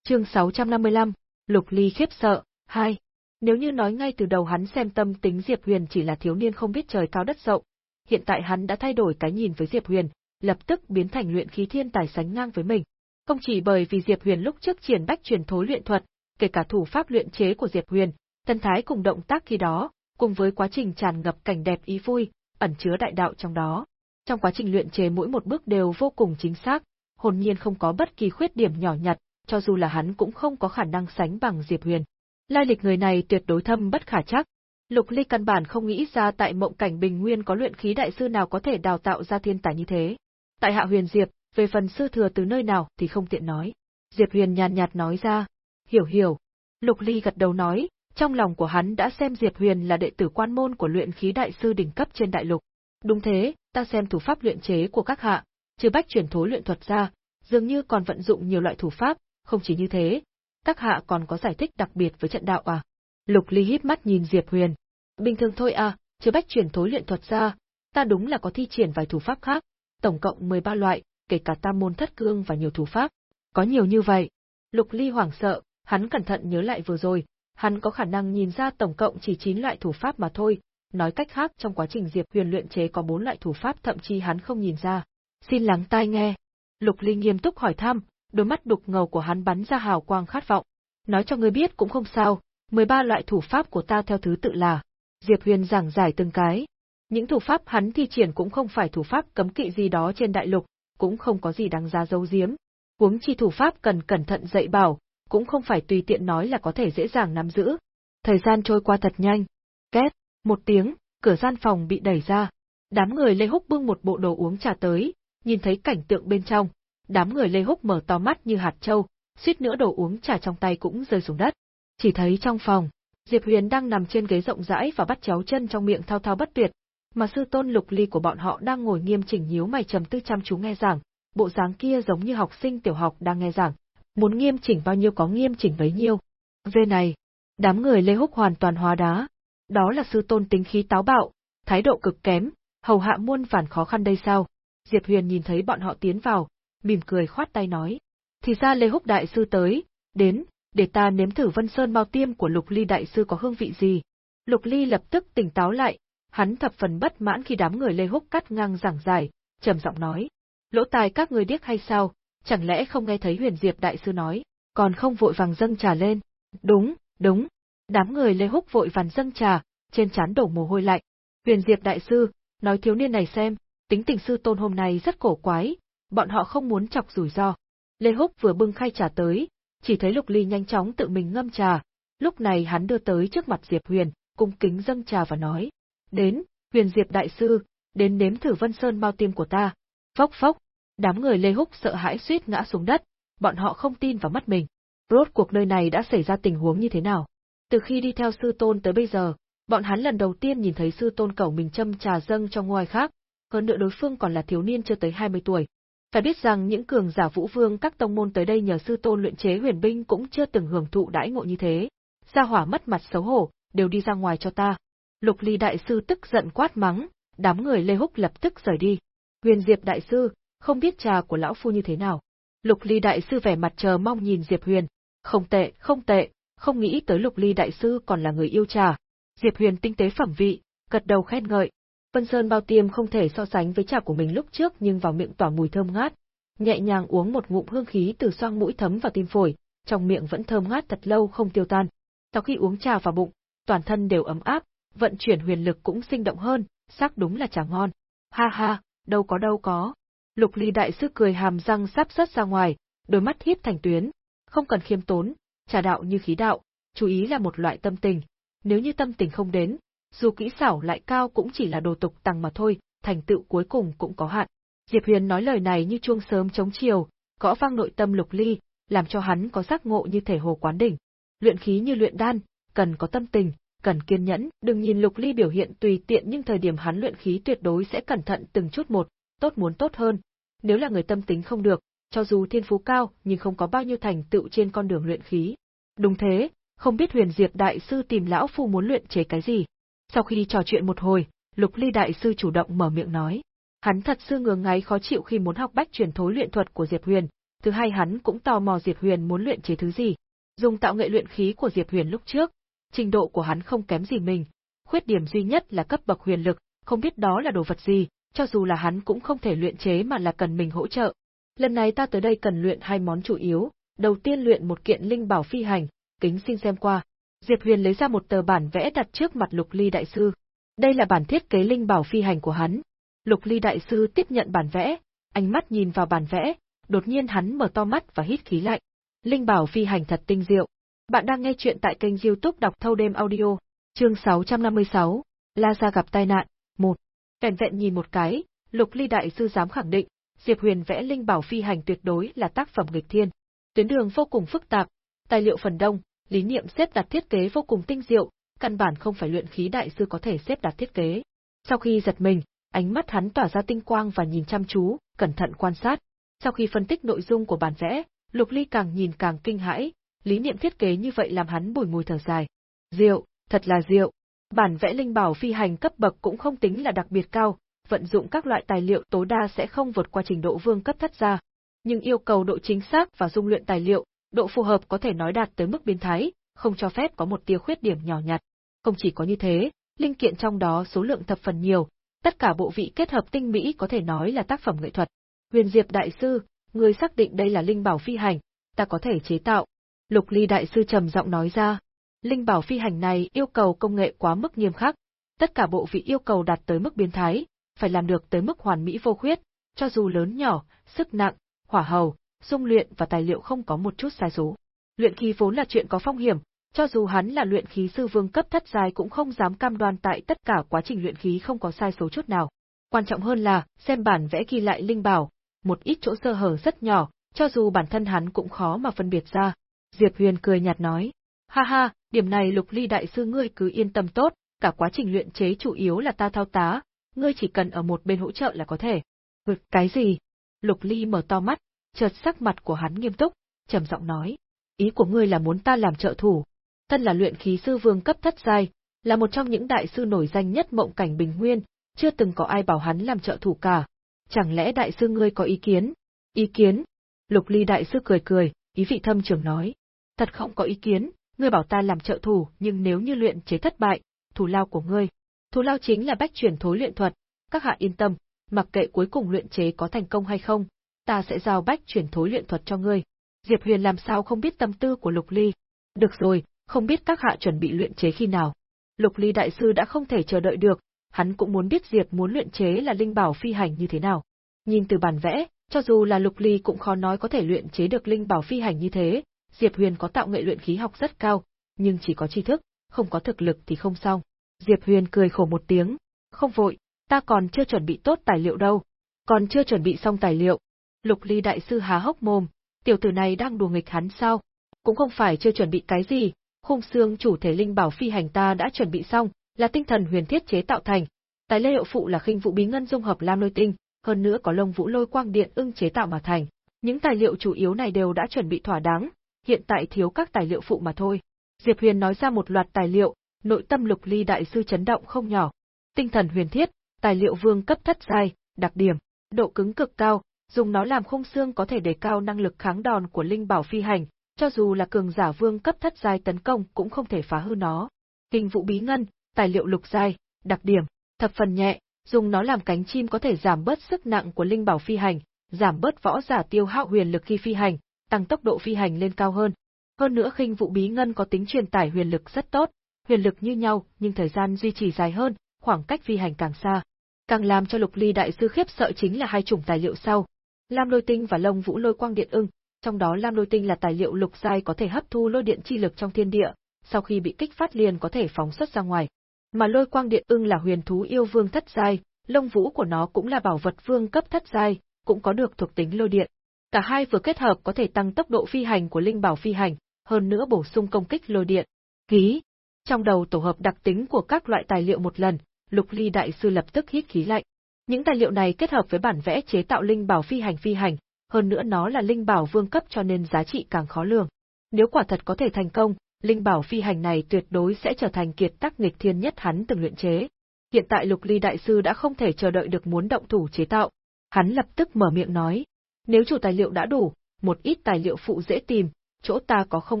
Chương 655, Lục Ly khiếp sợ, hai. Nếu như nói ngay từ đầu hắn xem tâm tính Diệp Huyền chỉ là thiếu niên không biết trời cao đất rộng, hiện tại hắn đã thay đổi cái nhìn với Diệp Huyền, lập tức biến thành luyện khí thiên tài sánh ngang với mình. Không chỉ bởi vì Diệp Huyền lúc trước triển bách truyền thối luyện thuật, kể cả thủ pháp luyện chế của Diệp Huyền, thân thái cùng động tác khi đó, cùng với quá trình tràn ngập cảnh đẹp ý vui, ẩn chứa đại đạo trong đó. Trong quá trình luyện chế mỗi một bước đều vô cùng chính xác, hồn nhiên không có bất kỳ khuyết điểm nhỏ nhặt, cho dù là hắn cũng không có khả năng sánh bằng Diệp Huyền. Lai lịch người này tuyệt đối thâm bất khả chắc. Lục Ly căn bản không nghĩ ra tại mộng cảnh bình nguyên có luyện khí đại sư nào có thể đào tạo ra thiên tài như thế. Tại hạ huyền Diệp, về phần sư thừa từ nơi nào thì không tiện nói. Diệp Huyền nhàn nhạt nói ra. Hiểu hiểu. Lục Ly gật đầu nói, trong lòng của hắn đã xem Diệp Huyền là đệ tử quan môn của luyện khí đại sư đỉnh cấp trên đại lục. Đúng thế, ta xem thủ pháp luyện chế của các hạ, trừ bách chuyển thối luyện thuật ra, dường như còn vận dụng nhiều loại thủ pháp, không chỉ như thế, các hạ còn có giải thích đặc biệt với trận đạo à? Lục Ly híp mắt nhìn Diệp Huyền. Bình thường thôi à, trừ bách chuyển thối luyện thuật ra, ta đúng là có thi triển vài thủ pháp khác, tổng cộng 13 loại, kể cả tam môn thất cương và nhiều thủ pháp. Có nhiều như vậy. Lục Ly hoảng sợ, hắn cẩn thận nhớ lại vừa rồi, hắn có khả năng nhìn ra tổng cộng chỉ 9 loại thủ pháp mà thôi, nói cách khác trong quá trình Diệp Huyền luyện chế có 4 loại thủ pháp thậm chí hắn không nhìn ra. Xin lắng tai nghe. Lục Ly nghiêm túc hỏi thăm, đôi mắt đục ngầu của hắn bắn ra hào quang khát vọng. Nói cho ngươi biết cũng không sao, 13 loại thủ pháp của ta theo thứ tự là. Diệp Huyền giảng giải từng cái. Những thủ pháp hắn thi triển cũng không phải thủ pháp cấm kỵ gì đó trên đại lục, cũng không có gì đáng giá giấu giếm. Huống chi thủ pháp cần cẩn thận dạy bảo, cũng không phải tùy tiện nói là có thể dễ dàng nắm giữ. Thời gian trôi qua thật nhanh. Két, một tiếng, cửa gian phòng bị đẩy ra. Đám người Lê Húc bưng một bộ đồ uống trà tới, nhìn thấy cảnh tượng bên trong. Đám người Lê Húc mở to mắt như hạt châu, suýt nữa đồ uống trà trong tay cũng rơi xuống đất. Chỉ thấy trong phòng, Diệp Huyền đang nằm trên ghế rộng rãi và bắt chéo chân trong miệng thao thao bất tuyệt, mà sư tôn lục ly của bọn họ đang ngồi nghiêm chỉnh nhíu mày trầm tư chăm chú nghe giảng, bộ dáng kia giống như học sinh tiểu học đang nghe giảng, muốn nghiêm chỉnh bao nhiêu có nghiêm chỉnh bấy nhiêu. Về này, đám người Lê Húc hoàn toàn hóa đá. Đó là sư tôn tính khí táo bạo, thái độ cực kém, hầu hạ muôn vàn khó khăn đây sao? Diệp Huyền nhìn thấy bọn họ tiến vào, mỉm cười khoát tay nói. Thì ra Lê Húc đại sư tới, đến, để ta nếm thử Vân Sơn Mao Tiêm của Lục Ly đại sư có hương vị gì. Lục Ly lập tức tỉnh táo lại, hắn thập phần bất mãn khi đám người Lê Húc cắt ngang giảng giải, trầm giọng nói: "Lỗ tai các người điếc hay sao, chẳng lẽ không nghe thấy Huyền Diệp đại sư nói, còn không vội vàng dâng trà lên?" "Đúng, đúng." Đám người Lê Húc vội vàng dâng trà, trên trán đổ mồ hôi lạnh. Huyền Diệp đại sư, nói thiếu niên này xem, tính tình sư tôn hôm nay rất cổ quái, bọn họ không muốn chọc rủi ro. Lê Húc vừa bưng khay trà tới, chỉ thấy Lục Ly nhanh chóng tự mình ngâm trà, lúc này hắn đưa tới trước mặt Diệp Huyền, cung kính dâng trà và nói: "Đến, Huyền Diệp đại sư, đến nếm thử Vân Sơn bao tiêm của ta." Phốc phốc, đám người Lê Húc sợ hãi suýt ngã xuống đất, bọn họ không tin vào mắt mình. Rốt cuộc nơi này đã xảy ra tình huống như thế nào? Từ khi đi theo sư tôn tới bây giờ, bọn hắn lần đầu tiên nhìn thấy sư tôn cẩu mình châm trà dâng cho ngoài khác, hơn nữa đối phương còn là thiếu niên chưa tới 20 tuổi. Phải biết rằng những cường giả vũ vương các tông môn tới đây nhờ sư tôn luyện chế huyền binh cũng chưa từng hưởng thụ đãi ngộ như thế. Gia hỏa mất mặt xấu hổ, đều đi ra ngoài cho ta. Lục ly đại sư tức giận quát mắng, đám người Lê Húc lập tức rời đi. Huyền Diệp đại sư, không biết trà của lão phu như thế nào. Lục Ly đại sư vẻ mặt chờ mong nhìn Diệp Huyền. Không tệ, không tệ, không nghĩ tới Lục Ly đại sư còn là người yêu trà. Diệp Huyền tinh tế phẩm vị, gật đầu khen ngợi. Vân Sơn bao tiêm không thể so sánh với trà của mình lúc trước nhưng vào miệng tỏa mùi thơm ngát. Nhẹ nhàng uống một ngụm hương khí từ xoang mũi thấm vào tim phổi, trong miệng vẫn thơm ngát thật lâu không tiêu tan. Sau khi uống trà vào bụng, toàn thân đều ấm áp, vận chuyển huyền lực cũng sinh động hơn, sắc đúng là trà ngon. Ha ha, đâu có đâu có. Lục Ly đại sư cười hàm răng sắp rớt ra ngoài, đôi mắt híp thành tuyến, không cần khiêm tốn, trà đạo như khí đạo, chú ý là một loại tâm tình. Nếu như tâm tình không đến, dù kỹ xảo lại cao cũng chỉ là đồ tục tăng mà thôi, thành tựu cuối cùng cũng có hạn. Diệp Huyền nói lời này như chuông sớm chống chiều, gõ vang nội tâm Lục Ly, làm cho hắn có giác ngộ như thể hồ quán đỉnh. Luyện khí như luyện đan, cần có tâm tình, cần kiên nhẫn, đừng nhìn Lục Ly biểu hiện tùy tiện nhưng thời điểm hắn luyện khí tuyệt đối sẽ cẩn thận từng chút một, tốt muốn tốt hơn. Nếu là người tâm tính không được, cho dù thiên phú cao nhưng không có bao nhiêu thành tựu trên con đường luyện khí. Đúng thế, không biết Huyền Diệp đại sư tìm lão phu muốn luyện chế cái gì. Sau khi trò chuyện một hồi, Lục Ly đại sư chủ động mở miệng nói. Hắn thật sự ngừa ngáy khó chịu khi muốn học bách truyền thối luyện thuật của Diệp Huyền, thứ hai hắn cũng tò mò Diệp Huyền muốn luyện chế thứ gì. Dùng tạo nghệ luyện khí của Diệp Huyền lúc trước, trình độ của hắn không kém gì mình, khuyết điểm duy nhất là cấp bậc huyền lực, không biết đó là đồ vật gì, cho dù là hắn cũng không thể luyện chế mà là cần mình hỗ trợ. Lần này ta tới đây cần luyện hai món chủ yếu, đầu tiên luyện một kiện linh bảo phi hành, kính xin xem qua. Diệp Huyền lấy ra một tờ bản vẽ đặt trước mặt Lục Ly đại sư. Đây là bản thiết kế linh bảo phi hành của hắn. Lục Ly đại sư tiếp nhận bản vẽ, ánh mắt nhìn vào bản vẽ, đột nhiên hắn mở to mắt và hít khí lạnh. Linh bảo phi hành thật tinh diệu. Bạn đang nghe chuyện tại kênh youtube đọc thâu đêm audio, chương 656, La Gia gặp tai nạn, 1. Vẹn vẹn nhìn một cái, Lục Ly Đại Sư dám khẳng định, Diệp Huyền vẽ linh bảo phi hành tuyệt đối là tác phẩm nghịch thiên. Tuyến đường vô cùng phức tạp, tài liệu phần đông, lý niệm xếp đặt thiết kế vô cùng tinh diệu, căn bản không phải luyện khí đại sư có thể xếp đặt thiết kế. Sau khi giật mình, ánh mắt hắn tỏa ra tinh quang và nhìn chăm chú, cẩn thận quan sát. Sau khi phân tích nội dung của bản vẽ, Lục Ly càng nhìn càng kinh hãi, lý niệm thiết kế như vậy làm hắn bùi mùi thở dài. Diệu, thật là diệu. Bản vẽ linh bảo phi hành cấp bậc cũng không tính là đặc biệt cao, vận dụng các loại tài liệu tối đa sẽ không vượt qua trình độ vương cấp thất gia. Nhưng yêu cầu độ chính xác và dung luyện tài liệu, độ phù hợp có thể nói đạt tới mức biến thái, không cho phép có một tia khuyết điểm nhỏ nhặt. Không chỉ có như thế, linh kiện trong đó số lượng thập phần nhiều, tất cả bộ vị kết hợp tinh mỹ có thể nói là tác phẩm nghệ thuật. Huyền Diệp đại sư, người xác định đây là linh bảo phi hành, ta có thể chế tạo, Lục Ly Đại Sư trầm giọng nói ra, linh bảo phi hành này yêu cầu công nghệ quá mức nghiêm khắc, tất cả bộ vị yêu cầu đạt tới mức biến thái, phải làm được tới mức hoàn mỹ vô khuyết, cho dù lớn nhỏ, sức nặng, hỏa hầu, dung luyện và tài liệu không có một chút sai số. Luyện khí vốn là chuyện có phong hiểm, cho dù hắn là luyện khí sư vương cấp thất giai cũng không dám cam đoan tại tất cả quá trình luyện khí không có sai số chút nào. Quan trọng hơn là, xem bản vẽ ghi lại linh bảo, một ít chỗ sơ hở rất nhỏ, cho dù bản thân hắn cũng khó mà phân biệt ra, Diệp Huyền cười nhạt nói. Ha ha, điểm này lục ly đại sư ngươi cứ yên tâm tốt, cả quá trình luyện chế chủ yếu là ta thao tá, ngươi chỉ cần ở một bên hỗ trợ là có thể. Vực cái gì? Lục ly mở to mắt, chợt sắc mặt của hắn nghiêm túc, trầm giọng nói. Ý của ngươi là muốn ta làm trợ thủ. Thân là luyện khí sư vương cấp thất giai, là một trong những đại sư nổi danh nhất mộng cảnh bình nguyên, chưa từng có ai bảo hắn làm trợ thủ cả. Chẳng lẽ đại sư ngươi có ý kiến? Ý kiến? Lục ly đại sư cười cười, ý vị thâm trường nói thật không có ý kiến, ngươi bảo ta làm trợ thủ, nhưng nếu như luyện chế thất bại, thù lao của ngươi. Thù lao chính là bách chuyển thối luyện thuật, các hạ yên tâm, mặc kệ cuối cùng luyện chế có thành công hay không, ta sẽ giao bách chuyển thối luyện thuật cho ngươi. Diệp Huyền làm sao không biết tâm tư của Lục Ly. Được rồi, không biết các hạ chuẩn bị luyện chế khi nào. Lục Ly đại sư đã không thể chờ đợi được, hắn cũng muốn biết Diệp muốn luyện chế là linh bảo phi hành như thế nào. Nhìn từ bản vẽ, cho dù là Lục Ly cũng khó nói có thể luyện chế được linh bảo phi hành như thế, Diệp Huyền có tạo nghệ luyện khí học rất cao, nhưng chỉ có tri thức, không có thực lực thì không xong. Diệp Huyền cười khổ một tiếng, không vội, ta còn chưa chuẩn bị tốt tài liệu đâu, còn chưa chuẩn bị xong tài liệu. Lục Ly đại sư há hốc mồm, tiểu tử này đang đùa nghịch hắn sao? Cũng không phải chưa chuẩn bị cái gì, khung xương chủ thể linh bảo phi hành ta đã chuẩn bị xong, là tinh thần huyền thiết chế tạo thành. Tài liệu phụ là khinh vũ bí ngân dung hợp lam lôi tinh, hơn nữa có lông vũ lôi quang điện ưng chế tạo mà thành. Những tài liệu chủ yếu này đều đã chuẩn bị thỏa đáng, hiện tại thiếu các tài liệu phụ mà thôi. Diệp Huyền nói ra một loạt tài liệu, nội tâm lục ly đại sư chấn động không nhỏ. Tinh thần huyền thiết, tài liệu vương cấp thất giai, đặc điểm, độ cứng cực cao, dùng nó làm khung xương có thể đề cao năng lực kháng đòn của linh bảo phi hành, cho dù là cường giả vương cấp thất giai tấn công cũng không thể phá hư nó. Hình vũ bí ngân, tài liệu lục giai, đặc điểm, thập phần nhẹ, dùng nó làm cánh chim có thể giảm bớt sức nặng của linh bảo phi hành, giảm bớt võ giả tiêu hao huyền lực khi phi hành, tăng tốc độ phi hành lên cao hơn. Hơn nữa khinh vụ bí ngân có tính truyền tải huyền lực rất tốt, huyền lực như nhau nhưng thời gian duy trì dài hơn, khoảng cách phi hành càng xa. Càng làm cho Lục Ly đại sư khiếp sợ chính là hai chủng tài liệu sau. Lam lôi tinh và lông vũ lôi quang điện ưng, trong đó lam lôi tinh là tài liệu lục giai có thể hấp thu lôi điện chi lực trong thiên địa, sau khi bị kích phát liền có thể phóng xuất ra ngoài. Mà lôi quang điện ưng là huyền thú yêu vương thất giai, lông vũ của nó cũng là bảo vật vương cấp thất giai, cũng có được thuộc tính lôi điện. Cả hai vừa kết hợp có thể tăng tốc độ phi hành của linh bảo phi hành, hơn nữa bổ sung công kích lôi điện. Ký. Trong đầu tổ hợp đặc tính của các loại tài liệu một lần, Lục Ly đại sư lập tức hít khí lạnh. Những tài liệu này kết hợp với bản vẽ chế tạo linh bảo phi hành phi hành, hơn nữa nó là linh bảo vương cấp cho nên giá trị càng khó lường. Nếu quả thật có thể thành công, linh bảo phi hành này tuyệt đối sẽ trở thành kiệt tác nghịch thiên nhất hắn từng luyện chế. Hiện tại Lục Ly đại sư đã không thể chờ đợi được muốn động thủ chế tạo, hắn lập tức mở miệng nói: "Nếu chủ tài liệu đã đủ, một ít tài liệu phụ dễ tìm, chỗ ta có không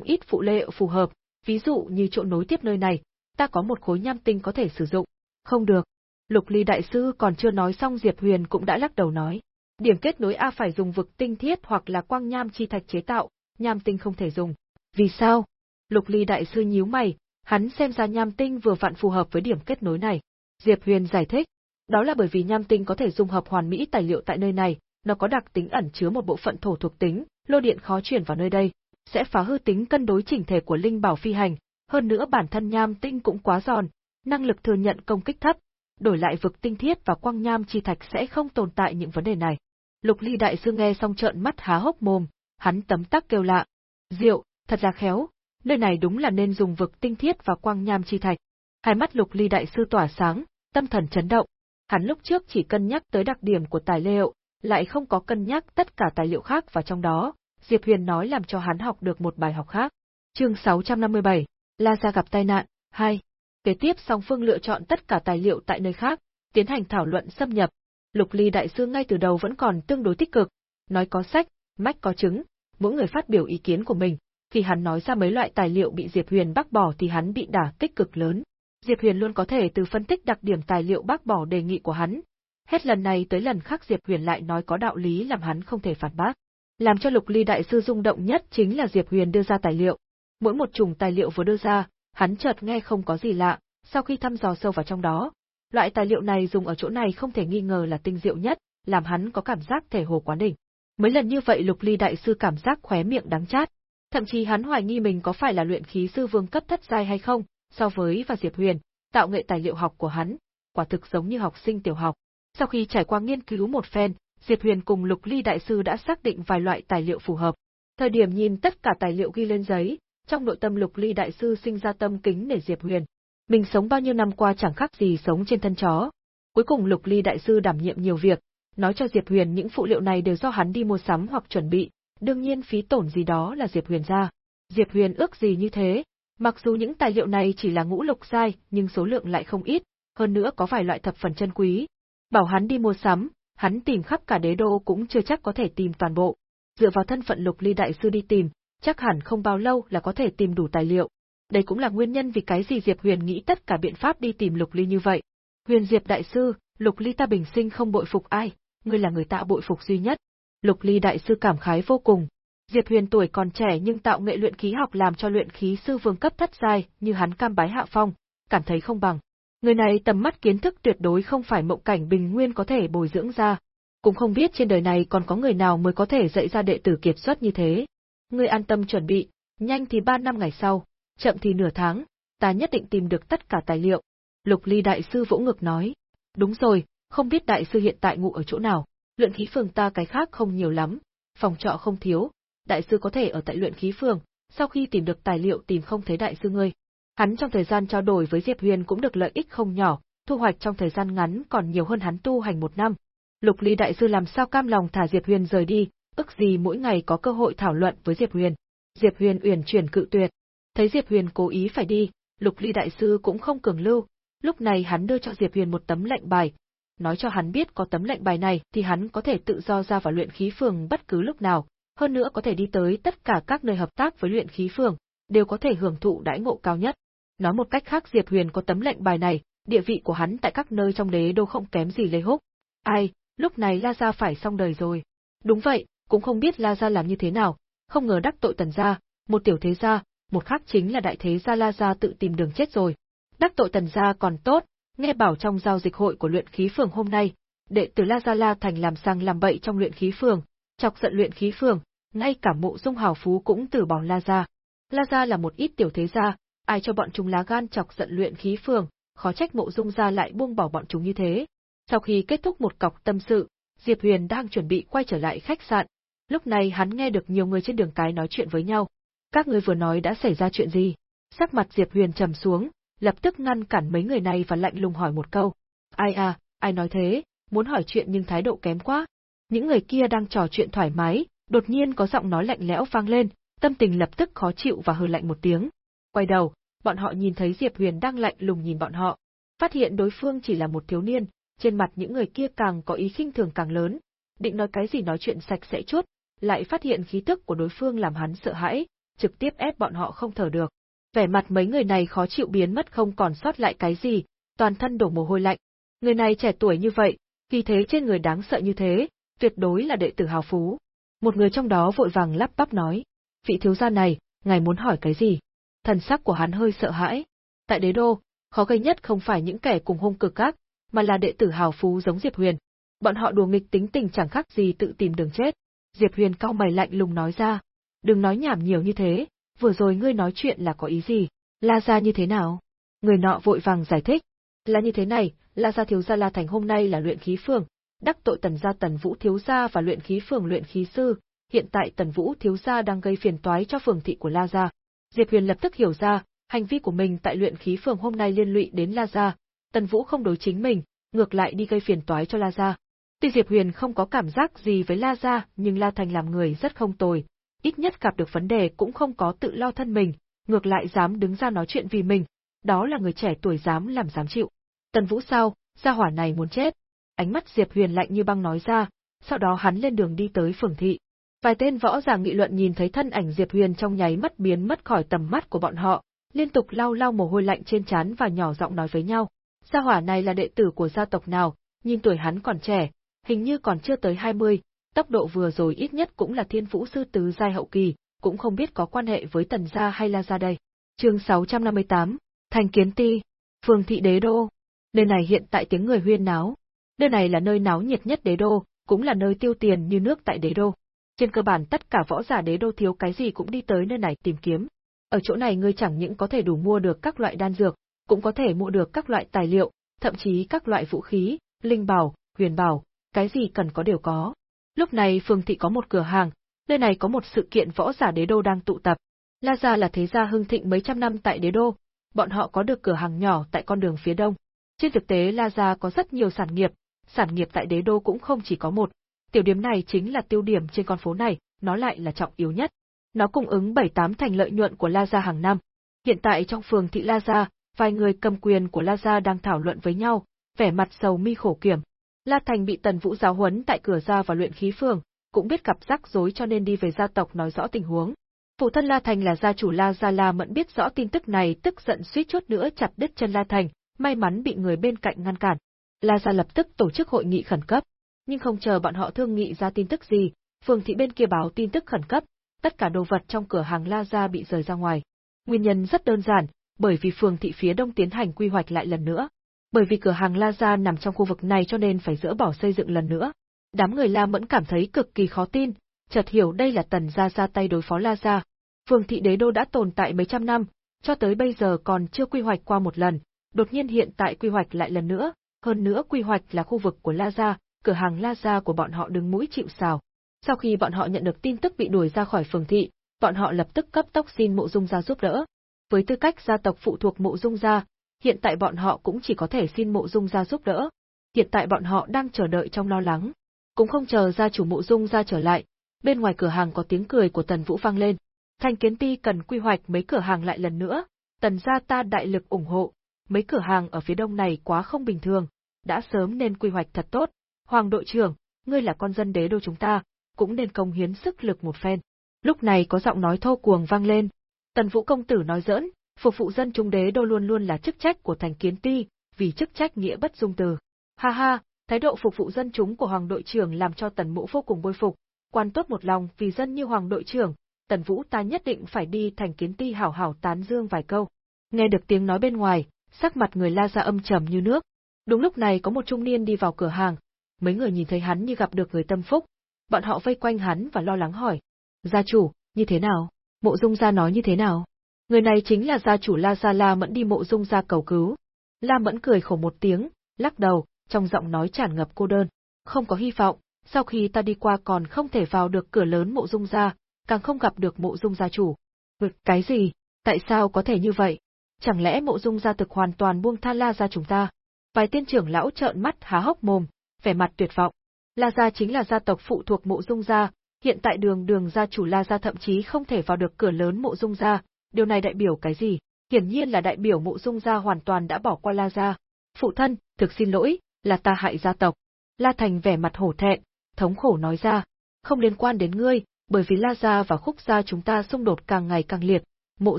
ít phụ liệu phù hợp, ví dụ như chỗ nối tiếp nơi này, ta có một khối nham tinh có thể sử dụng." Không được. Lục Ly đại sư còn chưa nói xong Diệp Huyền cũng đã lắc đầu nói: Điểm kết nối A phải dùng vực tinh thiết hoặc là quang nham chi thạch chế tạo, nham tinh không thể dùng. Vì sao? Lục Ly đại sư nhíu mày, hắn xem ra nham tinh vừa vặn phù hợp với điểm kết nối này. Diệp Huyền giải thích, đó là bởi vì nham tinh có thể dung hợp hoàn mỹ tài liệu tại nơi này, nó có đặc tính ẩn chứa một bộ phận thổ thuộc tính, lô điện khó chuyển vào nơi đây, sẽ phá hư tính cân đối chỉnh thể của linh bảo phi hành, hơn nữa bản thân nham tinh cũng quá giòn, năng lực thừa nhận công kích thấp, đổi lại vực tinh thiết và quang nham chi thạch sẽ không tồn tại những vấn đề này. Lục Ly đại sư nghe xong trợn mắt há hốc mồm, hắn tấm tắc kêu lạ. Diệu, thật là khéo, nơi này đúng là nên dùng vực tinh thiết và quang nham chi thạch. Hai mắt Lục Ly đại sư tỏa sáng, tâm thần chấn động. Hắn lúc trước chỉ cân nhắc tới đặc điểm của tài liệu, lại không có cân nhắc tất cả tài liệu khác vào trong đó. Diệp Huyền nói làm cho hắn học được một bài học khác. Chương 657, La Gia gặp tai nạn, 2. Kế tiếp song phương lựa chọn tất cả tài liệu tại nơi khác, tiến hành thảo luận xâm nhập, Lục Ly đại sư ngay từ đầu vẫn còn tương đối tích cực, nói có sách, mách có chứng, mỗi người phát biểu ý kiến của mình, khi hắn nói ra mấy loại tài liệu bị Diệp Huyền bác bỏ thì hắn bị đả kích cực lớn. Diệp Huyền luôn có thể từ phân tích đặc điểm tài liệu bác bỏ đề nghị của hắn. Hết lần này tới lần khác Diệp Huyền lại nói có đạo lý làm hắn không thể phản bác. Làm cho Lục Ly đại sư rung động nhất chính là Diệp Huyền đưa ra tài liệu. Mỗi một chủng tài liệu vừa đưa ra, hắn chợt nghe không có gì lạ, sau khi thăm dò sâu vào trong đó, Loại tài liệu này dùng ở chỗ này không thể nghi ngờ là tinh diệu nhất, làm hắn có cảm giác thể hồ quán đỉnh. Mấy lần như vậy Lục Ly đại sư cảm giác khóe miệng đắng chát, thậm chí hắn hoài nghi mình có phải là luyện khí sư vương cấp thất giai hay không, so với và Diệp Huyền, tạo nghệ tài liệu học của hắn, quả thực giống như học sinh tiểu học. Sau khi trải qua nghiên cứu một phen, Diệp Huyền cùng Lục Ly đại sư đã xác định vài loại tài liệu phù hợp. Thời điểm nhìn tất cả tài liệu ghi lên giấy, trong nội tâm Lục Ly đại sư sinh ra tâm kính để Diệp Huyền, mình sống bao nhiêu năm qua chẳng khác gì sống trên thân chó. Cuối cùng Lục Ly đại sư đảm nhiệm nhiều việc, nói cho Diệp Huyền những phụ liệu này đều do hắn đi mua sắm hoặc chuẩn bị, đương nhiên phí tổn gì đó là Diệp Huyền ra. Diệp Huyền ước gì như thế, mặc dù những tài liệu này chỉ là ngũ lục sai, nhưng số lượng lại không ít, hơn nữa có vài loại thập phần chân quý. Bảo hắn đi mua sắm, hắn tìm khắp cả đế đô cũng chưa chắc có thể tìm toàn bộ. Dựa vào thân phận Lục Ly đại sư đi tìm, chắc hẳn không bao lâu là có thể tìm đủ tài liệu, đây cũng là nguyên nhân vì cái gì Diệp Huyền nghĩ tất cả biện pháp đi tìm Lục Ly như vậy. Huyền Diệp đại sư, Lục Ly ta bình sinh không bội phục ai, ngươi là người tạo bội phục duy nhất. Lục Ly đại sư cảm khái vô cùng. Diệp Huyền tuổi còn trẻ nhưng tạo nghệ luyện khí học làm cho luyện khí sư vương cấp thất giai, như hắn cam bái hạ phong, cảm thấy không bằng. Người này tầm mắt kiến thức tuyệt đối không phải mộng cảnh bình nguyên có thể bồi dưỡng ra, cũng không biết trên đời này còn có người nào mới có thể dạy ra đệ tử kiệt xuất như thế. Ngươi an tâm chuẩn bị, nhanh thì ba năm ngày sau, chậm thì nửa tháng, ta nhất định tìm được tất cả tài liệu. Lục Ly đại sư vỗ ngực nói, đúng rồi, không biết đại sư hiện tại ngủ ở chỗ nào, luyện khí phường ta cái khác không nhiều lắm, phòng trọ không thiếu, đại sư có thể ở tại luyện khí phường, sau khi tìm được tài liệu tìm không thấy đại sư ngươi. Hắn trong thời gian trao đổi với Diệp Huyền cũng được lợi ích không nhỏ, thu hoạch trong thời gian ngắn còn nhiều hơn hắn tu hành một năm. Lục Ly đại sư làm sao cam lòng thả Diệp Huyền rời đi, ức gì mỗi ngày có cơ hội thảo luận với Diệp Huyền. Diệp Huyền uyển chuyển cự tuyệt, Thấy Diệp Huyền cố ý phải đi, Lục Ly đại sư cũng không cường lưu, lúc này hắn đưa cho Diệp Huyền một tấm lệnh bài, nói cho hắn biết có tấm lệnh bài này thì hắn có thể tự do ra vào luyện khí phường bất cứ lúc nào, hơn nữa có thể đi tới tất cả các nơi hợp tác với luyện khí phường, đều có thể hưởng thụ đãi ngộ cao nhất. Nói một cách khác Diệp Huyền có tấm lệnh bài này, địa vị của hắn tại các nơi trong đế đô không kém gì Lê Húc. Ai, lúc này La Gia phải xong đời rồi. Đúng vậy, cũng không biết La Gia làm như thế nào, không ngờ đắc tội tần gia, một tiểu thế gia, một khác chính là đại thế gia La Gia tự tìm đường chết rồi. Đắc tội tần gia còn tốt, nghe bảo trong giao dịch hội của luyện khí phường hôm nay, đệ tử La Gia La Thành làm sang làm bậy trong luyện khí phường, chọc giận luyện khí phường, ngay cả mộ dung hào phú cũng từ bỏ La Gia. La Gia là một ít tiểu thế gia, ai cho bọn chúng lá gan chọc giận luyện khí phường, khó trách mộ dung ra lại buông bỏ bọn chúng như thế. Sau khi kết thúc một cọc tâm sự, Diệp Huyền đang chuẩn bị quay trở lại khách sạn. Lúc này hắn nghe được nhiều người trên đường cái nói chuyện với nhau. Các người vừa nói đã xảy ra chuyện gì? Sắc mặt Diệp Huyền trầm xuống, lập tức ngăn cản mấy người này và lạnh lùng hỏi một câu. Ai à, ai nói thế, muốn hỏi chuyện nhưng thái độ kém quá. Những người kia đang trò chuyện thoải mái, đột nhiên có giọng nói lạnh lẽo vang lên, tâm tình lập tức khó chịu và hừ lạnh một tiếng. Quay đầu, bọn họ nhìn thấy Diệp Huyền đang lạnh lùng nhìn bọn họ, phát hiện đối phương chỉ là một thiếu niên, trên mặt những người kia càng có ý khinh thường càng lớn, định nói cái gì nói chuyện sạch sẽ chút, lại phát hiện khí tức của đối phương làm hắn sợ hãi, trực tiếp ép bọn họ không thở được. Vẻ mặt mấy người này khó chịu biến mất không còn sót lại cái gì, toàn thân đổ mồ hôi lạnh. Người này trẻ tuổi như vậy, khi thế trên người đáng sợ như thế, tuyệt đối là đệ tử hào phú. Một người trong đó vội vàng lắp bắp nói, vị thiếu gia này, ngài muốn hỏi cái gì? Thần sắc của hắn hơi sợ hãi. Tại đế đô, khó gây nhất không phải những kẻ cùng hung cực các, mà là đệ tử hào phú giống Diệp Huyền. Bọn họ đùa nghịch tính tình chẳng khác gì tự tìm đường chết. Diệp Huyền cao mày lạnh lùng nói ra, đừng nói nhảm nhiều như thế, vừa rồi ngươi nói chuyện là có ý gì, La Gia như thế nào? Người nọ vội vàng giải thích, là như thế này, La Gia thiếu gia La Thành hôm nay là luyện khí phường, đắc tội tần gia tần vũ thiếu gia và luyện khí phường luyện khí sư, hiện tại tần vũ thiếu gia đang gây phiền toái cho phường thị của La Gia. Diệp Huyền lập tức hiểu ra, hành vi của mình tại luyện khí phường hôm nay liên lụy đến La Gia, tần vũ không đối chính mình, ngược lại đi gây phiền toái cho La Gia. Tuy Diệp Huyền không có cảm giác gì với La Gia, nhưng La Thành làm người rất không tồi, ít nhất gặp được vấn đề cũng không có tự lo thân mình, ngược lại dám đứng ra nói chuyện vì mình, đó là người trẻ tuổi dám làm dám chịu. Tần Vũ sao, gia hỏa này muốn chết. Ánh mắt Diệp Huyền lạnh như băng nói ra, sau đó hắn lên đường đi tới phường thị. Vài tên võ giả nghị luận nhìn thấy thân ảnh Diệp Huyền trong nháy mắt biến mất khỏi tầm mắt của bọn họ, liên tục lau lau mồ hôi lạnh trên trán và nhỏ giọng nói với nhau. Gia hỏa này là đệ tử của gia tộc nào, nhìn tuổi hắn còn trẻ, hình như còn chưa tới 20, tốc độ vừa rồi ít nhất cũng là thiên vũ sư tứ giai hậu kỳ, cũng không biết có quan hệ với tần gia hay la gia đây. Chương 658, Thành Kiến Ti, Phường thị Đế Đô. Nơi này hiện tại tiếng người huyên náo. Nơi này là nơi náo nhiệt nhất Đế Đô, cũng là nơi tiêu tiền như nước tại Đế Đô. Trên cơ bản tất cả võ giả Đế Đô thiếu cái gì cũng đi tới nơi này tìm kiếm. Ở chỗ này ngươi chẳng những có thể đủ mua được các loại đan dược, cũng có thể mua được các loại tài liệu, thậm chí các loại vũ khí, linh bảo, huyền bảo, cái gì cần có đều có. Lúc này phường thị có một cửa hàng, nơi này có một sự kiện võ giả đế đô đang tụ tập. La Gia là thế gia hưng thịnh mấy trăm năm tại đế đô, bọn họ có được cửa hàng nhỏ tại con đường phía đông. Trên thực tế La Gia có rất nhiều sản nghiệp, sản nghiệp tại đế đô cũng không chỉ có một. Tiểu điểm này chính là tiêu điểm trên con phố này, nó lại là trọng yếu nhất. Nó cung ứng 7-8 thành lợi nhuận của La Gia hàng năm. Hiện tại trong phường thị La Gia, vài người cầm quyền của La Gia đang thảo luận với nhau, vẻ mặt sầu mi khổ kiểm, La Thành bị Tần Vũ giáo huấn tại cửa ra và luyện khí phường, cũng biết gặp rắc rối cho nên đi về gia tộc nói rõ tình huống. Phụ thân La Thành là gia chủ La Gia La Mẫn biết rõ tin tức này tức giận suýt chút nữa chặt đứt chân La Thành, may mắn bị người bên cạnh ngăn cản. La Gia lập tức tổ chức hội nghị khẩn cấp, nhưng không chờ bọn họ thương nghị ra tin tức gì, phường thị bên kia báo tin tức khẩn cấp, tất cả đồ vật trong cửa hàng La Gia bị rời ra ngoài. Nguyên nhân rất đơn giản, bởi vì phường thị phía đông tiến hành quy hoạch lại lần nữa bởi vì cửa hàng La Gia nằm trong khu vực này cho nên phải dỡ bỏ xây dựng lần nữa. Đám người La Mẫn cảm thấy cực kỳ khó tin, chợt hiểu đây là Tần gia ra tay đối phó La Gia. Phường thị đế đô đã tồn tại mấy trăm năm, cho tới bây giờ còn chưa quy hoạch qua một lần, đột nhiên hiện tại quy hoạch lại lần nữa, hơn nữa quy hoạch là khu vực của La Gia, cửa hàng La Gia của bọn họ đứng mũi chịu sào. Sau khi bọn họ nhận được tin tức bị đuổi ra khỏi phường thị, bọn họ lập tức cấp tốc xin Mộ Dung gia giúp đỡ. Với tư cách gia tộc phụ thuộc Mộ Dung gia, hiện tại bọn họ cũng chỉ có thể xin mộ dung gia giúp đỡ. Hiện tại bọn họ đang chờ đợi trong lo lắng. Cũng không chờ gia chủ mộ dung gia trở lại, bên ngoài cửa hàng có tiếng cười của Tần Vũ vang lên. Thanh kiến ti cần quy hoạch mấy cửa hàng lại lần nữa, tần gia ta đại lực ủng hộ, mấy cửa hàng ở phía đông này quá không bình thường. đã sớm nên quy hoạch thật tốt. Hoàng đội trưởng, ngươi là con dân đế đô chúng ta, cũng nên công hiến sức lực một phen. Lúc này có giọng nói thô cuồng vang lên. Tần Vũ công tử nói giỡn, phục vụ dân chúng đế đô luôn luôn là chức trách của thành kiến ti, vì chức trách nghĩa bất dung từ. Ha ha, thái độ phục vụ dân chúng của hoàng đội trưởng làm cho Tần Mũ vô cùng bôi phục, quan tốt một lòng vì dân như hoàng đội trưởng, Tần Vũ ta nhất định phải đi thành kiến ti hảo hảo tán dương vài câu. Nghe được tiếng nói bên ngoài, sắc mặt người La ra âm trầm như nước. Đúng lúc này có một trung niên đi vào cửa hàng, mấy người nhìn thấy hắn như gặp được người tâm phúc, bọn họ vây quanh hắn và lo lắng hỏi. Gia chủ, như thế nào? Mộ Dung gia nói như thế nào? Người này chính là gia chủ La Gia La Mẫn đi Mộ Dung gia cầu cứu. La Mẫn cười khổ một tiếng, lắc đầu, trong giọng nói tràn ngập cô đơn. Không có hy vọng, sau khi ta đi qua còn không thể vào được cửa lớn Mộ Dung gia, càng không gặp được Mộ Dung gia chủ. Vực cái gì? Tại sao có thể như vậy? Chẳng lẽ Mộ Dung gia thực hoàn toàn buông tha La gia chúng ta? Vài tiên trưởng lão trợn mắt há hốc mồm, vẻ mặt tuyệt vọng. La gia chính là gia tộc phụ thuộc Mộ Dung gia, hiện tại đường đường gia chủ La gia thậm chí không thể vào được cửa lớn Mộ Dung gia, điều này đại biểu cái gì? Hiển nhiên là đại biểu Mộ Dung gia hoàn toàn đã bỏ qua La gia. Phụ thân, thực xin lỗi, là ta hại gia tộc. La Thành vẻ mặt hổ thẹn, thống khổ nói ra, không liên quan đến ngươi, bởi vì La gia và Khúc gia chúng ta xung đột càng ngày càng liệt, Mộ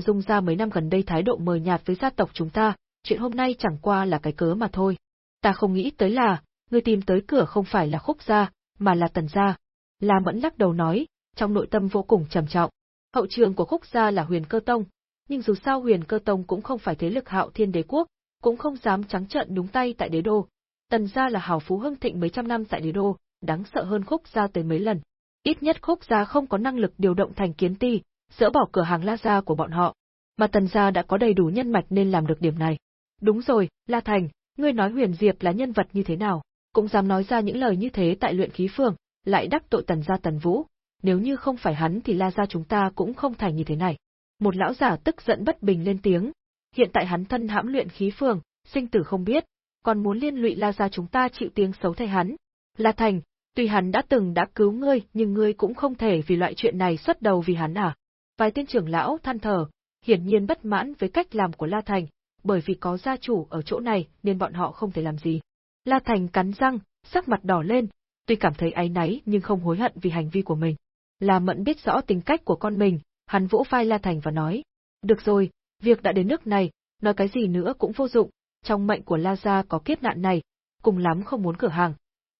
Dung gia mấy năm gần đây thái độ mờ nhạt với gia tộc chúng ta, chuyện hôm nay chẳng qua là cái cớ mà thôi. Ta không nghĩ tới là, ngươi tìm tới cửa không phải là Khúc gia, mà là Tần gia. La Mẫn lắc đầu nói, trong nội tâm vô cùng trầm trọng. Hậu trường của Khúc gia là Huyền Cơ Tông, nhưng dù sao Huyền Cơ Tông cũng không phải thế lực Hạo Thiên Đế quốc, cũng không dám trắng trợn đúng tay tại đế đô. Tần gia là hào phú hưng thịnh mấy trăm năm tại đế đô, đáng sợ hơn Khúc gia tới mấy lần. Ít nhất Khúc gia không có năng lực điều động thành kiến ti, dỡ bỏ cửa hàng La gia của bọn họ, mà Tần gia đã có đầy đủ nhân mạch nên làm được điểm này. Đúng rồi, La Thành, ngươi nói Huyền Diệp là nhân vật như thế nào, cũng dám nói ra những lời như thế tại luyện khí phường, lại đắc tội Tần gia Tần Vũ, nếu như không phải hắn thì La gia chúng ta cũng không thành như thế này. Một lão giả tức giận bất bình lên tiếng, hiện tại hắn thân hãm luyện khí phường, sinh tử không biết, còn muốn liên lụy La gia chúng ta chịu tiếng xấu thay hắn. La Thành, tuy hắn đã từng đã cứu ngươi, nhưng ngươi cũng không thể vì loại chuyện này xuất đầu vì hắn à? Vài tiên trưởng lão than thở, hiển nhiên bất mãn với cách làm của La Thành, bởi vì có gia chủ ở chỗ này nên bọn họ không thể làm gì. La Thành cắn răng, sắc mặt đỏ lên, tuy cảm thấy áy náy nhưng không hối hận vì hành vi của mình. La Mẫn biết rõ tính cách của con mình, hắn vỗ vai La Thành và nói, được rồi, việc đã đến nước này, nói cái gì nữa cũng vô dụng, trong mệnh của La Gia có kiếp nạn này, cùng lắm không muốn cửa hàng.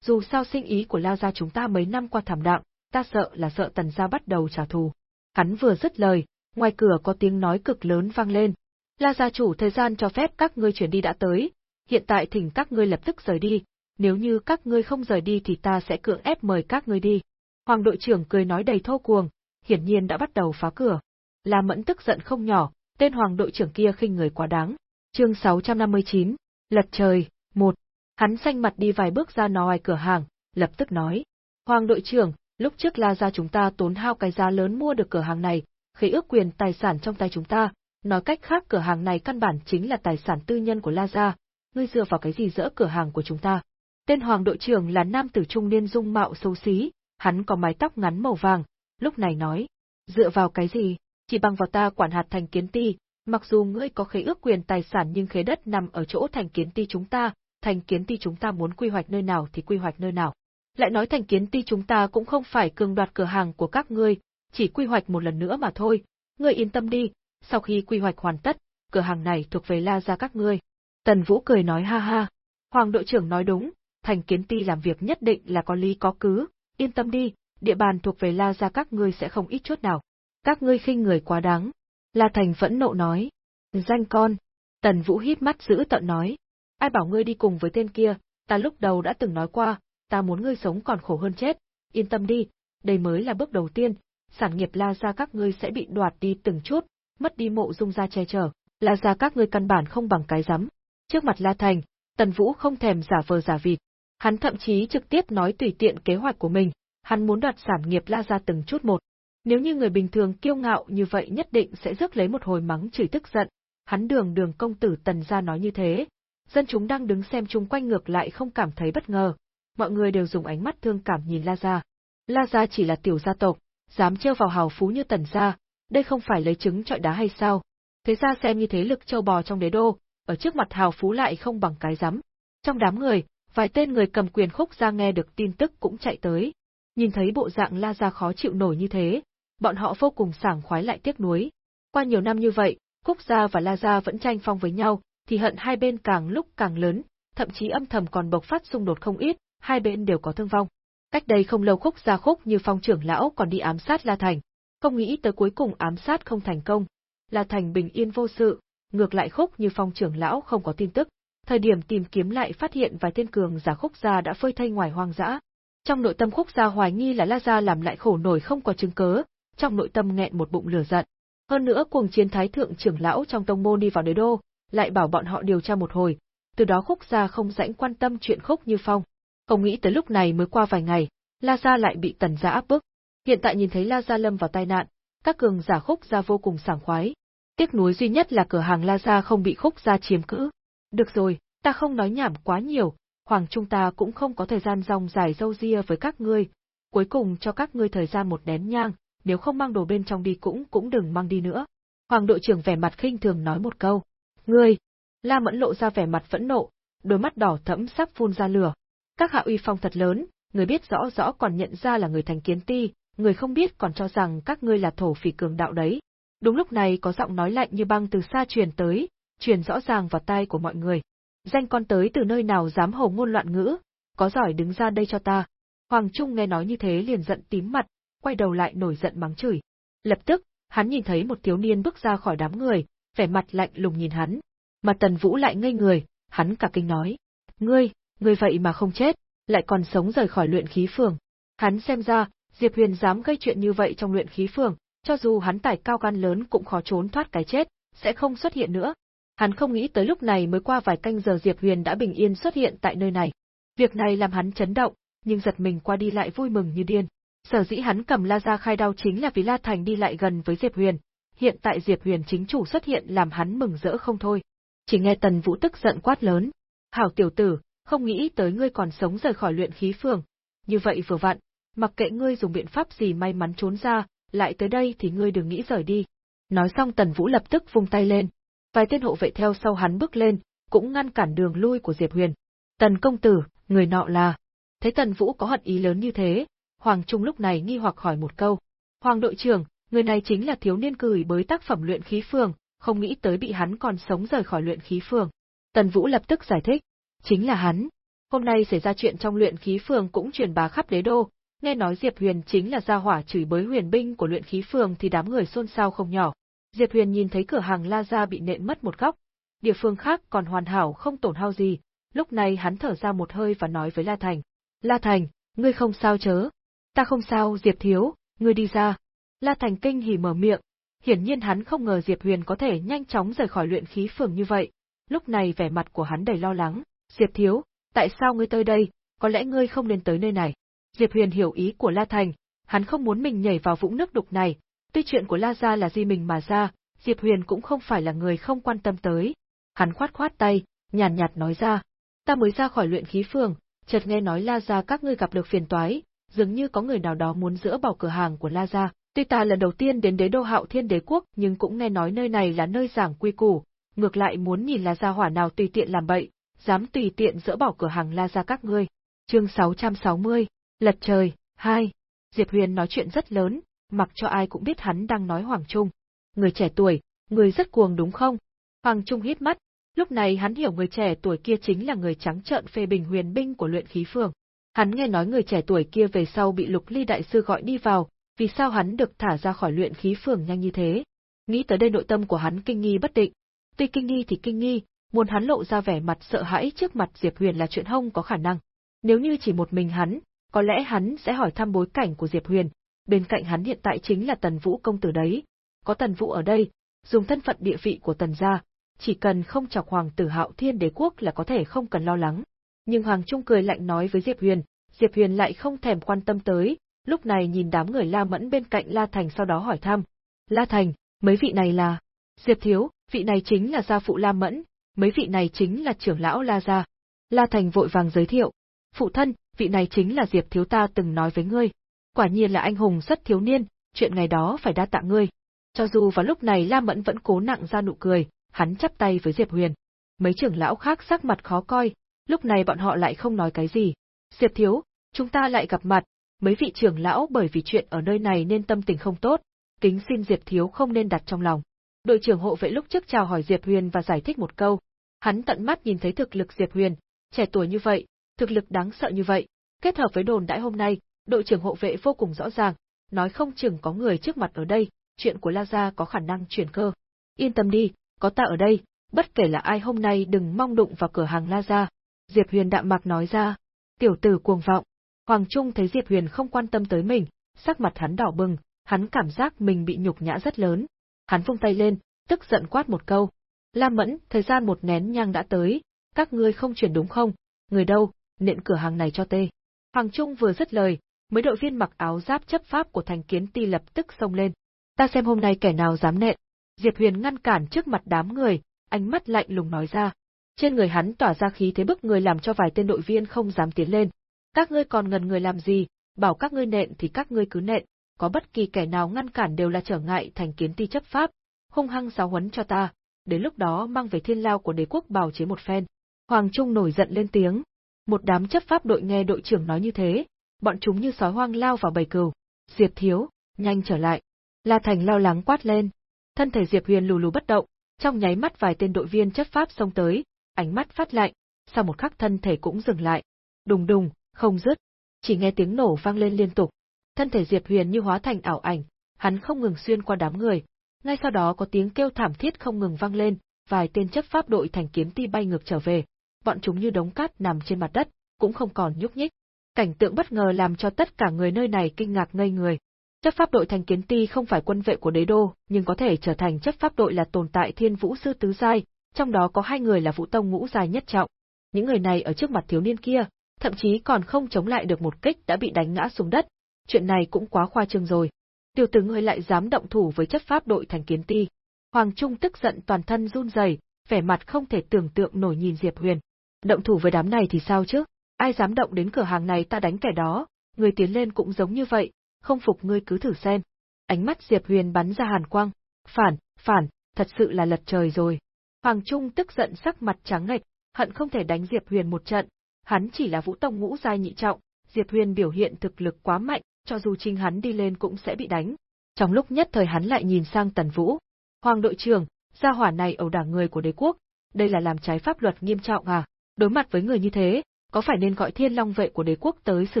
Dù sao sinh ý của La Gia chúng ta mấy năm qua thảm đạm, ta sợ là sợ Tần Gia bắt đầu trả thù. Hắn vừa dứt lời, ngoài cửa có tiếng nói cực lớn vang lên. La gia chủ thời gian cho phép các ngươi chuyển đi đã tới, hiện tại thỉnh các ngươi lập tức rời đi, nếu như các ngươi không rời đi thì ta sẽ cưỡng ép mời các ngươi đi. Hoàng đội trưởng cười nói đầy thô cuồng, hiển nhiên đã bắt đầu phá cửa. La Mẫn tức giận không nhỏ, tên hoàng đội trưởng kia khinh người quá đáng. Chương 659, Lật trời, một. Hắn xanh mặt đi vài bước ra ngoài cửa hàng, lập tức nói: "Hoàng đội trưởng, lúc trước La gia chúng ta tốn hao cái giá lớn mua được cửa hàng này, khế ước quyền tài sản trong tay chúng ta, nói cách khác cửa hàng này căn bản chính là tài sản tư nhân của La gia, ngươi dựa vào cái gì dỡ cửa hàng của chúng ta?" Tên hoàng đội trưởng là nam tử trung niên dung mạo xấu xí, hắn có mái tóc ngắn màu vàng, lúc này nói, dựa vào cái gì, chỉ bằng vào ta quản hạt thành kiến ti, mặc dù ngươi có khế ước quyền tài sản nhưng khế đất nằm ở chỗ thành kiến ti chúng ta, thành kiến ti chúng ta muốn quy hoạch nơi nào thì quy hoạch nơi nào. Lại nói thành kiến ti chúng ta cũng không phải cường đoạt cửa hàng của các ngươi, chỉ quy hoạch một lần nữa mà thôi, ngươi yên tâm đi, sau khi quy hoạch hoàn tất, cửa hàng này thuộc về La gia các ngươi. Tần Vũ cười nói ha ha, Hoàng đội trưởng nói đúng, thành kiến ti làm việc nhất định là có lý có cứ, yên tâm đi, địa bàn thuộc về La gia các ngươi sẽ không ít chút nào. Các ngươi khinh người quá đáng. La Thành phẫn nộ nói. Danh con. Tần Vũ hít mắt giữ tận nói. Ai bảo ngươi đi cùng với tên kia, ta lúc đầu đã từng nói qua, ta muốn ngươi sống còn khổ hơn chết, yên tâm đi, đây mới là bước đầu tiên, sản nghiệp La gia các ngươi sẽ bị đoạt đi từng chút, mất đi mộ dung gia che chở, La gia các ngươi căn bản không bằng cái rắm. Trước mặt La Thành, Tần Vũ không thèm giả vờ giả vịt, hắn thậm chí trực tiếp nói tùy tiện kế hoạch của mình, hắn muốn đoạt sản nghiệp La gia từng chút một. Nếu như người bình thường kiêu ngạo như vậy nhất định sẽ rước lấy một hồi mắng chửi tức giận, hắn đường đường công tử Tần gia nói như thế, dân chúng đang đứng xem chung quanh ngược lại không cảm thấy bất ngờ, mọi người đều dùng ánh mắt thương cảm nhìn La gia. La gia chỉ là tiểu gia tộc, dám trêu vào hào phú như Tần gia, đây không phải lấy trứng trọi đá hay sao? Thế ra xem như thế lực châu bò trong đế đô, ở trước mặt hào phú lại không bằng cái rắm. Trong đám người, Vài tên người cầm quyền khúc gia nghe được tin tức cũng chạy tới. Nhìn thấy bộ dạng La Gia khó chịu nổi như thế, bọn họ vô cùng sảng khoái lại tiếc nuối. Qua nhiều năm như vậy, Khúc Gia và La Gia vẫn tranh phong với nhau, thì hận hai bên càng lúc càng lớn, thậm chí âm thầm còn bộc phát xung đột không ít, hai bên đều có thương vong. Cách đây không lâu Khúc Gia Khúc như phong trưởng lão còn đi ám sát La Thành, không nghĩ tới cuối cùng ám sát không thành công. La Thành bình yên vô sự, ngược lại Khúc như phong trưởng lão không có tin tức. Thời điểm tìm kiếm lại phát hiện vài tên cường giả Khúc Gia đã phơi thay ngoài hoang dã. Trong nội tâm Khúc Gia hoài nghi là La Gia làm lại khổ nổi không có chứng cớ, trong nội tâm nghẹn một bụng lửa giận. Hơn nữa cuồng chiến thái thượng trưởng lão trong tông môn đi vào đế đô, lại bảo bọn họ điều tra một hồi, từ đó khúc gia không rãnh quan tâm chuyện khúc như phong. Không nghĩ tới lúc này mới qua vài ngày, La Gia lại bị tần gia áp bức. Hiện tại nhìn thấy La Gia lâm vào tai nạn, các cường giả khúc gia vô cùng sảng khoái. Tiếc nuối duy nhất là cửa hàng La Gia không bị khúc gia chiếm cữ. Được rồi, ta không nói nhảm quá nhiều, Hoàng Trung ta cũng không có thời gian rong dài dâu ria với các ngươi. Cuối cùng cho các ngươi thời gian một nén nhang, nếu không mang đồ bên trong đi cũng cũng đừng mang đi nữa. Hoàng đội trưởng vẻ mặt khinh thường nói một câu. Ngươi! La Mẫn lộ ra vẻ mặt phẫn nộ, đôi mắt đỏ thẫm sắp phun ra lửa. Các hạ uy phong thật lớn, người biết rõ rõ còn nhận ra là người thành kiến ti, người không biết còn cho rằng các ngươi là thổ phỉ cường đạo đấy. Đúng lúc này có giọng nói lạnh như băng từ xa truyền tới, truyền rõ ràng vào tai của mọi người. Danh con tới từ nơi nào dám hồ ngôn loạn ngữ, có giỏi đứng ra đây cho ta. Hoàng Trung nghe nói như thế liền giận tím mặt, quay đầu lại nổi giận mắng chửi. Lập tức, hắn nhìn thấy một thiếu niên bước ra khỏi đám người, vẻ mặt lạnh lùng nhìn hắn. Mà Tần Vũ lại ngây người, hắn cả kinh nói. Ngươi, ngươi vậy mà không chết, lại còn sống rời khỏi luyện khí phường. Hắn xem ra, Diệp Huyền dám gây chuyện như vậy trong luyện khí phường, cho dù hắn tải cao gan lớn cũng khó trốn thoát cái chết, sẽ không xuất hiện nữa. Hắn không nghĩ tới lúc này mới qua vài canh giờ Diệp Huyền đã bình yên xuất hiện tại nơi này. Việc này làm hắn chấn động, nhưng giật mình qua đi lại vui mừng như điên. Sở dĩ hắn cầm La ra khai đao chính là vì La Thành đi lại gần với Diệp Huyền, hiện tại Diệp Huyền chính chủ xuất hiện làm hắn mừng rỡ không thôi. Chỉ nghe Tần Vũ tức giận quát lớn, "Hảo tiểu tử, không nghĩ tới ngươi còn sống rời khỏi luyện khí phường, như vậy vừa vặn, mặc kệ ngươi dùng biện pháp gì may mắn trốn ra, lại tới đây thì ngươi đừng nghĩ rời đi." Nói xong Tần Vũ lập tức vung tay lên, vài tên hộ vệ theo sau hắn bước lên, cũng ngăn cản đường lui của Diệp Huyền. "Tần công tử, người nọ là?" Thấy Tần Vũ có hận ý lớn như thế, Hoàng Trung lúc này nghi hoặc hỏi một câu. Hoàng đội trưởng, người này chính là thiếu niên cười bới tác phẩm luyện khí phường, không nghĩ tới bị hắn còn sống rời khỏi luyện khí phường. Tần Vũ lập tức giải thích. Chính là hắn. Hôm nay xảy ra chuyện trong luyện khí phường cũng truyền bá khắp đế đô, nghe nói Diệp Huyền chính là gia hỏa chửi bới huyền binh của luyện khí phường thì đám người xôn xao không nhỏ. Diệp Huyền nhìn thấy cửa hàng La Gia bị nện mất một góc, địa phương khác còn hoàn hảo không tổn hao gì, lúc này hắn thở ra một hơi và nói với La Thành. La Thành, ngươi không sao chớ, Ta không sao, Diệp Thiếu, ngươi đi ra. La Thành kinh hỉ mở miệng, hiển nhiên hắn không ngờ Diệp Huyền có thể nhanh chóng rời khỏi luyện khí phường như vậy. Lúc này vẻ mặt của hắn đầy lo lắng, Diệp Thiếu, tại sao ngươi tới đây, có lẽ ngươi không nên tới nơi này. Diệp Huyền hiểu ý của La Thành, hắn không muốn mình nhảy vào vũng nước đục này, tuy chuyện của La Gia là gì mình mà ra, Diệp Huyền cũng không phải là người không quan tâm tới. Hắn khoát khoát tay, nhàn nhạt nói ra, ta mới ra khỏi luyện khí phường, chợt nghe nói La Gia các ngươi gặp được phiền toái, dường như có người nào đó muốn dỡ bỏ cửa hàng của La Gia. Tuy ta lần đầu tiên đến đế đô hạo thiên đế quốc nhưng cũng nghe nói nơi này là nơi giảng quy củ, ngược lại muốn nhìn La Gia hỏa nào tùy tiện làm bậy, dám tùy tiện dỡ bỏ cửa hàng La Gia các ngươi. Chương 660, Lật trời, hai Diệp Huyền nói chuyện rất lớn, mặc cho ai cũng biết hắn đang nói Hoàng Trung. Người trẻ tuổi, người rất cuồng đúng không? Hoàng Trung hít mắt, lúc này hắn hiểu người trẻ tuổi kia chính là người trắng trợn phê bình huyền binh của luyện khí phường. Hắn nghe nói người trẻ tuổi kia về sau bị Lục Ly đại sư gọi đi vào, vì sao hắn được thả ra khỏi luyện khí phường nhanh như thế? Nghĩ tới đây nội tâm của hắn kinh nghi bất định. Tuy kinh nghi thì kinh nghi, muốn hắn lộ ra vẻ mặt sợ hãi trước mặt Diệp Huyền là chuyện không có khả năng. Nếu như chỉ một mình hắn, có lẽ hắn sẽ hỏi thăm bối cảnh của Diệp Huyền, bên cạnh hắn hiện tại chính là Tần Vũ công tử đấy. Có Tần Vũ ở đây, dùng thân phận địa vị của Tần gia, chỉ cần không chọc hoàng tử Hạo Thiên Đế quốc là có thể không cần lo lắng. Nhưng Hoàng Trung cười lạnh nói với Diệp Huyền, Diệp Huyền lại không thèm quan tâm tới, lúc này nhìn đám người La Mẫn bên cạnh La Thành sau đó hỏi thăm. La Thành, mấy vị này là... Diệp Thiếu, vị này chính là gia phụ La Mẫn, mấy vị này chính là trưởng lão La Gia. La Thành vội vàng giới thiệu. Phụ thân, vị này chính là Diệp Thiếu ta từng nói với ngươi. Quả nhiên là anh hùng rất thiếu niên, chuyện ngày đó phải đa tạ ngươi. Cho dù vào lúc này La Mẫn vẫn cố nặng ra nụ cười, hắn chắp tay với Diệp Huyền. Mấy trưởng lão khác sắc mặt khó coi, Lúc này bọn họ lại không nói cái gì. Diệp Thiếu, chúng ta lại gặp mặt, mấy vị trưởng lão bởi vì chuyện ở nơi này nên tâm tình không tốt, kính xin Diệp Thiếu không nên đặt trong lòng. Đội trưởng hộ vệ lúc trước chào hỏi Diệp Huyền và giải thích một câu. Hắn tận mắt nhìn thấy thực lực Diệp Huyền, trẻ tuổi như vậy, thực lực đáng sợ như vậy, kết hợp với đồn đãi hôm nay, đội trưởng hộ vệ vô cùng rõ ràng, nói không chừng có người trước mặt ở đây, chuyện của La Gia có khả năng chuyển cơ. Yên tâm đi, có ta ở đây, bất kể là ai hôm nay đừng mong đụng vào cửa hàng La Gia. Diệp Huyền đạm mạc nói ra. Tiểu tử cuồng vọng. Hoàng Trung thấy Diệp Huyền không quan tâm tới mình, sắc mặt hắn đỏ bừng, hắn cảm giác mình bị nhục nhã rất lớn. Hắn vung tay lên, tức giận quát một câu. La Mẫn, thời gian một nén nhang đã tới, các ngươi không chuyển đúng không? Người đâu, nện cửa hàng này cho tê. Hoàng Trung vừa dứt lời, mấy đội viên mặc áo giáp chấp pháp của thành kiến ti lập tức xông lên. Ta xem hôm nay kẻ nào dám nện. Diệp Huyền ngăn cản trước mặt đám người, ánh mắt lạnh lùng nói ra. Trên người hắn tỏa ra khí thế bức người làm cho vài tên đội viên không dám tiến lên. Các ngươi còn ngần người làm gì, bảo các ngươi nện thì các ngươi cứ nện, có bất kỳ kẻ nào ngăn cản đều là trở ngại thành kiến ti chấp pháp, hung hăng giáo huấn cho ta, đến lúc đó mang về thiên lao của đế quốc bào chế một phen. Hoàng Trung nổi giận lên tiếng. Một đám chấp pháp đội nghe đội trưởng nói như thế, bọn chúng như sói hoang lao vào bầy cừu. Diệp Thiếu, nhanh trở lại. La Thành lo lắng quát lên. Thân thể Diệp Huyền lù lù bất động, trong nháy mắt vài tên đội viên chấp pháp xông tới, ánh mắt phát lạnh, sau một khắc thân thể cũng dừng lại. Đùng đùng, không dứt, chỉ nghe tiếng nổ vang lên liên tục. Thân thể Diệp Huyền như hóa thành ảo ảnh, hắn không ngừng xuyên qua đám người. Ngay sau đó có tiếng kêu thảm thiết không ngừng vang lên, vài tên chấp pháp đội thành kiếm ti bay ngược trở về, bọn chúng như đống cát nằm trên mặt đất, cũng không còn nhúc nhích. Cảnh tượng bất ngờ làm cho tất cả người nơi này kinh ngạc ngây người. Chấp pháp đội thành kiến ti không phải quân vệ của đế đô, nhưng có thể trở thành chấp pháp đội là tồn tại thiên vũ sư tứ giai, trong đó có hai người là vũ tông ngũ giai nhất trọng. Những người này ở trước mặt thiếu niên kia, thậm chí còn không chống lại được một kích đã bị đánh ngã xuống đất. Chuyện này cũng quá khoa trương rồi. Tiểu tử ngươi lại dám động thủ với chấp pháp đội thành kiến ti. Hoàng Trung tức giận toàn thân run rẩy, vẻ mặt không thể tưởng tượng nổi nhìn Diệp Huyền. Động thủ với đám này thì sao chứ? Ai dám động đến cửa hàng này ta đánh kẻ đó, người tiến lên cũng giống như vậy, không phục ngươi cứ thử xem. Ánh mắt Diệp Huyền bắn ra hàn quang. Phản, phản, thật sự là lật trời rồi. Hoàng Trung tức giận sắc mặt trắng ngạch, hận không thể đánh Diệp Huyền một trận. Hắn chỉ là vũ tông ngũ giai nhị trọng, Diệp Huyền biểu hiện thực lực quá mạnh, cho dù chính hắn đi lên cũng sẽ bị đánh. Trong lúc nhất thời hắn lại nhìn sang Tần Vũ. Hoàng đội trưởng, gia hỏa này ẩu đả người của đế quốc, đây là làm trái pháp luật nghiêm trọng à? Đối mặt với người như thế, có phải nên gọi thiên long vệ của đế quốc tới xử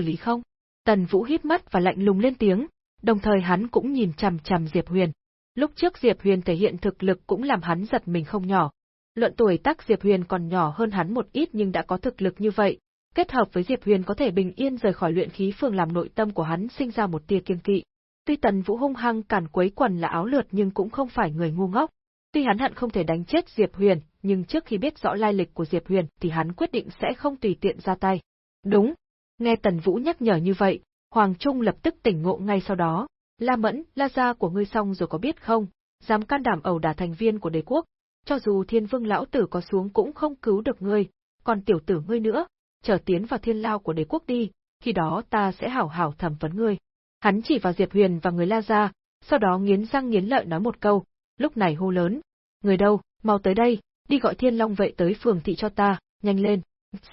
lý không? Tần Vũ híp mắt và lạnh lùng lên tiếng, đồng thời hắn cũng nhìn chằm chằm Diệp Huyền. Lúc trước Diệp Huyền thể hiện thực lực cũng làm hắn giật mình không nhỏ. Luận tuổi tác Diệp Huyền còn nhỏ hơn hắn một ít nhưng đã có thực lực như vậy, kết hợp với Diệp Huyền có thể bình yên rời khỏi luyện khí phường làm nội tâm của hắn sinh ra một tia kiêng kỵ. Tuy Tần Vũ hung hăng cản quấy quần là áo lượt nhưng cũng không phải người ngu ngốc. Tuy hắn hận không thể đánh chết Diệp Huyền, nhưng trước khi biết rõ lai lịch của Diệp Huyền thì hắn quyết định sẽ không tùy tiện ra tay. Đúng. Nghe Tần Vũ nhắc nhở như vậy, Hoàng Trung lập tức tỉnh ngộ ngay sau đó. La Mẫn, La Gia của ngươi xong rồi có biết không? Dám can đảm ẩu đả thành viên của đế quốc. Cho dù thiên vương lão tử có xuống cũng không cứu được ngươi, còn tiểu tử ngươi nữa, trở tiến vào thiên lao của đế quốc đi, khi đó ta sẽ hảo hảo thẩm vấn ngươi. Hắn chỉ vào Diệp Huyền và người La Gia, sau đó nghiến răng nghiến lợi nói một câu, lúc này hô lớn. Người đâu, mau tới đây, đi gọi thiên long vệ tới phường thị cho ta, nhanh lên.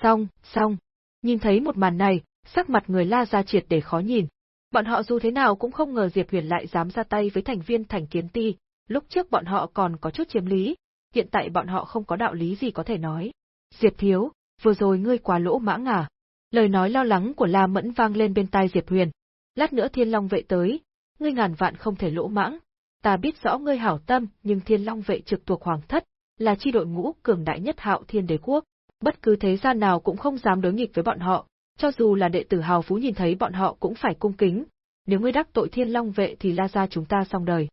Xong, xong. Nhìn thấy một màn này, sắc mặt người la ra triệt để khó nhìn. Bọn họ dù thế nào cũng không ngờ Diệp Huyền lại dám ra tay với thành viên thành kiến ti, lúc trước bọn họ còn có chút chiếm lý, hiện tại bọn họ không có đạo lý gì có thể nói. Diệp Thiếu, vừa rồi ngươi quá lỗ mãng à? Lời nói lo lắng của La Mẫn vang lên bên tai Diệp Huyền. Lát nữa Thiên Long vệ tới, ngươi ngàn vạn không thể lỗ mãng. Ta biết rõ ngươi hảo tâm, nhưng Thiên Long vệ trực thuộc hoàng thất, là chi đội ngũ cường đại nhất hạo thiên đế quốc. Bất cứ thế gia nào cũng không dám đối nghịch với bọn họ, cho dù là đệ tử hào phú nhìn thấy bọn họ cũng phải cung kính. Nếu ngươi đắc tội thiên long vệ thì la ra chúng ta xong đời.